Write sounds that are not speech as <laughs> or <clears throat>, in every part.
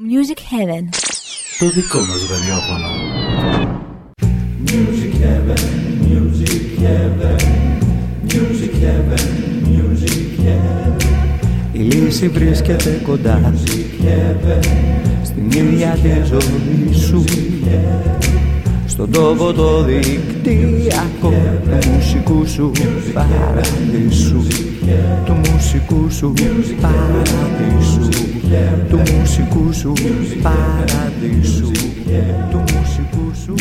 Music Heaven. Το δικό μας ραδιόφωνο. Music Heaven, Music Heaven, Music Heaven, Music Heaven. Η λύση βρίσκεται κοντά Music Heaven, στην ίδια τη ζωή σου στον τόπο το δικτυακό του μουσικού σου παραδείσου. Του μουσικού σου παραδείσου. Του μουσικού σου παραδείσου. Του μουσικού σου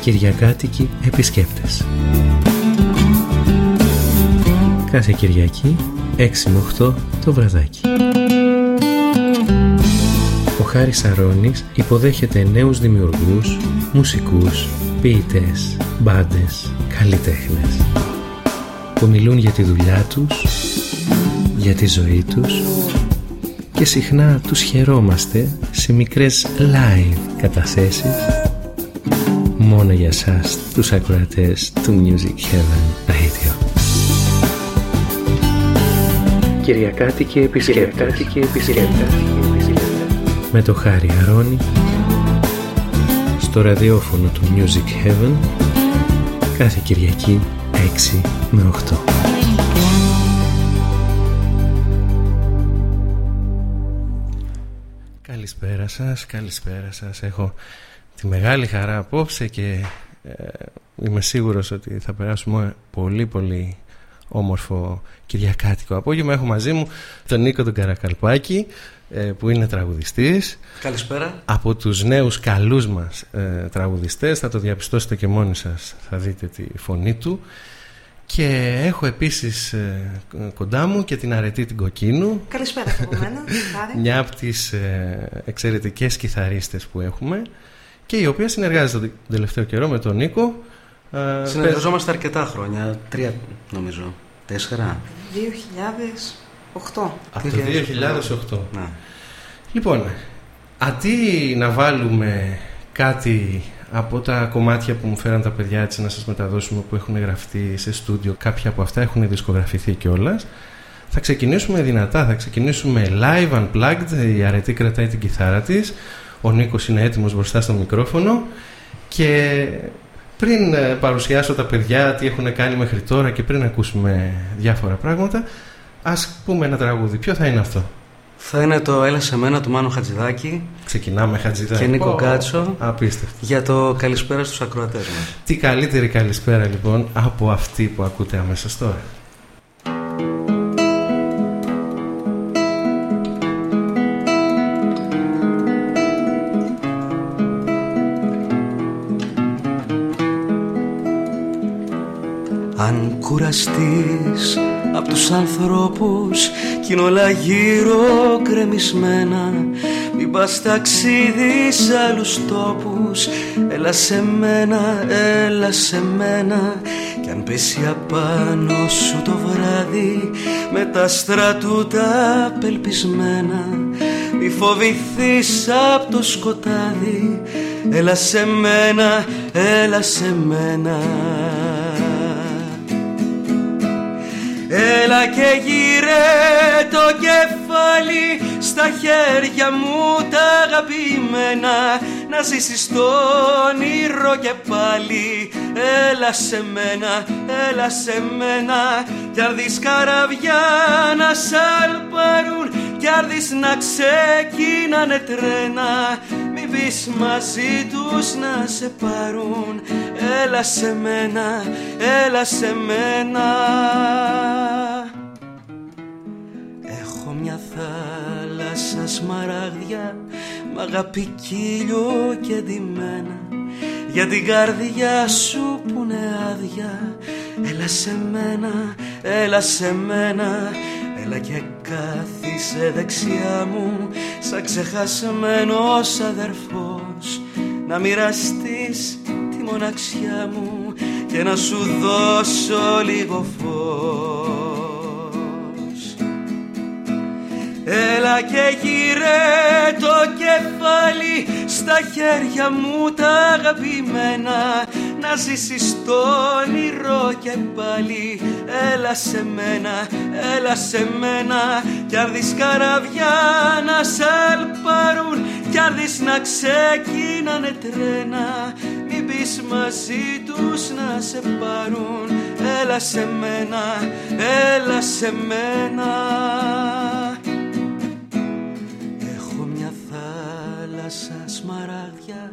Κυριακάτικοι επισκέπτες. Κάθε Κυριακή 6 με 8 το βραδάκι. Ο Χάρης Αρώνης υποδέχεται νέους δημιουργούς, μουσικούς, ποιητές, μπάντες, καλλιτέχνες που μιλούν για τη δουλειά τους, για τη ζωή τους και συχνά τους χαιρόμαστε σε μικρές live καταθέσεις μόνο για σας τους ακροατές του Music Heaven Κυριακάτικη επισκέπτες. Με το Χάρη Αρώνη στο ραδιόφωνο του Music Heaven κάθε Κυριακή 6 με 8. Καλησπέρα σας, καλησπέρα σας. Έχω τη μεγάλη χαρά απόψε και ε, είμαι σίγουρος ότι θα περάσουμε πολύ πολύ όμορφο κυριακάτικο απόγευμα. Έχω μαζί μου τον Νίκο τον Καρακαλπάκη ε, που είναι τραγουδιστής. Καλησπέρα. Από τους νέους καλούς μας ε, τραγουδιστές. Θα το διαπιστώσετε και μόνοι σας. Θα δείτε τη φωνή του. Και έχω επίσης ε, κοντά μου και την αρετή την Κοκκίνου. Καλησπέρα από μένα. <laughs> Μια από τις ε, εξαιρετικές κιθαρίστες που έχουμε και η οποία συνεργάζεται τον τελευταίο καιρό με τον Νίκο ε, Συνεργαζόμαστε αρκετά χρόνια, τρία νομίζω, τέσσερα. 2008. Από το 2008. Ναι. Λοιπόν, αντί να βάλουμε κάτι από τα κομμάτια που μου φέραν τα παιδιά έτσι να σας μεταδώσουμε που έχουν γραφτεί σε στούντιο, κάποια από αυτά έχουν δισκογραφηθεί κιόλας. Θα ξεκινήσουμε δυνατά, θα ξεκινήσουμε live, unplugged, η αρετή κρατάει την κιθάρα της, ο Νίκος είναι έτοιμος μπροστά στο μικρόφωνο και πριν ε, παρουσιάσω τα παιδιά τι έχουν κάνει μέχρι τώρα και πριν ακούσουμε διάφορα πράγματα ας πούμε ένα τραγούδι. Ποιο θα είναι αυτό; Θα είναι το Έλα σε μένα του Μάνου Χατζηδάκη Ξεκινάμε Χατζηδάκη. Και Νίκο oh, Κάτσο Απίστευτο. Για το καλησπέρα στους ακροατές μας Τι καλύτερη καλησπέρα λοιπόν από αυτή που ακούτε αμέσως τώρα Αν κουραστείς από τους ανθρώπους κι είναι όλα γύρω κρεμισμένα Μην πας ταξίδι σε άλλους τόπους. Έλα σε μένα, έλα σε μένα Κι αν πέσει απάνω σου το βράδυ Με τα στρατού τα απελπισμένα. Μη φοβηθείς από το σκοτάδι Έλα σε μένα, έλα σε μένα Έλα και γύρε το κεφάλι στα χέρια μου τα αγαπημένα να ζήσεις το όνειρο και πάλι. Έλα σε μένα, έλα σε μένα κι αν δεις καραβιά να σαλπαρούν κι αν δεις να ξεκίνανε τρένα μην πεις μαζί τους να σε πάρουν. Έλα σε μένα, έλα σε μένα. Έχω μια θάλασσα σμαράγδια Μ' αγάπη και ντυμένα. Για την καρδιά σου που είναι άδεια. Έλα σε μένα, έλα σε μένα Έλα και κάθισε δεξιά μου Σαν ξεχασμένος αδερφός. Να μοιραστείς τη μοναξιά μου Και να σου δώσω λίγο φως Έλα και γύρε το κεφάλι Στα χέρια μου τα αγαπημένα να ζήσεις το όνειρο και πάλι. Έλα σε μένα, έλα σε μένα Κι αν δεις καραβιά να σ' αλπαρούν Κι αν δεις να ξεκίνανε τρένα Μην πεις μαζί τους να σε πάρουν. Έλα σε μένα, έλα σε μένα θάλασσα σμαράδια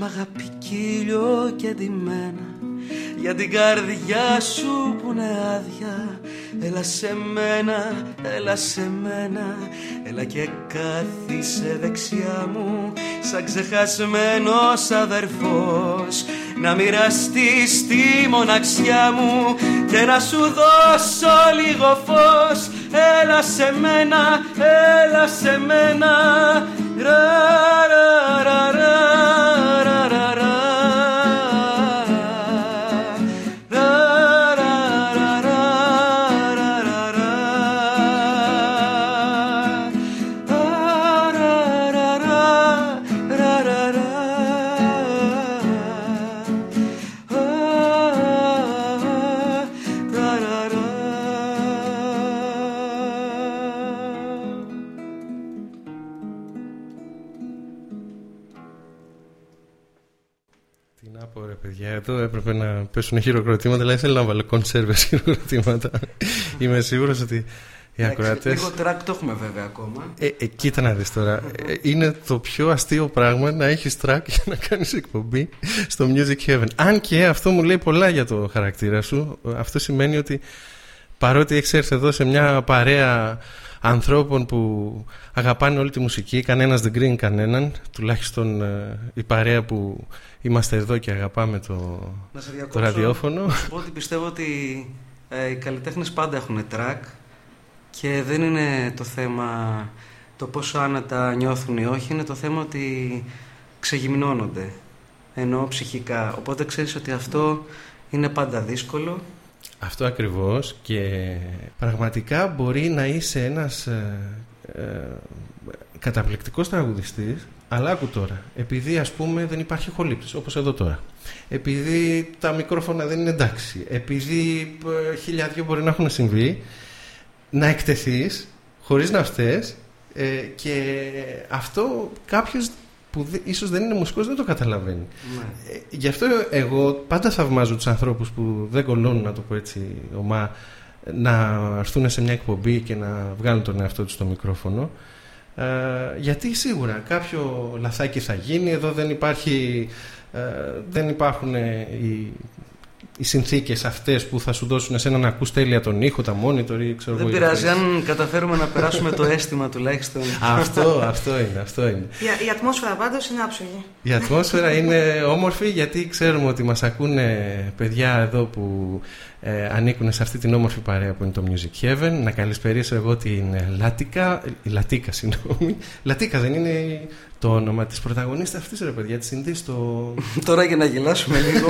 Μ' αγάπη κύλιο και ντυμένα για την καρδιά σου που είναι άδεια. Έλα σε μένα, έλα σε μένα. Έλα και κάθισε δεξιά μου Σαν ξεχασμένος αδερφός. Να μοιραστείς τη μοναξιά μου Και να σου δώσω λίγο φως. Έλα σε μένα, έλα σε μένα. Ρα, ρα, ρα, ρα, εδώ έπρεπε να πέσουν χειροκροτήματα, αλλά ήθελα να βάλω κονσέρβες <laughs> χειροκροτήματα. Είμαι σίγουρος ότι οι ακροατές... Λίγο τρακ το έχουμε βέβαια ακόμα. Ε, ε, κοίτα να δεις τώρα, ε, είναι το πιο αστείο πράγμα να έχεις τρακ για να κάνεις εκπομπή στο Music Heaven. Αν και αυτό μου λέει πολλά για το χαρακτήρα σου, αυτό σημαίνει ότι παρότι έχεις έρθει εδώ σε μια παρέα ανθρώπων που αγαπάνε όλη τη μουσική, κανένας δεν κρίνει κανέναν, τουλάχιστον ε, η παρέα που είμαστε εδώ και αγαπάμε το, Να σε το διακόψω. ραδιόφωνο. Να σου πω ότι πιστεύω ότι ε, οι καλλιτέχνες πάντα έχουν τρακ και δεν είναι το θέμα το πόσο άνετα νιώθουν ή όχι, είναι το θέμα ότι ξεγυμνώνονται ενώ ψυχικά. Οπότε ξέρεις ότι αυτό είναι πάντα δύσκολο. Αυτό ακριβώς και πραγματικά μπορεί να είσαι ένας ε, ε, καταπληκτικός τραγουδιστής αλλά άκου τώρα, επειδή ας πούμε δεν υπάρχει χολύπτης όπως εδώ τώρα επειδή τα μικρόφωνα δεν είναι εντάξει επειδή ε, χιλιάδια μπορεί να έχουν συμβεί να εκτεθείς χωρίς να φταίς ε, και αυτό κάποιος που δε- ίσως δεν είναι μουσικός δεν το καταλαβαίνει Ναι. ε, γι' αυτό εγώ πάντα θαυμάζω τους ανθρώπους που δεν κολλώνουν, να το πω έτσι, ομά, να έρθουν σε μια εκπομπή και να βγάλουν τον εαυτό τους στο μικρόφωνο. Ε, γιατί σίγουρα κάποιο λαθάκι θα γίνει, εδώ δεν υπάρχει, ε, δεν υπάρχουν ε, οι, οι συνθήκες αυτές που θα σου δώσουν εσένα να ακούς τέλεια τον ήχο, τα monitor ή ξέρω Δεν εγώ, πειράζει, γιατί- αν καταφέρουμε να περάσουμε το αίσθημα τουλάχιστον. <laughs> αυτό, αυτό είναι, αυτό είναι. Η, η ατμόσφαιρα πάντως είναι άψογη. Η ατμόσφαιρα είναι όμορφη γιατί ξέρουμε ότι μας ακούνε παιδιά εδώ που ε, ανήκουν σε αυτή την όμορφη παρέα που είναι το Music Heaven. Να καλησπερίσω εγώ την Λατίκα, η Λατίκα συγγνώμη. Λατίκα δεν είναι το όνομα της πρωταγωνίστας αυτής ρε παιδιά, της Ινδής, το... <laughs> Τώρα για να γελάσουμε λίγο,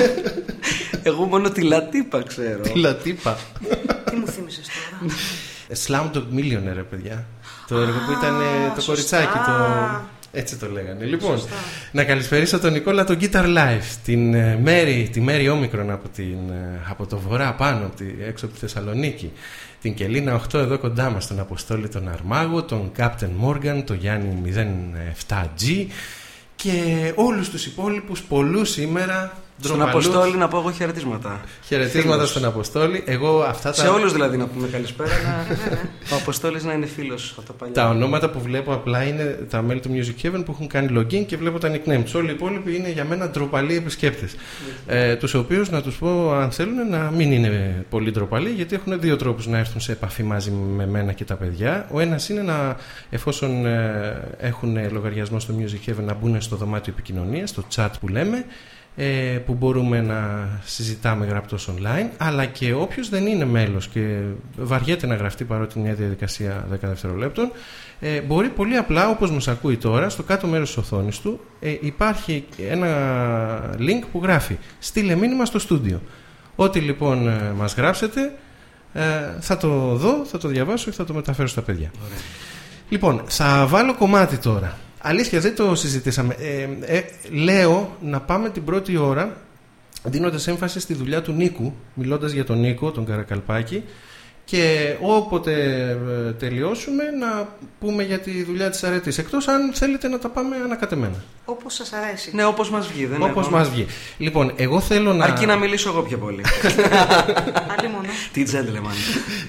εγώ μόνο τη λατύπα ξέρω. τη Λατίπα. Τι μου θύμισες τώρα; Slumdog Millionaire ρε παιδιά. Το έργο που ήταν ε, το σωστά. κοριτσάκι, το... έτσι το λέγανε. Λοιπόν, Σωστά. Να καλησπερίσω τον Νικόλα τον Guitar Life, την ε, Μέρη, τη Μέρη Όμικρον από, την, ε, από το βορρά πάνω, από τη, έξω από τη Θεσσαλονίκη. Την Κελίνα 8 εδώ κοντά μας, τον Αποστόλη τον Αρμάγο, τον Captain Morgan, τον Γιάννη 07G και όλους τους υπόλοιπους πολλούς σήμερα. Στον ντροπαλούς. Αποστόλη να πω εγώ χαιρετίσματα. Χαιρετίσματα Φίλος. στον Αποστόλη. Εγώ αυτά Σε τα, όλους δηλαδή να πούμε καλησπέρα. να... Ο Αποστόλης να είναι φίλος από τα παλιά. τα ονόματα που βλέπω απλά είναι τα μέλη του Music Heaven που έχουν κάνει login και βλέπω τα nickname τους. Όλοι οι υπόλοιποι είναι για μένα ντροπαλοί επισκέπτες. ε, τους οποίους να τους πω αν θέλουν να μην είναι πολύ ντροπαλοί γιατί έχουν δύο τρόπους να έρθουν σε επαφή μαζί με μένα και τα παιδιά ο ένας είναι να εφόσον ε, έχουν λογαριασμό στο Music Heaven να μπουν στο δωμάτιο επικοινωνίας στο chat που λέμε ε, που μπορούμε να συζητάμε γραπτός online αλλά και όποιος δεν είναι μέλος και βαριέται να γραφτεί παρότι είναι μια διαδικασία 10 δευτερολέπτων ε, μπορεί πολύ απλά όπως μας ακούει τώρα στο κάτω μέρος της οθόνης του ε, υπάρχει ένα link που γράφει στείλε μήνυμα στο στούντιο ό,τι λοιπόν ε, μας γράψετε ε, θα το δω, θα το διαβάσω και θα το μεταφέρω στα παιδιά. Λοιπόν, θα βάλω κομμάτι τώρα. Αλήθεια, δεν το συζητήσαμε. Ε, ε, λέω να πάμε την πρώτη ώρα δίνοντας έμφαση στη δουλειά του Νίκου, μιλώντας για τον Νίκο, τον Καρακαλπάκη και όποτε ε, τελειώσουμε να πούμε για τη δουλειά της αρετής εκτός αν θέλετε να τα πάμε ανακατεμένα. Όπως σας αρέσει. Ναι, όπως μας βγει. Δεν Όπως έχω. μας βγει. Λοιπόν, εγώ θέλω να... Αρκεί να μιλήσω εγώ πιο πολύ. <laughs> Άλλη μόνο. Τι gentleman.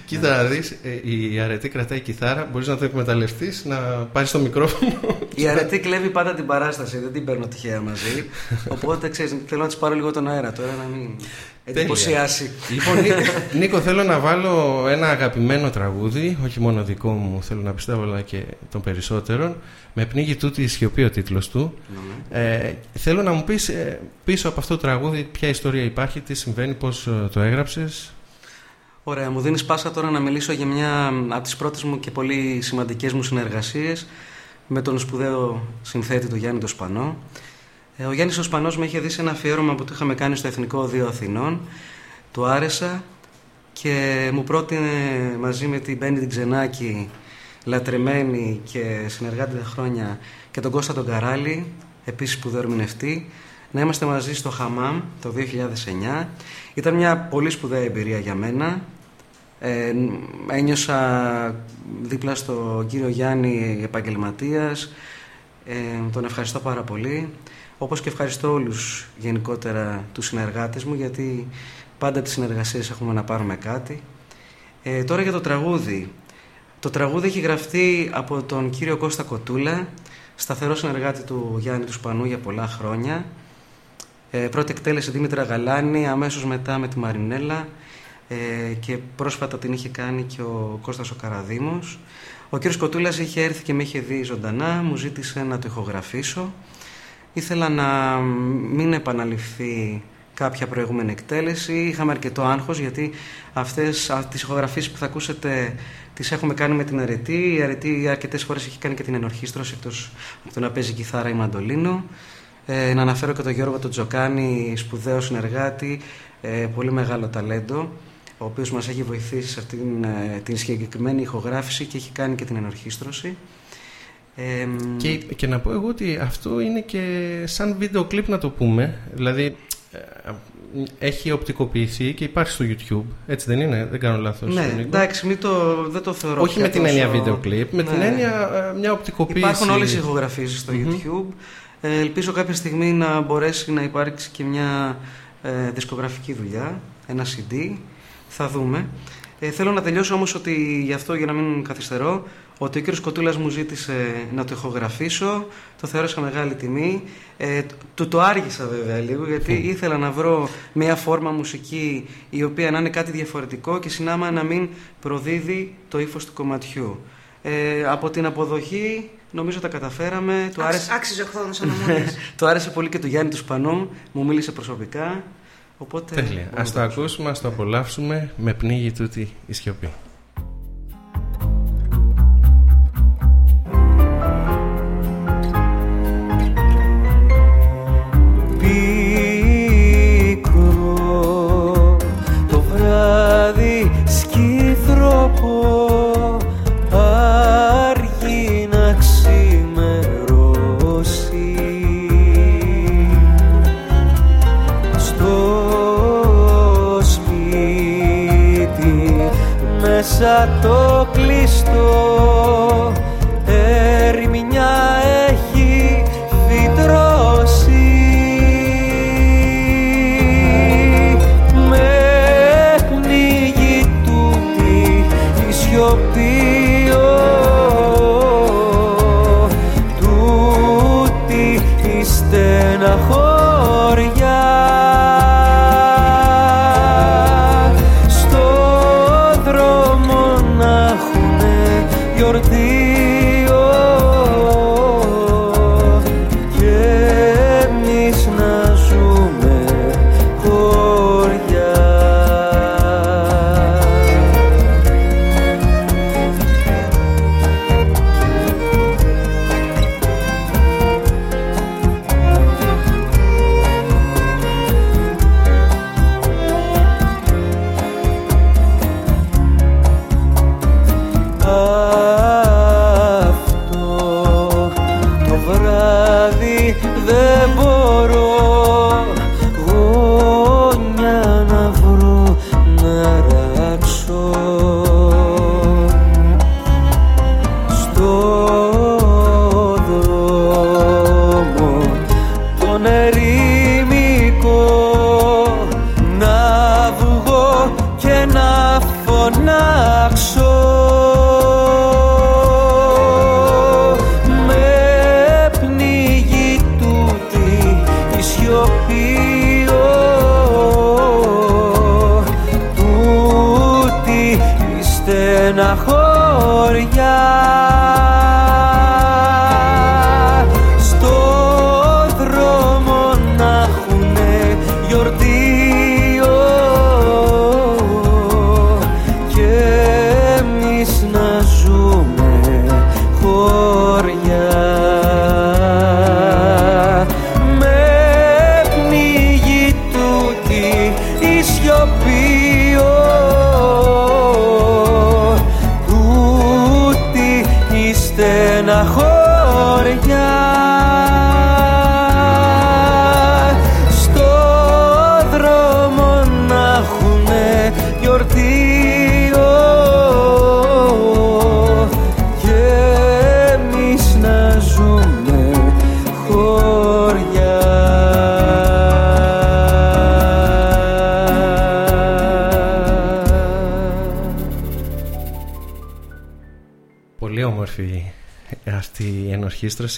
Κοίτα να δεις, ε, η αρετή κρατάει κιθάρα, μπορείς να το εκμεταλλευτείς, να πάρεις το μικρόφωνο. Η αρετή κλέβει πάντα την παράσταση, δεν την παίρνω τυχαία μαζί. Οπότε ξέρεις, θέλω να της πάρω λίγο τον αέρα τώρα να μην εντυπωσιάσει. λοιπόν, Νί- Νίκο, θέλω να βάλω ένα αγαπημένο τραγούδι, όχι μόνο δικό μου, θέλω να πιστεύω, αλλά και των περισσότερων. Με πνίγει τούτη η σιωπή ο τίτλος του. Ε, θέλω να μου πεις ε, πίσω από αυτό το τραγούδι ποια ιστορία υπάρχει, τι συμβαίνει, πώς ε, το έγραψες. Ωραία, μου δίνεις πάσα τώρα να μιλήσω για μια από τις πρώτες μου και πολύ σημαντικές μου συνεργασίες με τον σπουδαίο συνθέτη του Γιάννη το Σπανό. Ε, ο Γιάννης ο Σπανός με είχε δει σε ένα αφιέρωμα που το είχαμε κάνει στο Εθνικό Οδείο Αθηνών. Του άρεσα και μου πρότεινε μαζί με την Μπέννη την Ξενάκη, λατρεμένη και συνεργάτη τα χρόνια, και τον Κώστα τον Καράλη, επίσης σπουδαίο ερμηνευτή, να είμαστε μαζί στο Χαμάμ το 2009. Ήταν μια πολύ σπουδαία εμπειρία για μένα. Ε, ένιωσα δίπλα στο κύριο Γιάννη επαγγελματίας. Ε, τον ευχαριστώ πάρα πολύ. Όπως και ευχαριστώ όλους γενικότερα τους συνεργάτες μου γιατί πάντα τις συνεργασίες έχουμε να πάρουμε κάτι. Ε, τώρα για το τραγούδι. Το τραγούδι έχει γραφτεί από τον κύριο Κώστα Κοτούλα, σταθερό συνεργάτη του Γιάννη του Σπανού για πολλά χρόνια. Ε, πρώτη εκτέλεση Δήμητρα Γαλάνη, αμέσως μετά με τη Μαρινέλα ε, και πρόσφατα την είχε κάνει και ο Κώστας ο Καραδήμος. Ο κύριος Κοτούλας είχε έρθει και με είχε δει ζωντανά, μου ζήτησε να το ηχογραφήσω. Ήθελα να μην επαναληφθεί κάποια προηγούμενη εκτέλεση. Είχαμε αρκετό άγχος γιατί αυτές α, τις ηχογραφίες που θα ακούσετε τις έχουμε κάνει με την αρετή. Η αρετή αρκετές φορές έχει κάνει και την ενορχίστρωση εκτός από το να παίζει κιθάρα ή μαντολίνο. Ε, να αναφέρω και τον Γιώργο τον Τζοκάνη, σπουδαίο συνεργάτη, ε, πολύ μεγάλο ταλέντο, ο οποίος μας έχει βοηθήσει σε αυτήν ε, την συγκεκριμένη ηχογράφηση και έχει κάνει και την ενορχίστρωση. Ε, Και, και να πω εγώ ότι αυτό είναι και σαν βίντεο κλιπ να το πούμε. Δηλαδή ε, έχει οπτικοποιηθεί και υπάρχει στο YouTube. Έτσι δεν είναι, δεν κάνω λάθος. ναι, Νίκο; εντάξει, μην το, δεν το θεωρώ Όχι πια με την τόσο- έννοια βίντεο κλιπ, με την Ναι. έννοια ε, μια οπτικοποίηση. Υπάρχουν όλες οι ηχογραφήσεις στο Μμμ. YouTube. Ε, ελπίζω κάποια στιγμή να μπορέσει να υπάρξει και μια ε, δισκογραφική δουλειά, ένα CD. Θα δούμε. Ε, θέλω να τελειώσω όμως ότι γι' αυτό για να μην καθυστερώ ότι ο κύριος Κοτούλας μου ζήτησε να το ηχογραφήσω το θεώρησα μεγάλη τιμή ε, του το άργησα βέβαια λίγο γιατί ήθελα να βρω μια φόρμα μουσική η οποία να είναι κάτι διαφορετικό και συνάμα να μην προδίδει το ύφος του κομματιού ε, από την αποδοχή νομίζω τα καταφέραμε του άρεσε, Άξιζε ο χρόνος αναμονής. <laughs> του άρεσε πολύ και του Γιάννη του Σπανού μου μίλησε προσωπικά οπότε Τέλεια. μπορούμε Ας να το ακούσουμε. ακούσουμε, ας το απολαύσουμε. Με πνίγει τούτη η σιωπή. Σκυθροπό αργεί να ξημερώσει. Στο σπίτι μέσα το κλειστό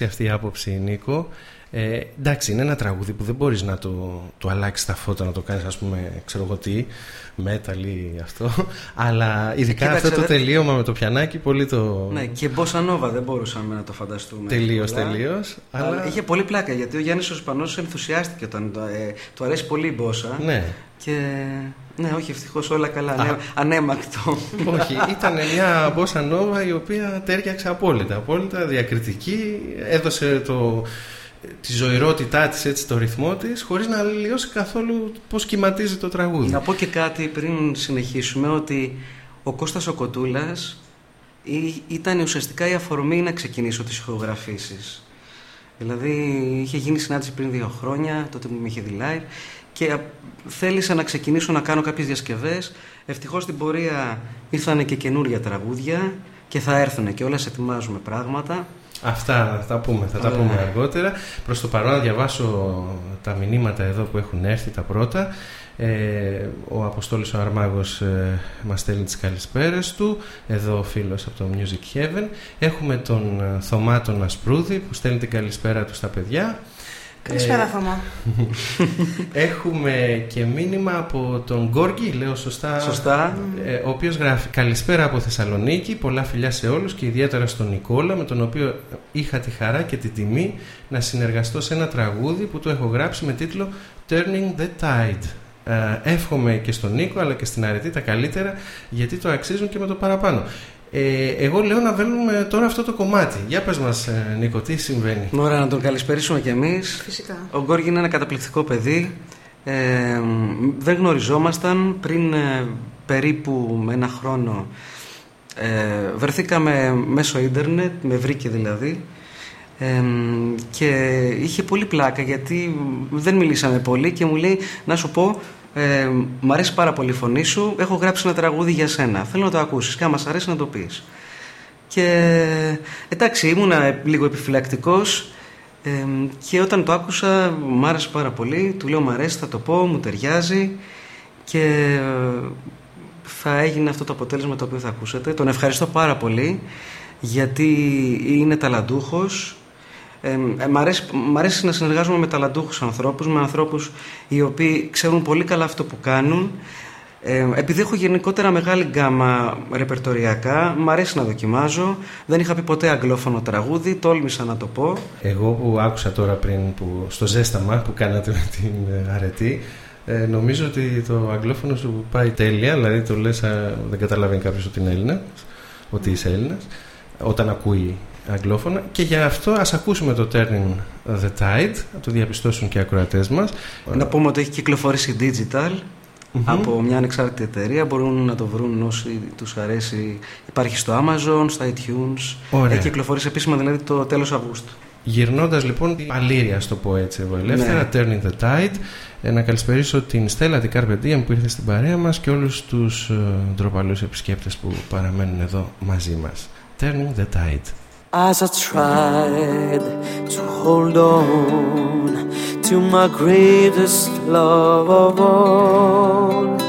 ενορχίστρωση, αυτή η άποψη Νίκο. Ε, εντάξει, είναι ένα τραγούδι που δεν μπορείς να το, το αλλάξεις τα φώτα, να το κάνεις ας πούμε, ξέρω εγώ τι, metal ή αυτό. Αλλά ειδικά Κοίταξε, αυτό το δεν- τελείωμα με το πιανάκι, πολύ το... Ναι, και Bossa Nova δεν μπορούσαμε να το φανταστούμε. Τελείως, πολλά. τελείως, Αλλά... αλλά- Είχε πολύ πλάκα γιατί ο Γιάννης ο Ισπανός ενθουσιάστηκε όταν το, ε, του αρέσει πολύ η Bossa. Ναι. Και ναι, όχι, ευτυχώς όλα καλά. Α. Ανέ, ανέμακτο. Όχι, ήταν μια μπόσα νόβα η οποία τέριαξε απόλυτα, απόλυτα διακριτική, έδωσε το, τη ζωηρότητά της, έτσι, το ρυθμό της, χωρίς να αλλοιώσει καθόλου πώς κυματίζει το τραγούδι. Να πω και κάτι πριν συνεχίσουμε ότι ο Κώστας ο Κοτούλας ή- ήταν ουσιαστικά η αφορμή να ξεκινήσω τις ηχογραφήσεις. Δηλαδή είχε γίνει συνάντηση πριν δύο χρόνια, τότε που με είχε δει live και α, θέλησα να ξεκινήσω να κάνω κάποιες διασκευές. Ευτυχώς στην πορεία ήρθαν και καινούργια τραγούδια και θα έρθουν και όλα ετοιμάζουμε πράγματα. Αυτά θα τα πούμε, θα τα Ωραία. πούμε αργότερα. Προς το παρόν να διαβάσω τα μηνύματα εδώ που έχουν έρθει τα πρώτα. Ε, ο Αποστόλης ο Αρμάγος ε, μας στέλνει τις καλησπέρες του. Εδώ ο φίλος από το Music Heaven. Έχουμε τον ε, Θωμά τον Ασπρούδη που στέλνει την καλησπέρα του στα παιδιά. Καλησπέρα, Ε, Θωμά. <laughs> Έχουμε και μήνυμα από τον Γκόργη, λέω σωστά. Σωστά. Ε, ο οποίος γράφει Καλησπέρα από Θεσσαλονίκη, πολλά φιλιά σε όλους και ιδιαίτερα στον Νικόλα με τον οποίο είχα τη χαρά και τη τιμή να συνεργαστώ σε ένα τραγούδι που το έχω γράψει με τίτλο Turning the Tide. Ε, εύχομαι και στον Νίκο αλλά και στην Αρετή τα καλύτερα γιατί το αξίζουν και με το παραπάνω. Ε, εγώ λέω να βέλουμε τώρα αυτό το κομμάτι. Για πες μας ε, Νίκο, τι συμβαίνει. Ωραία, να τον καλησπερίσουμε κι εμείς. Φυσικά. Ο Γκόργι είναι ένα καταπληκτικό παιδί. Ε, δεν γνωριζόμασταν πριν ε, περίπου ένα χρόνο. Ε, βρεθήκαμε μέσω ίντερνετ, με βρήκε δηλαδή. Ε, και είχε πολύ πλάκα γιατί δεν μιλήσαμε πολύ και μου λέει να σου πω ε, μ' αρέσει πάρα πολύ η φωνή σου. Έχω γράψει ένα τραγούδι για σένα. Θέλω να το ακούσεις και άμα σ' αρέσει να το πεις. Και εντάξει ήμουνα λίγο επιφυλακτικός ε, και όταν το άκουσα μου άρεσε πάρα πολύ. Του λέω μου αρέσει θα το πω, μου ταιριάζει και ε, θα έγινε αυτό το αποτέλεσμα το οποίο θα ακούσετε. Τον ευχαριστώ πάρα πολύ γιατί είναι ταλαντούχος ε, ε, μ, αρέσει, μ' αρέσει να συνεργάζομαι με ταλαντούχους ανθρώπους με ανθρώπους οι οποίοι ξέρουν πολύ καλά αυτό που κάνουν ε, επειδή έχω γενικότερα μεγάλη γκάμα ρεπερτοριακά, μ' αρέσει να δοκιμάζω. Δεν είχα πει ποτέ αγγλόφωνο τραγούδι, τόλμησα να το πω. Εγώ που άκουσα τώρα πριν που, στο ζέσταμα που κάνατε με την ε, αρετή ε, νομίζω ότι το αγγλόφωνο σου πάει τέλεια δηλαδή το λες α, δεν καταλαβαίνει κάποιος ότι είναι Έλληνας ότι είσαι Έλληνας όταν ακούει αγγλόφωνα και για αυτό ας ακούσουμε το Turning the Tide να το διαπιστώσουν και οι ακροατές μας Να πούμε ότι έχει κυκλοφορήσει digital από μια ανεξάρτητη εταιρεία. Μπορούν να το βρουν όσοι τους αρέσει. Υπάρχει στο Amazon, στο iTunes. Ωραία. Έχει κυκλοφορήσει επίσημα δηλαδή το τέλος Αυγούστου. Γυρνώντας λοιπόν την Παλήρια, στο πω έτσι εγώ ελεύθερα, Turning the Tide, ε, να καλησπερίσω την Στέλλα την Καρπεντίαν που ήρθε στην παρέα μας και όλους τους ε, ντροπαλούς επισκέπτες που παραμένουν εδώ μαζί μας. Turning the Tide. As I tried to hold on to my greatest love of all,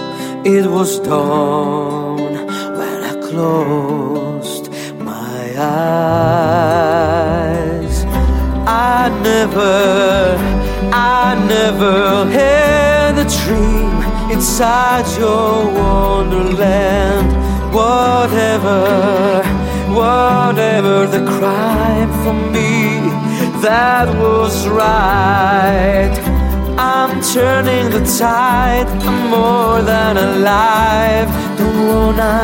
It was dawn when I closed my eyes. I never, I never had a dream inside your wonderland. Whatever, whatever the crime for me, that was right. I'm turning the tide, I'm more than alive. Don't wanna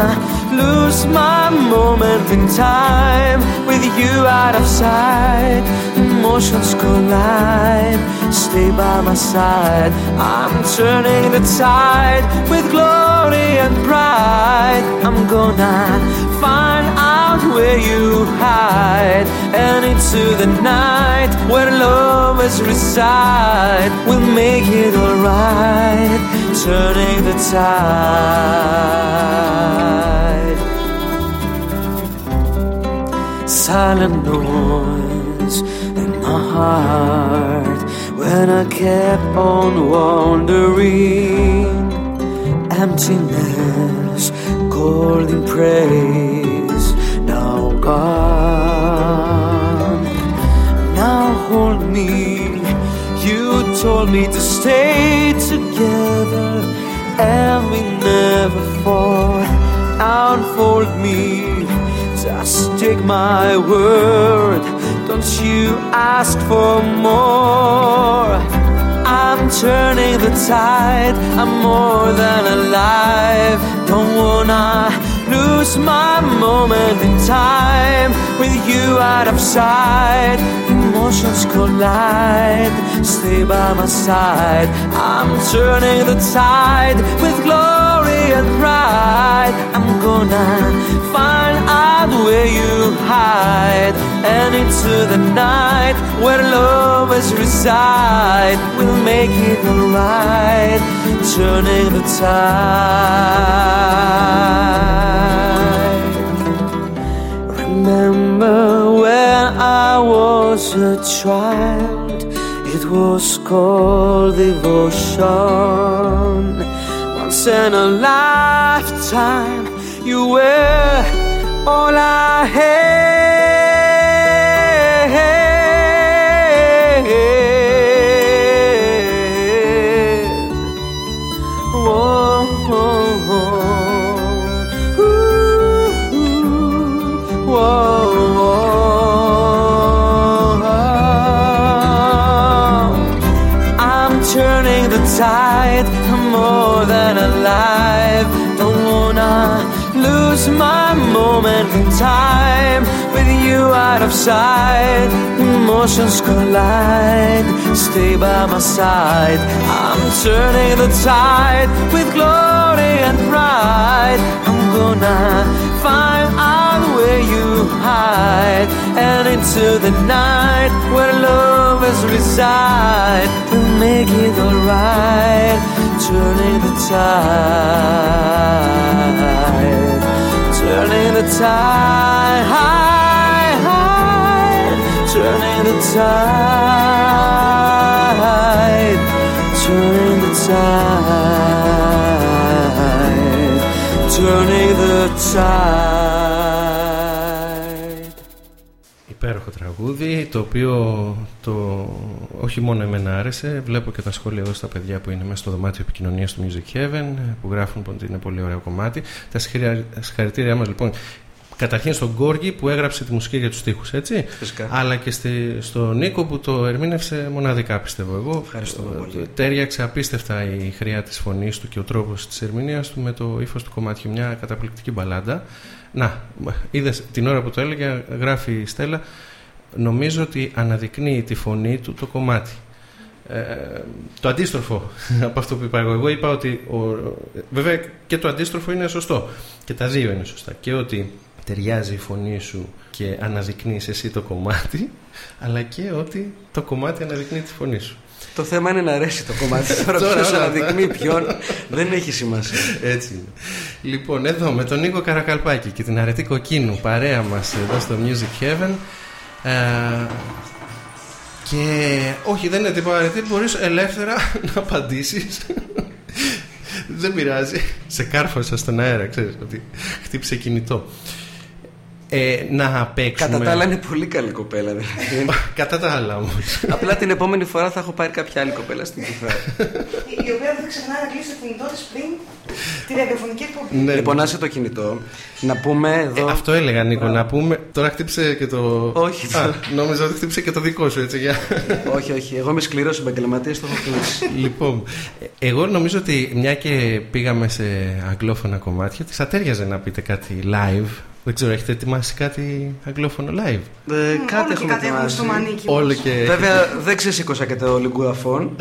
lose my moment in time with you out of sight. Emotions collide, stay by my side. I'm turning the tide with glory and pride. I'm gonna find out where you hide and into the night where lovers reside. We'll make it alright, turning the tide. Silent noise heart when I kept on wandering. Emptiness calling praise now gone. Now hold me. You told me to stay together and we never fall. Unfold me, just take my word. Don't you ask for more. I'm turning the tide, I'm more than alive. Don't wanna lose my moment in time with you out of sight. Emotions collide, stay by my side. I'm turning the tide with glory and pride. I'm gonna find where you hide and into the night where lovers reside. We'll make it alright, turning the tide. Remember when I was a child, it was called devotion. Once in a lifetime, you were all I had. Whoa, whoa, whoa. Ooh, ooh, whoa. I'm turning the tide, more than alive. Don't wanna lose my moment in time with you out of sight. Emotions collide, stay by my side. I'm turning the tide with glory and pride. I'm gonna find out where you hide and into the night where lovers reside. We'll make it alright, turning the tide, turning the tide, high, high, turning the tide, turning the tide, turning the tide. Τραγούδι, το οποίο το, όχι μόνο εμένα άρεσε, βλέπω και τα σχόλια εδώ στα παιδιά που είναι μέσα στο δωμάτιο επικοινωνίας του Music Heaven, που γράφουν ότι είναι πολύ ωραίο κομμάτι. Τα συγχαρη- συγχαρητήριά μας λοιπόν καταρχήν στον Γκόργη που έγραψε τη μουσική για τους τοίχους, έτσι. Φυσικά. Αλλά και στη, στον Νίκο που το ερμήνευσε μοναδικά, πιστεύω εγώ. Ευχαριστούμε πολύ. Τέριαξε απίστευτα η χρειά της φωνής του και ο τρόπος της ερμηνείας του με το ύφος του κομμάτιου. Μια καταπληκτική μπαλάντα. Να, είδες την ώρα που το έλεγε, γράφει η Στέλλα. Νομίζω ότι αναδεικνύει τη φωνή του το κομμάτι. Ε, το αντίστροφο <laughs> από αυτό που είπα εγώ. Εγώ είπα ότι. Ο, βέβαια και το αντίστροφο είναι σωστό. Και τα δύο είναι σωστά. Και ότι ταιριάζει η φωνή σου και αναδεικνύεις εσύ το κομμάτι, <laughs> αλλά και ότι το κομμάτι αναδεικνύει τη φωνή σου. Το θέμα είναι να αρέσει το κομμάτι. <laughs> Τώρα Τώρα, ποιος όλα αναδεικνύει ποιον δεν έχει σημασία. Έτσι είναι. Λοιπόν, εδώ με τον Νίκο Καρακαλπάκη και την αρετή Κοκκίνου, παρέα μας εδώ στο Music Heaven. Ε, και όχι, δεν είναι τίποτα αρετή, μπορείς ελεύθερα <laughs> να απαντήσεις. Δεν πειράζει. Σε κάρφωσα στον αέρα, ξέρεις ότι χτύπησε κινητό. Ε, να παίξουμε. Κατά τα άλλα είναι πολύ καλή κοπέλα. Δηλαδή. Κατά τα άλλα όμως. Απλά την επόμενη φορά θα έχω πάρει κάποια άλλη κοπέλα στην κιθάρα. Η οποία δεν ξεχνάει να κλείσει το κινητό της πριν τη ραδιοφωνική εκπομπή. Ναι. Λοιπόν, άσε το κινητό. Να πούμε Ε, εδώ. αυτό έλεγα Νίκο, να πούμε. Τώρα χτύπησε και το. Όχι. Α, νόμιζα ότι χτύπησε και το δικό σου, έτσι. Για... όχι, όχι. Εγώ είμαι σκληρός επαγγελματίας, το έχω κλείσει. λοιπόν, ε, εγώ νομίζω ότι μια και πήγαμε σε αγγλόφωνα κομμάτια, θα τέριαζε να πείτε κάτι live. Δεν ξέρω, έχετε ετοιμάσει κάτι αγγλόφωνο live; Ε, Μ, κάτι όλο και έχουμε κάτι έχουμε ετοιμάσει. στο μανίκι. Όλο μας. και. Βέβαια δεν ξεσήκωσα και το λιγκουαφόν.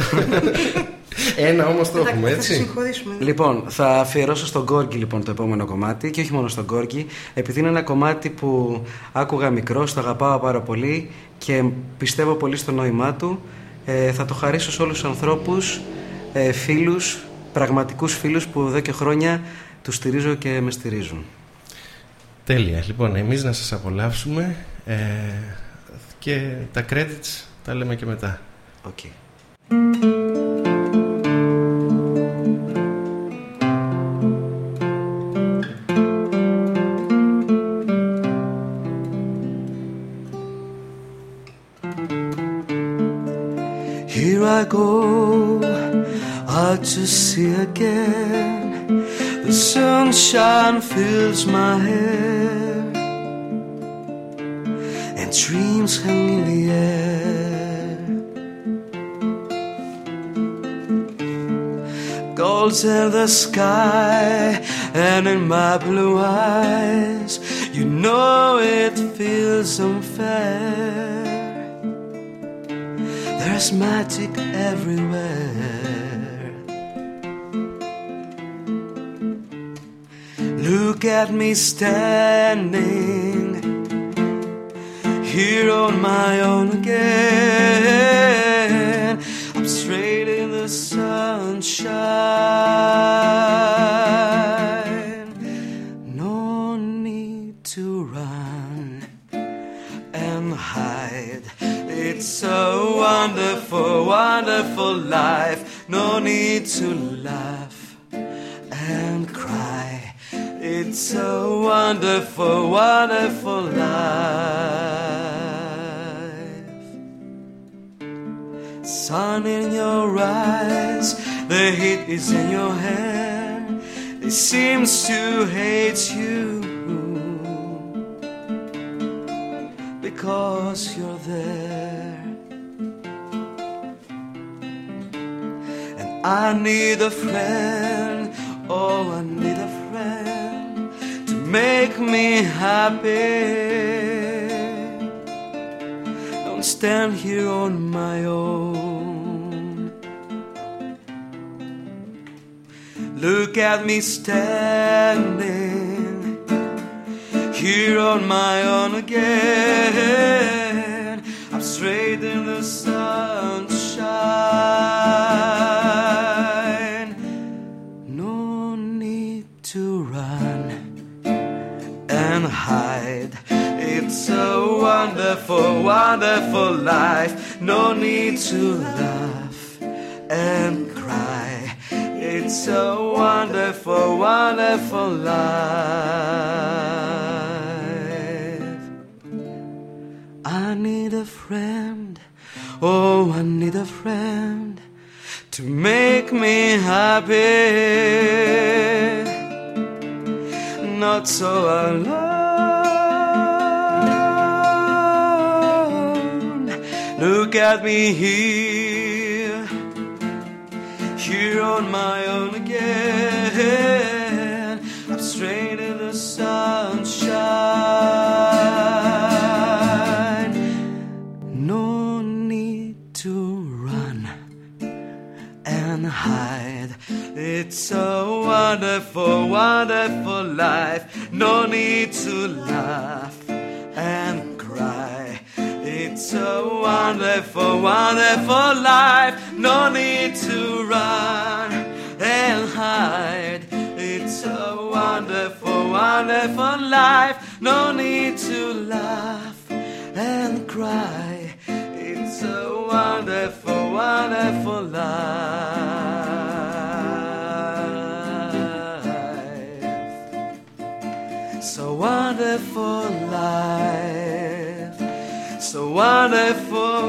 Ένα όμως το Εντάξει, έχουμε, Θα σε έτσι. συγχωρήσουμε. λοιπόν, θα αφιερώσω στον Γκόρκι λοιπόν το επόμενο κομμάτι και όχι μόνο στον Γκόρκι, επειδή είναι ένα κομμάτι που άκουγα μικρός, το αγαπάω πάρα πολύ και πιστεύω πολύ στο νόημά του. Ε, θα το χαρίσω σε όλους τους ανθρώπους, ε, φίλους, πραγματικούς φίλους που εδώ και χρόνια τους στηρίζω και με στηρίζουν. Τέλεια. Λοιπόν, εμείς να σας απολαύσουμε ε, και τα credits τα λέμε και μετά. Okay. Here I go out to sea again. Sunshine fills my hair, and dreams hang in the air. Gold's in the sky, and in my blue eyes, you know it feels unfair. There's magic everywhere. Look at me standing here on my own again. I'm straight in the sunshine. No need to run and hide. It's a wonderful, wonderful life. No need to laugh and. It's a wonderful, wonderful life. Sun in your eyes, the heat is in your hair. It seems to hate you because you're there. And I need a friend, oh, I need a friend make me happy. Don't stand here on my own. Look at me standing here on my own again. I'm straight in the sunshine. Hide. It's a wonderful, wonderful life. No need to laugh and cry. It's a wonderful, wonderful life. I need a friend. Oh, I need a friend to make me happy. Not so alone. Look at me here, here on my own again. I'm straight in the sunshine. No need to run and hide. It's a wonderful, wonderful life. No need to wonderful, wonderful life. No need to run and hide. It's a wonderful, wonderful life. No need to laugh and cry. It's a wonderful, wonderful life. So wonderful life. So wonderful.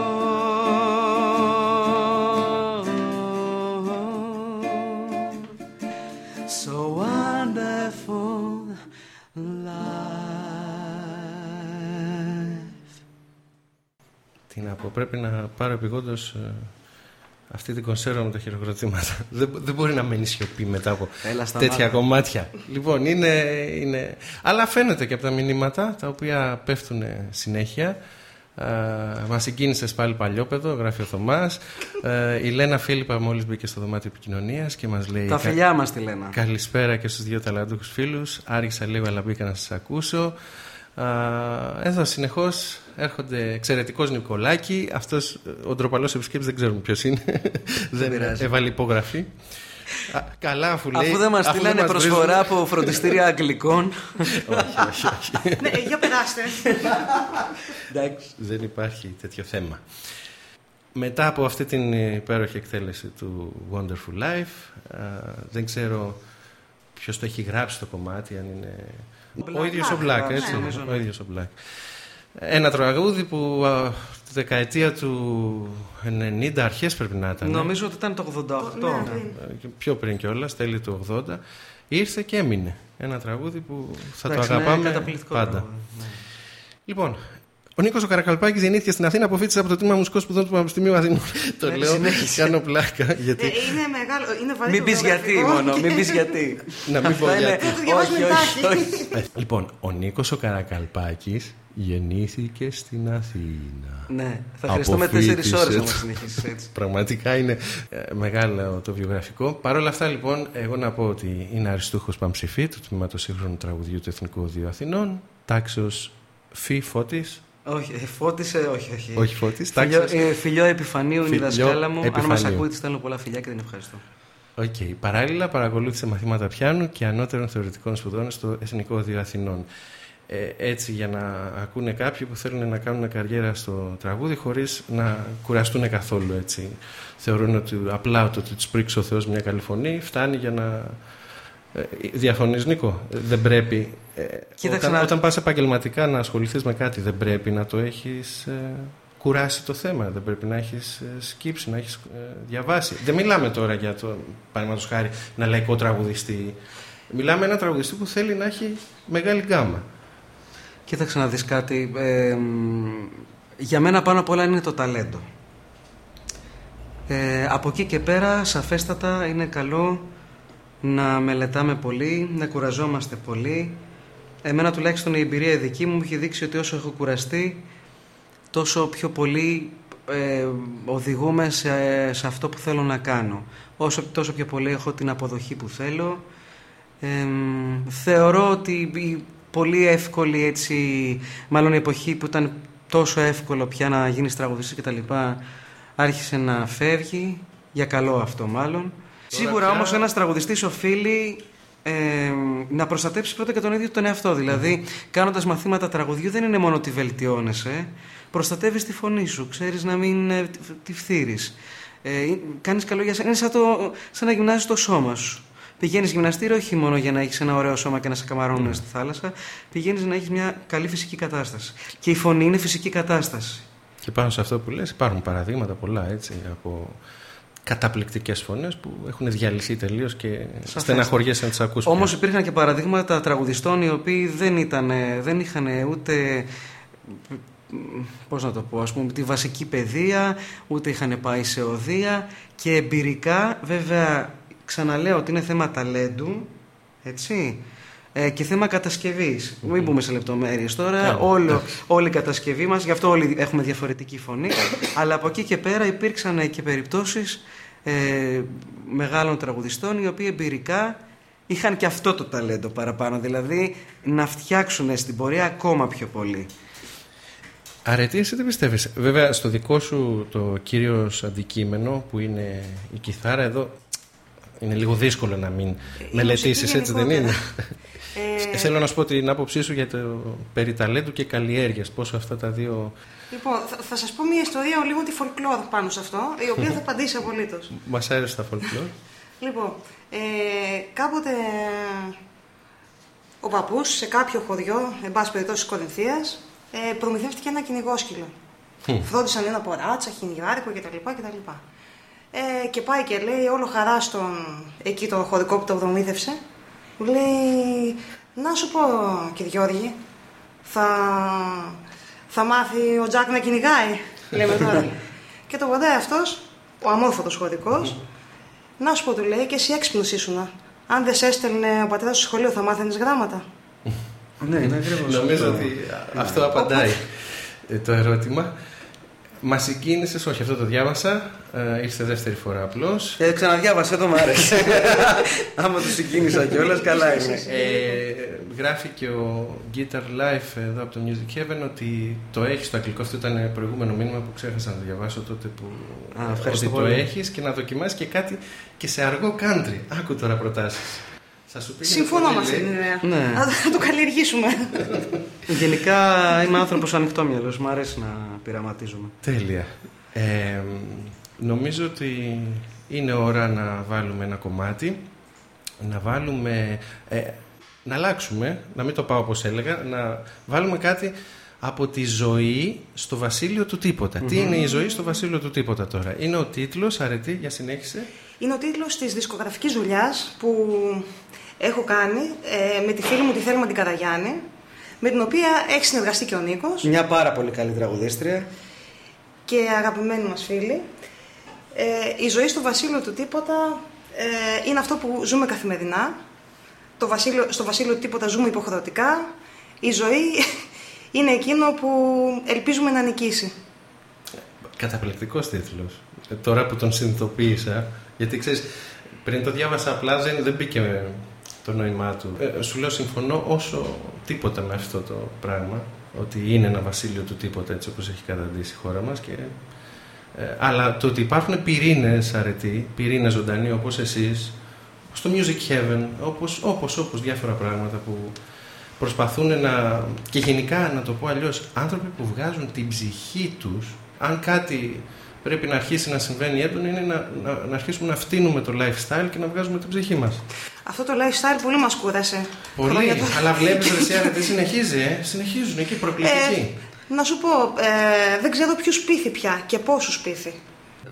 So wonderful life. Τι να πω, πρέπει να πάρω επιγόντως αυτή την κονσέρβα με τα χειροκροτήματα. <laughs> δεν, δεν μπορεί να μένει σιωπή μετά από Έλα, στα τέτοια μάτια. κομμάτια. λοιπόν, είναι, είναι. Αλλά φαίνεται και από τα μηνύματα τα οποία πέφτουν συνέχεια. Μας συγκίνησε πάλι παλιόπεδο, γράφει ο Θωμάς. η Λένα Φίλιππα μόλις μπήκε στο δωμάτιο επικοινωνίας και μας λέει. Τα φιλιά μας τη λένε. Καλησπέρα και στους δύο ταλαντούχους φίλους. Άργησα λίγο αλλά μπήκα να σας ακούσω. Α, εδώ συνεχώς έρχονται εξαιρετικός Νικολάκη. Αυτός ο ντροπαλός επισκέπτης δεν ξέρουμε ποιος είναι. δεν πειράζει. έβαλε υπογραφή. Α, καλά αφού λέει. Αφού δεν μας αφού στείλανε μας προσφορά βρίζουν- από φροντιστήρια αγγλικών. όχι, όχι, όχι. Ναι, για περάστε. Εντάξει. δεν υπάρχει τέτοιο θέμα. Μετά από αυτή την υπέροχη εκτέλεση του Wonderful Life, α, δεν ξέρω ποιος το έχει γράψει το κομμάτι, αν είναι... Ο ίδιος ο Black, Black, έτσι, ναι, νομίζω, ο ίδιος ο Black. Ένα τραγούδι που α, τη δεκαετία του 90 αρχές πρέπει να ήταν. Νομίζω ότι ήταν το 88. Ναι, πριν. Ε, και πιο πριν κιόλας, τέλη του 80, ήρθε και έμεινε. Ένα τραγούδι που θα Εντάξει, το είναι αγαπάμε καταπληκτικό πάντα. τραγούδι, ναι. Λοιπόν, ο Νίκος ο Καρακαλπάκης γεννήθηκε στην Αθήνα, αποφύτησε από το τμήμα μουσικών σπουδών του Πανεπιστημίου Αθηνών. το Ναι, λέω, συνέχισε. κάνω πλάκα. Ε, Γιατί. είναι μεγάλο, είναι βαρύ Μην το πεις γιατί βιογραφικό μόνο, και- μην πεις γιατί. να μην πω Αυτά είναι- γιατί. Θα το διαβάσουμε Όχι, όχι, εντάχει. όχι. Ε, λοιπόν, ο Νίκος ο Καρακαλπάκης γεννήθηκε στην Αθήνα. Ναι, θα χρειαστούμε τέσσερις Αποφύτησε. ώρες να μας συνεχίσεις έτσι. <laughs> Πραγματικά είναι ε, μεγάλο το βιογραφικό. Παρ' όλα αυτά, λοιπόν, εγώ να πω ότι είναι αριστούχος Παμψηφί του τμήματος σύγχρονου τραγουδιού του Εθνικού Ωδείου Αθηνών, τάξεως Φι Φώτης, Όχι, ε, φώτισε, όχι, όχι. όχι Φώτης, Φιλιό, τάξεως ε, Φιλιό Επιφανίου είναι η Φιλιό δασκάλα μου. Αν μας Επιφανίου. ακούει, τη στέλνω πολλά φιλιά και την ευχαριστώ. Οκ. Παράλληλα, παρακολούθησε μαθήματα πιάνου και ανώτερων θεωρητικών σπουδών στο Εθνικό Ωδείο Αθηνών. Ε, έτσι, για να ακούνε κάποιοι που θέλουν να κάνουν καριέρα στο τραγούδι χωρίς να κουραστούν καθόλου. Έτσι. Θεωρούν ότι απλά το ότι τους πρίξει ο Θεός μια καλή φωνή φτάνει για να. Ε, διαφωνείς Νίκο, Ε, δεν πρέπει ε, Κοίταξε όταν, να- όταν πας επαγγελματικά να ασχοληθείς με κάτι δεν πρέπει να το έχεις ε, κουράσει το θέμα δεν πρέπει να έχεις ε, σκύψει, να έχεις ε, διαβάσει δεν μιλάμε τώρα για το παραδείγματος χάρη ένα λαϊκό τραγουδιστή μιλάμε ένα τραγουδιστή που θέλει να έχει μεγάλη γκάμα Κοίταξε να δεις κάτι. ε, μ, για μένα πάνω απ' όλα είναι το ταλέντο. Ε, από εκεί και πέρα, σαφέστατα, είναι καλό να μελετάμε πολύ, να κουραζόμαστε πολύ. Εμένα τουλάχιστον η εμπειρία δική μου μου έχει δείξει ότι όσο έχω κουραστεί, τόσο πιο πολύ ε, οδηγούμε σε, σε αυτό που θέλω να κάνω. Όσο, τόσο πιο πολύ έχω την αποδοχή που θέλω. Ε, μ, θεωρώ ότι η πολύ εύκολη έτσι, μάλλον η εποχή που ήταν τόσο εύκολο πια να γίνεις τραγουδιστής και τα λοιπά, άρχισε να φεύγει, για καλό αυτό μάλλον. Σίγουρα πια- όμως ένας τραγουδιστής οφείλει ε, να προστατέψει πρώτα και τον ίδιο τον εαυτό. Δηλαδή, κάνοντας μαθήματα τραγουδιού δεν είναι μόνο ότι βελτιώνεσαι, προστατεύεις τη φωνή σου, ξέρεις να μην ε, τη- τη φθείρεις. Ε, κάνεις καλό για σένα. Είναι σαν, το, σαν να γυμνάζεις το σώμα σου. Πηγαίνεις γυμναστήριο όχι μόνο για να έχεις ένα ωραίο σώμα και να σε καμαρώνουν στη θάλασσα. Πηγαίνεις να έχεις μια καλή φυσική κατάσταση. Και η φωνή είναι φυσική κατάσταση. και πάνω σε αυτό που λες υπάρχουν παραδείγματα πολλά έτσι από καταπληκτικές φωνές που έχουν διαλυθεί τελείως και Σαφές. στεναχωριέσαι να τις ακούς Όμως πια. υπήρχαν και παραδείγματα τραγουδιστών οι οποίοι δεν, ήταν, δεν είχαν ούτε. Πώς να το πω, ας πούμε, τη βασική παιδεία, ούτε είχαν πάει σε οδεία και εμπειρικά, βέβαια, ξαναλέω ότι είναι θέμα ταλέντου, έτσι, ε, και θέμα κατασκευής. Μην μπούμε σε λεπτομέρειες τώρα, Καλά, όλο, εντάξει. όλη η κατασκευή μας, γι' αυτό όλοι έχουμε διαφορετική φωνή, <coughs> αλλά από εκεί και πέρα υπήρξαν και περιπτώσεις ε, μεγάλων τραγουδιστών οι οποίοι εμπειρικά είχαν και αυτό το ταλέντο παραπάνω, δηλαδή να φτιάξουν στην πορεία ακόμα πιο πολύ. Αρετή, εσύ τι πιστεύεις; Βέβαια, στο δικό σου το κύριος αντικείμενο που είναι η κιθάρα εδώ είναι λίγο δύσκολο να μην μελετήσεις, μουσική έτσι δεν είναι; γενικότερα. Ε, <laughs> Ε, Θέλω να σου πω την άποψή σου για το περί ταλέντου και καλλιέργειας. Πόσο αυτά τα δύο Λοιπόν, θα, θα σας πω μια ιστορία λίγο τη folklore πάνω σε αυτό, η οποία θα <laughs> απαντήσει απολύτως. μας άρεσε τα folklore. <laughs> Λοιπόν, ε, κάποτε ο παππούς σε κάποιο χωριό, εν πάση περιπτώσει της Κορινθίας, ε, προμηθεύτηκε ένα κυνηγόσκυλο. Φρόντισαν ένα ποράτσα, χινιάρικο κτλ. κτλ. Ε, και πάει και λέει όλο χαρά στον εκεί το χωρικό που το προμήθευσε. Μου λέει, να σου πω κύριε Γιώργη, θα, θα μάθει ο Τζακ να κυνηγάει, λέμε τώρα. <laughs> και το βοδέ αυτός, ο αμόρφωτος χωρικός, να σου πω του λέει και εσύ έξυπνος ήσουνα. Αν δεν σε έστελνε ο πατέρας στο σχολείο θα μάθαινες γράμματα. Ναι, είναι ακριβώς Νομίζω αυτό. ότι αυτό απαντάει ε, το ερώτημα. Μας συγκίνησε, όχι αυτό το διάβασα. Ε, ήρθε δεύτερη φορά απλώς. Ε, ξαναδιάβασε το, μ' άρεσε. <laughs> Άμα το συγκίνησα κιόλας, καλά είναι. Ε, γράφει και ο Guitar Life εδώ από το Music Heaven ότι το έχεις στο αγγλικό. Αυτό ήταν προηγούμενο μήνυμα που ξέχασα να το διαβάσω τότε που. Α, ευχαριστώ ότι πολύ. το έχεις και να δοκιμάσεις και κάτι και σε αργό country. Άκου τώρα προτάσεις. Θα σου πήγαινε Συμφωνώ πολύ, με αυτή λέει. την ιδέα. Ναι. Να το καλλιεργήσουμε. Γενικά είμαι άνθρωπος ανοιχτόμυαλο. Μου αρέσει να πειραματίζομαι. Τέλεια. Ε, νομίζω ότι είναι ώρα να βάλουμε ένα κομμάτι, να βάλουμε, ε, να αλλάξουμε, να μην το πάω όπως έλεγα, να βάλουμε κάτι από τη ζωή στο βασίλειο του τίποτα. Τι είναι η ζωή στο βασίλειο του τίποτα τώρα; Είναι ο τίτλος, αρετή, για συνέχισε. Είναι ο τίτλος της δισκογραφικής δουλειάς που έχω κάνει ε, με τη φίλη μου τη Θέλμα την Καραγιάννη, με την οποία έχει συνεργαστεί και ο Νίκος Μια πάρα πολύ καλή τραγουδίστρια. και αγαπημένοι μας φίλοι. Ε, η ζωή στο βασίλειο του τίποτα ε, είναι αυτό που ζούμε καθημερινά. Το βασίλειο, στο βασίλειο του τίποτα ζούμε υποχρεωτικά. Η ζωή <laughs> είναι εκείνο που ελπίζουμε να νικήσει. Καταπληκτικός τίτλος. Ε, τώρα που τον συνειδητοποίησα, γιατί ξέρεις, πριν το διάβασα απλά δεν, δεν μπήκε το νόημά του. Ε, σου λέω συμφωνώ όσο τίποτα με αυτό το πράγμα, ότι είναι ένα βασίλειο του τίποτα έτσι όπως έχει καταντήσει η χώρα μας και ε, αλλά το ότι υπάρχουν πυρήνες αρετοί, πυρήνες ζωντανοί όπως εσείς, στο Music Heaven, όπως, όπως, όπως διάφορα πράγματα που προσπαθούν να... και γενικά να το πω αλλιώς, άνθρωποι που βγάζουν την ψυχή τους, αν κάτι πρέπει να αρχίσει να συμβαίνει έντονα είναι να, να, να αρχίσουμε να φτύνουμε το lifestyle και να βγάζουμε την ψυχή μας. Αυτό το lifestyle πολύ μας κούρασε. Πολύ, Χρόνια τώρα. αλλά βλέπεις ρε Σιάρα, τι συνεχίζει, ε; συνεχίζουν εκεί προκλητικοί. Ε, να σου πω, ε, δεν ξέρω ποιους πείθει πια και πόσους πείθει.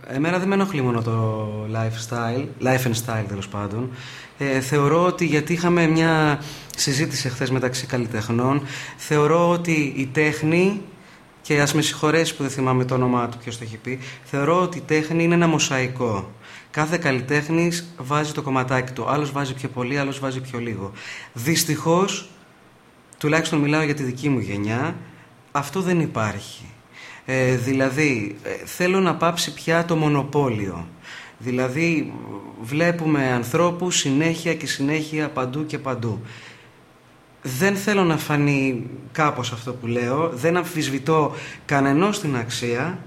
Εμένα δεν με ενοχλεί μόνο το lifestyle, life and style τέλος πάντων. Ε, θεωρώ ότι γιατί είχαμε μια συζήτηση χθες μεταξύ καλλιτεχνών, θεωρώ ότι η τέχνη, και ας με συγχωρέσει που δεν θυμάμαι το όνομά του, ποιος το έχει πει, θεωρώ ότι η τέχνη είναι ένα μοσαϊκό. Κάθε καλλιτέχνης βάζει το κομματάκι του. Άλλος βάζει πιο πολύ, άλλος βάζει πιο λίγο. Δυστυχώς, τουλάχιστον μιλάω για τη δική μου γενιά, αυτό δεν υπάρχει. Ε, δηλαδή, ε, θέλω να πάψει πια το μονοπόλιο. Δηλαδή, βλέπουμε ανθρώπους συνέχεια και συνέχεια παντού και παντού. Δεν θέλω να φανεί κάπως αυτό που λέω, δεν αμφισβητώ κανενός την αξία,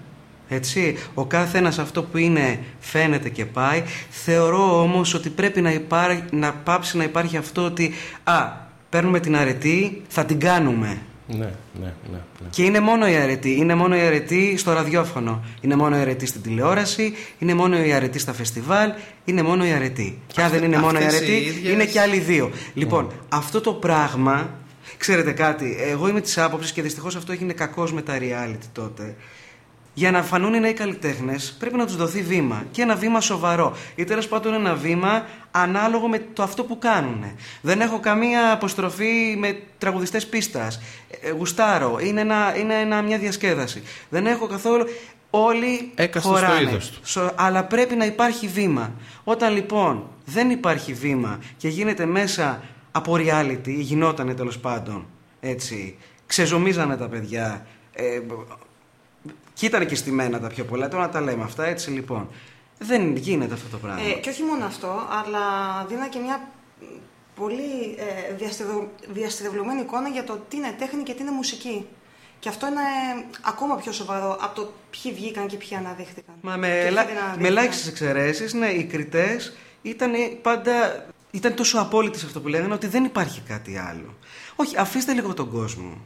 έτσι. Ο κάθε ένας αυτό που είναι φαίνεται και πάει. Θεωρώ όμως ότι πρέπει να, υπά... να πάψει να υπάρχει αυτό ότι «Α, παίρνουμε την αρετή, θα την κάνουμε». Ναι, ναι, ναι. ναι. Και είναι μόνο η αρετή. Είναι μόνο η αρετή στο ραδιόφωνο. Είναι μόνο η αρετή στην τηλεόραση. Είναι μόνο η αρετή στα φεστιβάλ. Είναι μόνο η αρετή. Και αν Αυτέ- δεν είναι μόνο η αυτές οι αρετή, ίδιες- είναι και άλλοι δύο. Λοιπόν, αυτό το πράγμα. Ξέρετε κάτι, εγώ είμαι της άποψης και δυστυχώς αυτό έγινε κακός με τα reality τότε. Για να φανούν οι νέοι καλλιτέχνες, πρέπει να τους δοθεί βήμα. Και ένα βήμα σοβαρό. Ή τέλος πάντων ένα βήμα ανάλογο με το αυτό που κάνουν. Δεν έχω καμία αποστροφή με τραγουδιστές πίστα. Ε, γουστάρω. Είναι, ένα, είναι ένα, μια διασκέδαση. Δεν έχω καθόλου. Όλοι Έκαστος στο χωράνε. είδος του. Σο- αλλά πρέπει να υπάρχει βήμα. Όταν λοιπόν δεν υπάρχει βήμα και γίνεται μέσα από reality, ή γινότανε τέλος πάντων, έτσι, ξεζομίζανε τα παιδιά, ε, και ήταν και στημένα τα πιο πολλά, τώρα να τα λέμε αυτά, έτσι λοιπόν. Δεν γίνεται αυτό το πράγμα. Ε, και όχι μόνο αυτό, αλλά δίνα και μια μ, πολύ ε, διαστεδο- διαστρεβλωμένη εικόνα για το τι είναι τέχνη και τι είναι μουσική. Και αυτό είναι ακόμα πιο σοβαρό από το ποιοι βγήκαν και ποιοι αναδείχθηκαν. Μα Και με, ποιοι ελα... δεν αναδείχθηκαν. με ελάχιστες εξαιρέσεις, ναι, οι κριτές ήταν πάντα. ήταν τόσο απόλυτοι σε αυτό που λέγανε ότι δεν υπάρχει κάτι άλλο. Όχι, αφήστε λίγο τον κόσμο.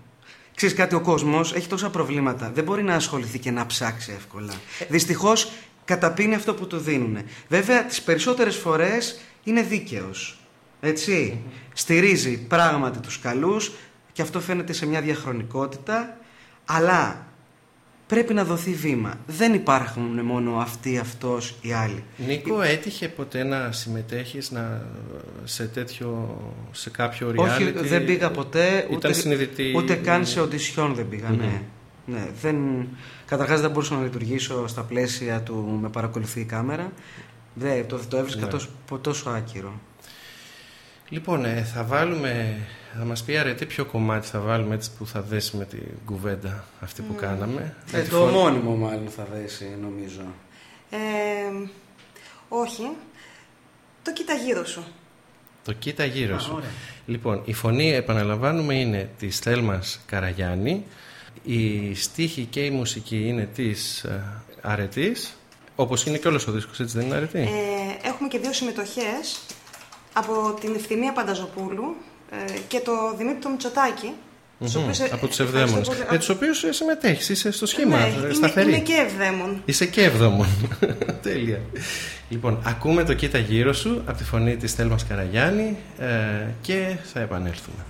Ξέρεις κάτι, ο κόσμος έχει τόσα προβλήματα. Δεν μπορεί να ασχοληθεί και να ψάξει εύκολα. Δυστυχώς καταπίνει αυτό που του δίνουν. Βέβαια, τις περισσότερες φορές είναι δίκαιος. Έτσι. Στηρίζει πράγματι τους καλούς και αυτό φαίνεται σε μια διαχρονικότητα, αλλά πρέπει να δοθεί βήμα. Δεν υπάρχουν μόνο αυτοί, αυτός, οι άλλοι. Νίκο, έτυχε ποτέ να συμμετέχεις να, σε τέτοιο, σε κάποιο reality; Όχι, δεν πήγα ποτέ, ούτε, ούτε καν σε οντισιόν δεν πήγα, ναι. ναι. Δεν, καταρχάς δεν μπορούσα να λειτουργήσω στα πλαίσια του με παρακολουθεί η κάμερα. Δεν, το, το έβρισκα ναι. τόσο, τόσο άκυρο. Λοιπόν, ε, θα βάλουμε, θα μας πει αρετή ποιο κομμάτι θα βάλουμε έτσι που θα δέσει με την κουβέντα αυτή που κάναμε. Ε, το φων... μόνιμο μάλλον θα δέσει νομίζω. Ε, όχι, το κοίτα γύρω σου. Το κοίτα γύρω σου. Λοιπόν, η φωνή επαναλαμβάνουμε είναι της Θέλμας Καραγιάννη, η στίχη και η μουσική είναι της ε, Αρετής, όπως είναι και όλος ο δίσκος, έτσι δεν είναι Αρετή; Ε, έχουμε και δύο συμμετοχές από την Ευθυμία Πανταζοπούλου ε, και το Δημήτρη Μητσοτάκη. Mm-hmm. από τους Ευδαίμονες. Με τους οποίους συμμετέχεις, είσαι στο σχήμα. Ναι, σταθερή. Είμαι, είμαι και Ευδαίμον. Είσαι και Ευδαίμον. <laughs> Τέλεια. Λοιπόν, ακούμε το Κοίτα γύρω σου από τη φωνή της Θέλμας Καραγιάννη ε, και θα επανέλθουμε.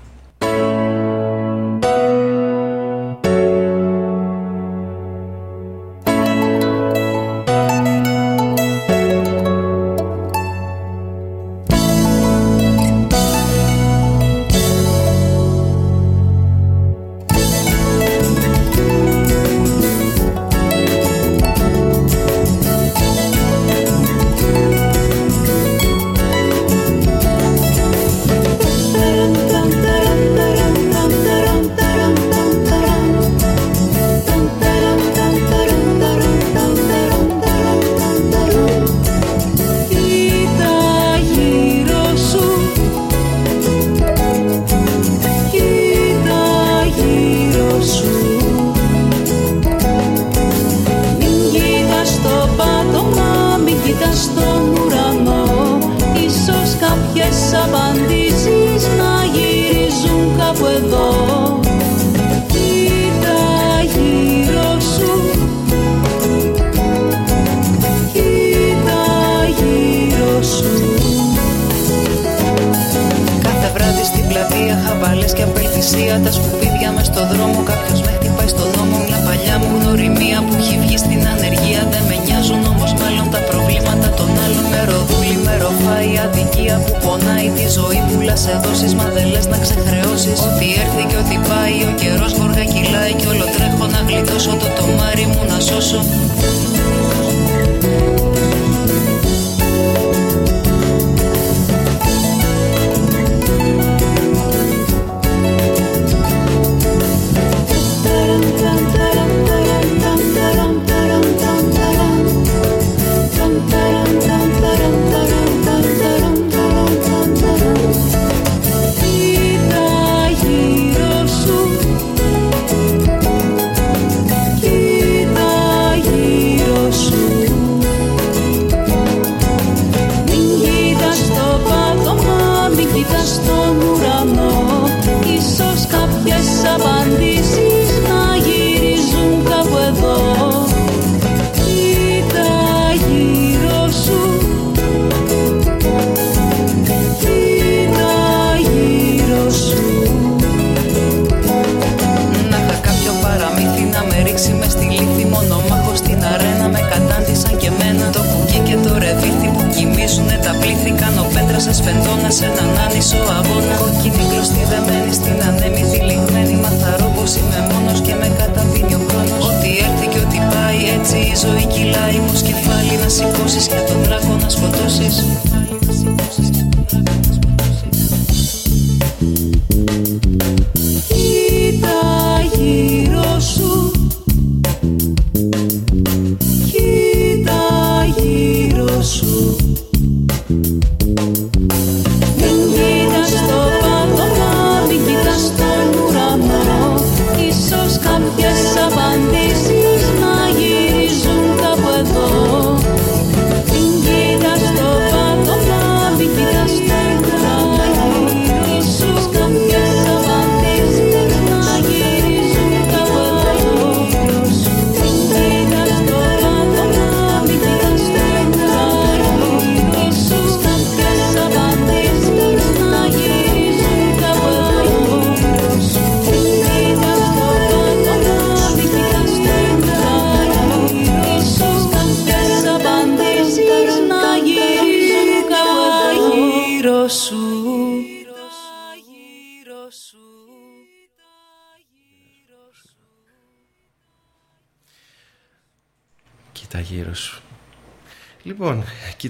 so we can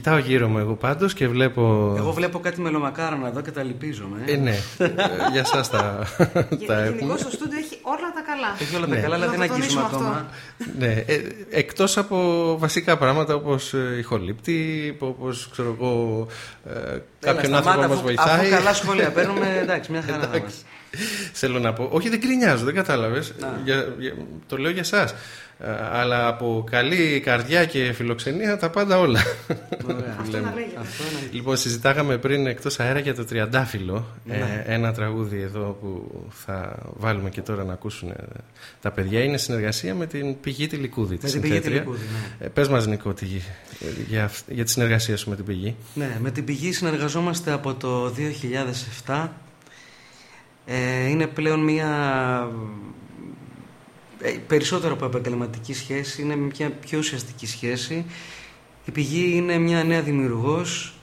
κοιτάω γύρω μου εγώ πάντως και βλέπω... Εγώ βλέπω κάτι μελομακάρονα εδώ και τα λυπίζομαι. Ε, ναι, για σας τα, <laughs> τα έχουμε. Γενικώς το στούντιο έχει όλα τα καλά. Έχει όλα τα ναι. καλά, αλλά δεν αγγίζουμε ακόμα. ναι, ε, εκτός από βασικά πράγματα όπως ε, ηχολήπτη, όπως ξέρω εγώ, ε, κάποιον άνθρωπο που μας βοηθάει. Αφού καλά σχόλια παίρνουμε, εντάξει, μια χαρά θα Θέλω να πω, όχι δεν κρινιάζω, δεν κατάλαβες, το λέω για εσάς. Ε, αλλά από καλή καρδιά και φιλοξενία τα πάντα όλα. Ωραία. <laughs> λοιπόν, συζητάγαμε πριν εκτός αέρα για το Τριαντάφυλλο. Ε, ναι. ένα τραγούδι εδώ που θα βάλουμε και τώρα να ακούσουν ε, τα παιδιά. Είναι συνεργασία με την Πηγή τη Λικούδη. Με την Πηγή τη Λικούδη, ναι. πες μας Νικό για, για τη συνεργασία σου με την Πηγή. Ναι, με την Πηγή συνεργαζόμαστε από το 2007. είναι πλέον μια ε, περισσότερο από επαγγελματική σχέση, είναι μια πιο ουσιαστική σχέση. Η πηγή είναι μια νέα δημιουργός,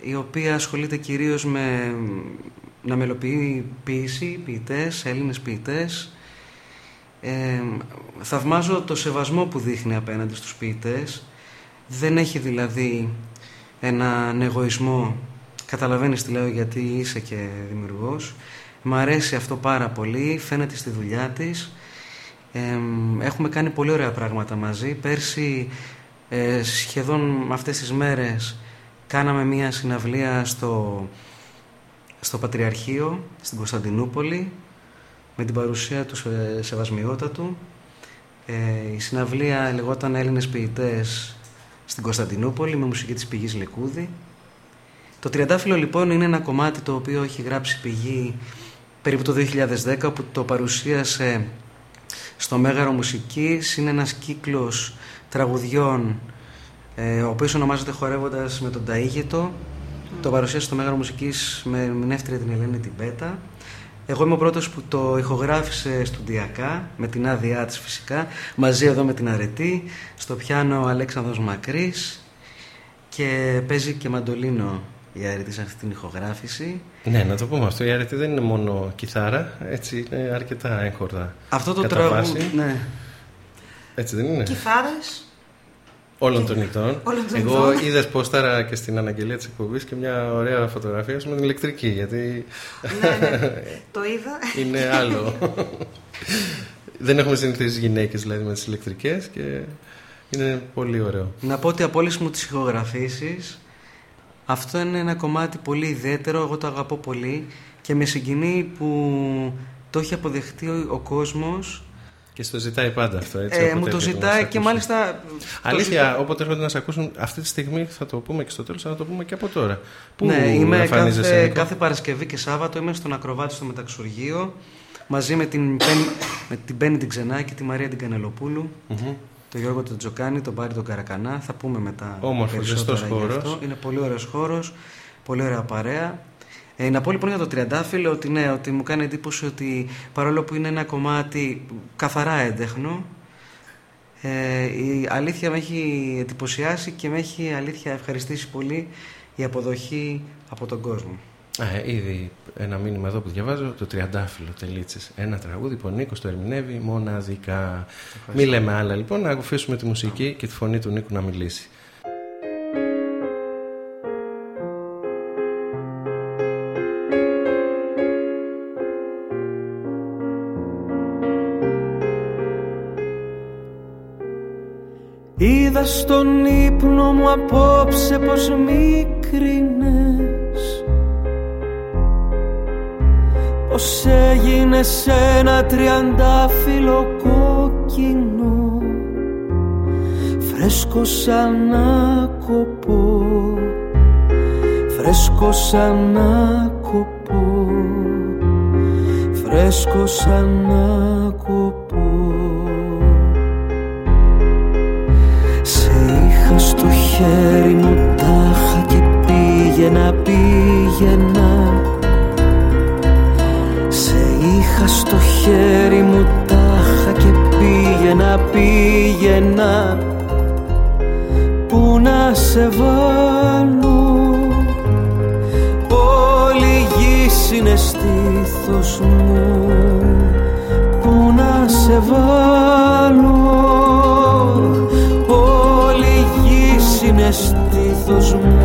η οποία ασχολείται κυρίως με να μελοποιεί ποίηση, ποιητές, Έλληνες ποιητές. Ε, θαυμάζω το σεβασμό που δείχνει απέναντι στους ποιητές. Δεν έχει δηλαδή έναν εγωισμό, καταλαβαίνεις τι λέω γιατί είσαι και δημιουργός. Μ' αρέσει αυτό πάρα πολύ, φαίνεται στη δουλειά της έχουμε κάνει πολύ ωραία πράγματα μαζί. Πέρσι ε, σχεδόν αυτές τις μέρες κάναμε μία συναυλία στο, στο Πατριαρχείο, στην Κωνσταντινούπολη, με την παρουσία του σε, Σεβασμιότατου. Ε, η συναυλία λεγόταν Έλληνες ποιητές στην Κωνσταντινούπολη με μουσική της πηγής Λεκούδη. Το Τριαντάφυλλο λοιπόν είναι ένα κομμάτι το οποίο έχει γράψει πηγή περίπου το 2010 που το παρουσίασε στο Μέγαρο Μουσικής είναι ένας κύκλος τραγουδιών ε, ο οποίος ονομάζεται «Χορεύοντας με τον Ταΐγετο». Το παρουσίασε στο Μέγαρο Μουσικής με μηνεύτρια την Ελένη Τιμπέτα. Εγώ είμαι ο πρώτος που το ηχογράφησε στουντιακά, με την άδειά της φυσικά, μαζί εδώ με την Αρετή, στο πιάνο ο Αλέξανδρος Μακρύς και παίζει και μαντολίνο η αρετή σε αυτή την ηχογράφηση. Ναι, να το πούμε αυτό. Η αρετή δεν είναι μόνο κιθάρα, έτσι είναι αρκετά έγχορδα. Αυτό το τραγούδι. Ναι. Έτσι δεν είναι; Κιθάρες. Όλων των ειδών. Εγώ είδες πόσταρα και στην αναγγελία της εκπομπής και μια ωραία φωτογραφία σου με την ηλεκτρική. Γιατί. Ναι, ναι. <laughs> το είδα. Είναι άλλο. δεν έχουμε συνηθίσει γυναίκες δηλαδή με τις ηλεκτρικές και είναι πολύ ωραίο. Να πω ότι από όλες μου τις ηχογραφήσεις αυτό είναι ένα κομμάτι πολύ ιδιαίτερο, εγώ το αγαπώ πολύ και με συγκινεί που το έχει αποδεχτεί ο κόσμος και στο ζητάει πάντα αυτό, έτσι. Ε, μου το ζητάει και μάλιστα. Αλήθεια, το... όποτε έρχονται να σε ακούσουν, αυτή τη στιγμή θα το πούμε και στο τέλος, θα το πούμε και από τώρα. Πού ναι, είμαι κάθε, κάθε Παρασκευή και Σάββατο είμαι στον Ακροβάτη στο Μεταξουργείο μαζί με την, με την Πέννη την Ξενάκη και τη Μαρία την κανελοπουλου τον Γιώργο τον Τζοκάνη, τον Πάρη τον Καρακανά. Θα πούμε μετά. Όμορφος, ζεστός χώρος. Είναι πολύ ωραίος χώρος, πολύ ωραία παρέα. Ε, να πω λοιπόν για το Τριαντάφυλλο ότι ναι, ότι μου κάνει εντύπωση ότι παρόλο που είναι ένα κομμάτι καθαρά έντεχνο, ε, η αλήθεια με έχει εντυπωσιάσει και με έχει αλήθεια ευχαριστήσει πολύ η αποδοχή από τον κόσμο. Ε, ήδη ένα μήνυμα εδώ που διαβάζω, το Τριαντάφυλλο τελίτσες. Ένα τραγούδι που ο Νίκος το ερμηνεύει μοναδικά. Μη λέμε άλλα λοιπόν, να αφήσουμε τη μουσική και τη φωνή του Νίκου να μιλήσει. Είδα στον ύπνο μου απόψε πως μικρινές πως έγινε σε ένα τριαντάφυλλο κόκκινο φρέσκο σαν να κοπώ φρέσκο σαν να κοπώ φρέσκο σαν να κοπώ Σε είχα στο χέρι μου τάχα και πήγαινα πήγαινα είχα στο χέρι μου τάχα και πήγαινα, πήγαινα. Πού να σε βάλω; Όλη γη είναι μου. Πού να σε βάλω; Όλη γη είναι μου.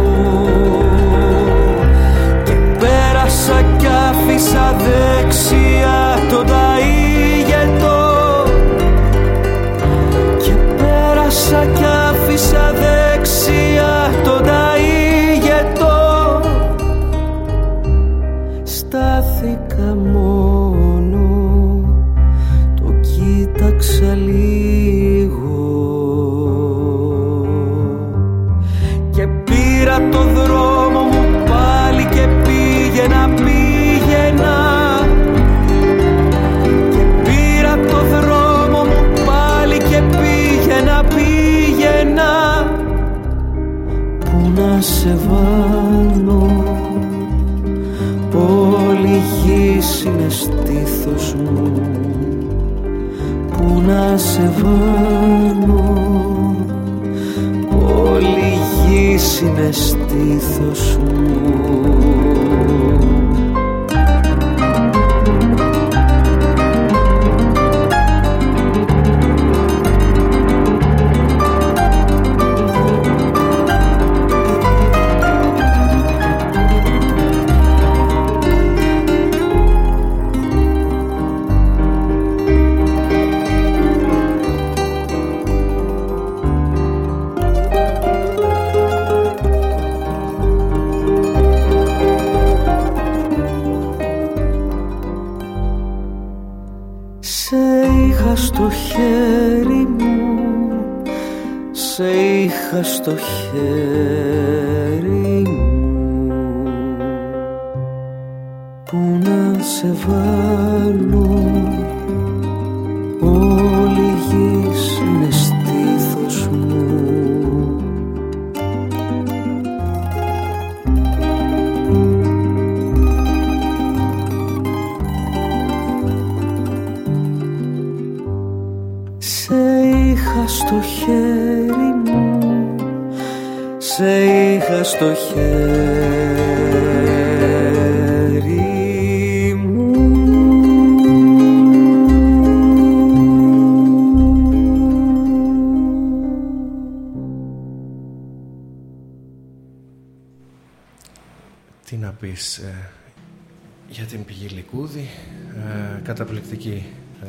Άφησα δεξιά τον ταΐγετο. Και πέρασα κι άφησα δεξιά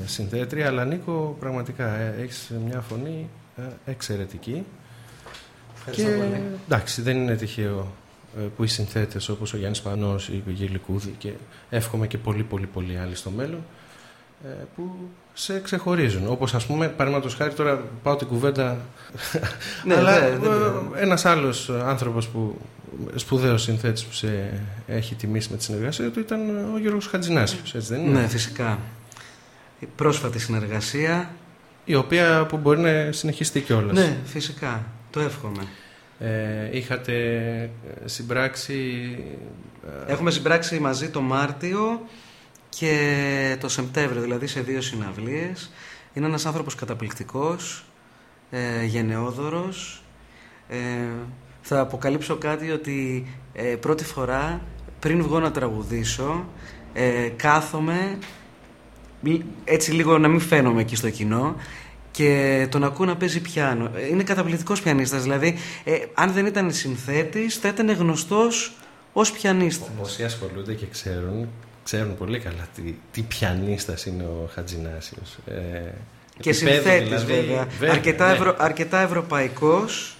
συνθέτρια, αλλά Νίκο πραγματικά ε, έχεις μια φωνή ε, εξαιρετική. Ευχαριστώ και πολύ. εντάξει, δεν είναι τυχαίο ε, που οι συνθέτες όπως ο Γιάννης Πανός, η πηγή Λικούδη και εύχομαι και πολύ πολύ πολύ άλλοι στο μέλλον ε, που σε ξεχωρίζουν. Όπως ας πούμε, παραδείγματος χάρη τώρα πάω την κουβέντα Ναι, αλλά ναι, δεν ε, πειράζει. ένας άλλος άνθρωπος που σπουδαίος συνθέτης που σε έχει τιμήσει με τη συνεργασία του ήταν ο Γιώργος Χατζινάσιος, έτσι δεν είναι; Ναι, φυσικά. Η πρόσφατη συνεργασία. Η οποία που μπορεί να συνεχιστεί κιόλας. Ναι, φυσικά. Το εύχομαι. Ε, είχατε ε, συμπράξει... ε, Έχουμε συμπράξει μαζί το Μάρτιο και το Σεπτέμβριο, δηλαδή σε δύο συναυλίες. Είναι ένας άνθρωπος καταπληκτικός, ε, γενναιόδωρος. Ε, θα αποκαλύψω κάτι ότι ε, πρώτη φορά πριν βγω να τραγουδήσω ε, κάθομαι λ- έτσι λίγο να μην φαίνομαι εκεί στο κοινό και τον ακούω να παίζει πιάνο. Ε, Είναι καταπληκτικός πιανίστας, δηλαδή ε, αν δεν ήταν συνθέτης θα ήταν γνωστός ως πιανίστας. Όσοι ασχολούνται και ξέρουν, ξέρουν πολύ καλά τι, τι πιανίστας είναι ο Χατζινάσιος. Ε, Και επίπεδο συνθέτης δηλαδή, βέβαια. αρκετά, ναι. ευρω, αρκετά ευρωπαϊκός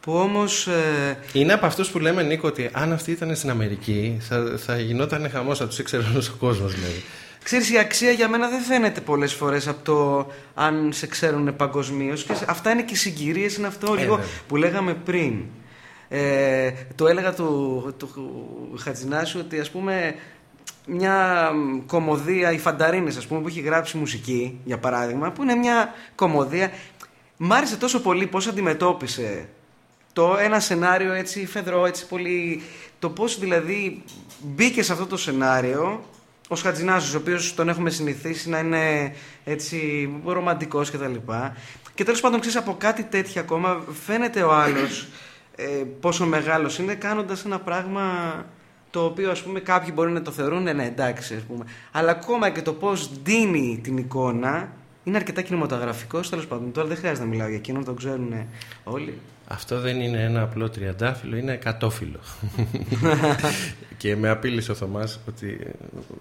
που όμως ε, Είναι από αυτούς που λέμε Νίκο ότι αν αυτοί ήταν στην Αμερική θα, θα γινόταν χαμός, θα τους ήξερε όλος ο κόσμος δηλαδή. Ξέρεις, η αξία για μένα δεν φαίνεται πολλές φορές από το αν σε ξέρουν παγκοσμίως. Αυτά είναι και οι συγκυρίες, είναι αυτό λίγο βέβαια. που λέγαμε πριν. Ε, το έλεγα του, του Χατζινάσου ότι ας πούμε μια μ, κομμωδία, οι Φανταρίνες ας πούμε που έχει γράψει μουσική για παράδειγμα που είναι μια κομμωδία μ' άρεσε τόσο πολύ πώς αντιμετώπισε το ένα σενάριο έτσι φεδρό, έτσι πολύ το πώς δηλαδή μπήκε σε αυτό το σενάριο ο Χατζινάσος, ο οποίος τον έχουμε συνηθίσει να είναι έτσι ρομαντικός κτλ. Και, και τέλος πάντων ξέρεις από κάτι τέτοιο ακόμα φαίνεται ο άλλος ε, πόσο μεγάλος είναι κάνοντας ένα πράγμα το οποίο ας πούμε κάποιοι μπορεί να το θεωρούν ναι, ναι εντάξει ας πούμε αλλά ακόμα και το πώς δίνει την εικόνα είναι αρκετά κινηματογραφικός. Τέλος πάντων, τώρα δεν χρειάζεται να μιλάω για εκείνον, τον ξέρουν όλοι. Αυτό δεν είναι ένα απλό τριαντάφυλλο, είναι εκατόφυλλο. <laughs> και με απείλησε ο Θωμάς ότι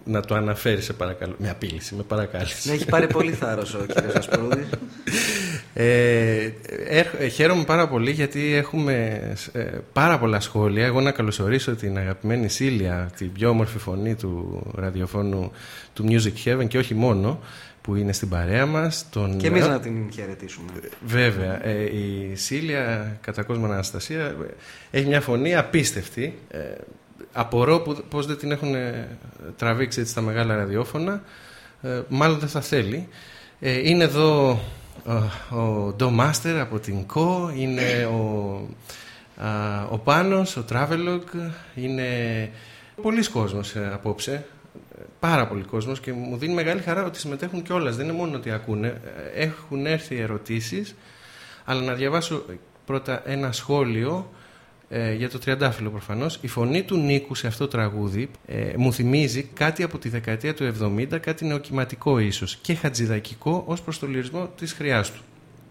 να το αναφέρει, σε παρακαλώ. Με απείλησε, με παρακάλεσε. Ναι, έχει πάρει πολύ θάρρος ο κ. Ασπρούδη. Ε, ε, χαίρομαι πάρα πολύ γιατί έχουμε ε, πάρα πολλά σχόλια. Εγώ να καλωσορίσω την αγαπημένη Σίλια, την πιο όμορφη φωνή του ραδιοφώνου του Music Heaven και όχι μόνο που είναι στην παρέα μας. Τον... Και εμείς να την χαιρετήσουμε. Βέβαια. Ε, η Σίλια, κατά κόσμο Αναστασία, έχει μια φωνή απίστευτη. Ε, απορώ που, πώς δεν την έχουν τραβήξει έτσι στα μεγάλα ραδιόφωνα. Ε, μάλλον δεν θα θέλει. Ε, είναι εδώ ο Ντό Μάστερ από την ΚΟ, είναι ο, ο Πάνος, ο Travelog, είναι πολλοί κόσμος απόψε πάρα πολύ κόσμος και μου δίνει μεγάλη χαρά ότι συμμετέχουν κιόλας. Δεν είναι μόνο ότι ακούνε. Έχουν έρθει ερωτήσεις, αλλά να διαβάσω πρώτα ένα σχόλιο ε, για το Τριαντάφυλλο προφανώς. Η φωνή του Νίκου σε αυτό το τραγούδι ε, μου θυμίζει κάτι από τη δεκαετία του 70, κάτι νεοκυματικό ίσως και χατζηδακικό ως προς το λυρισμό της χρειάς του.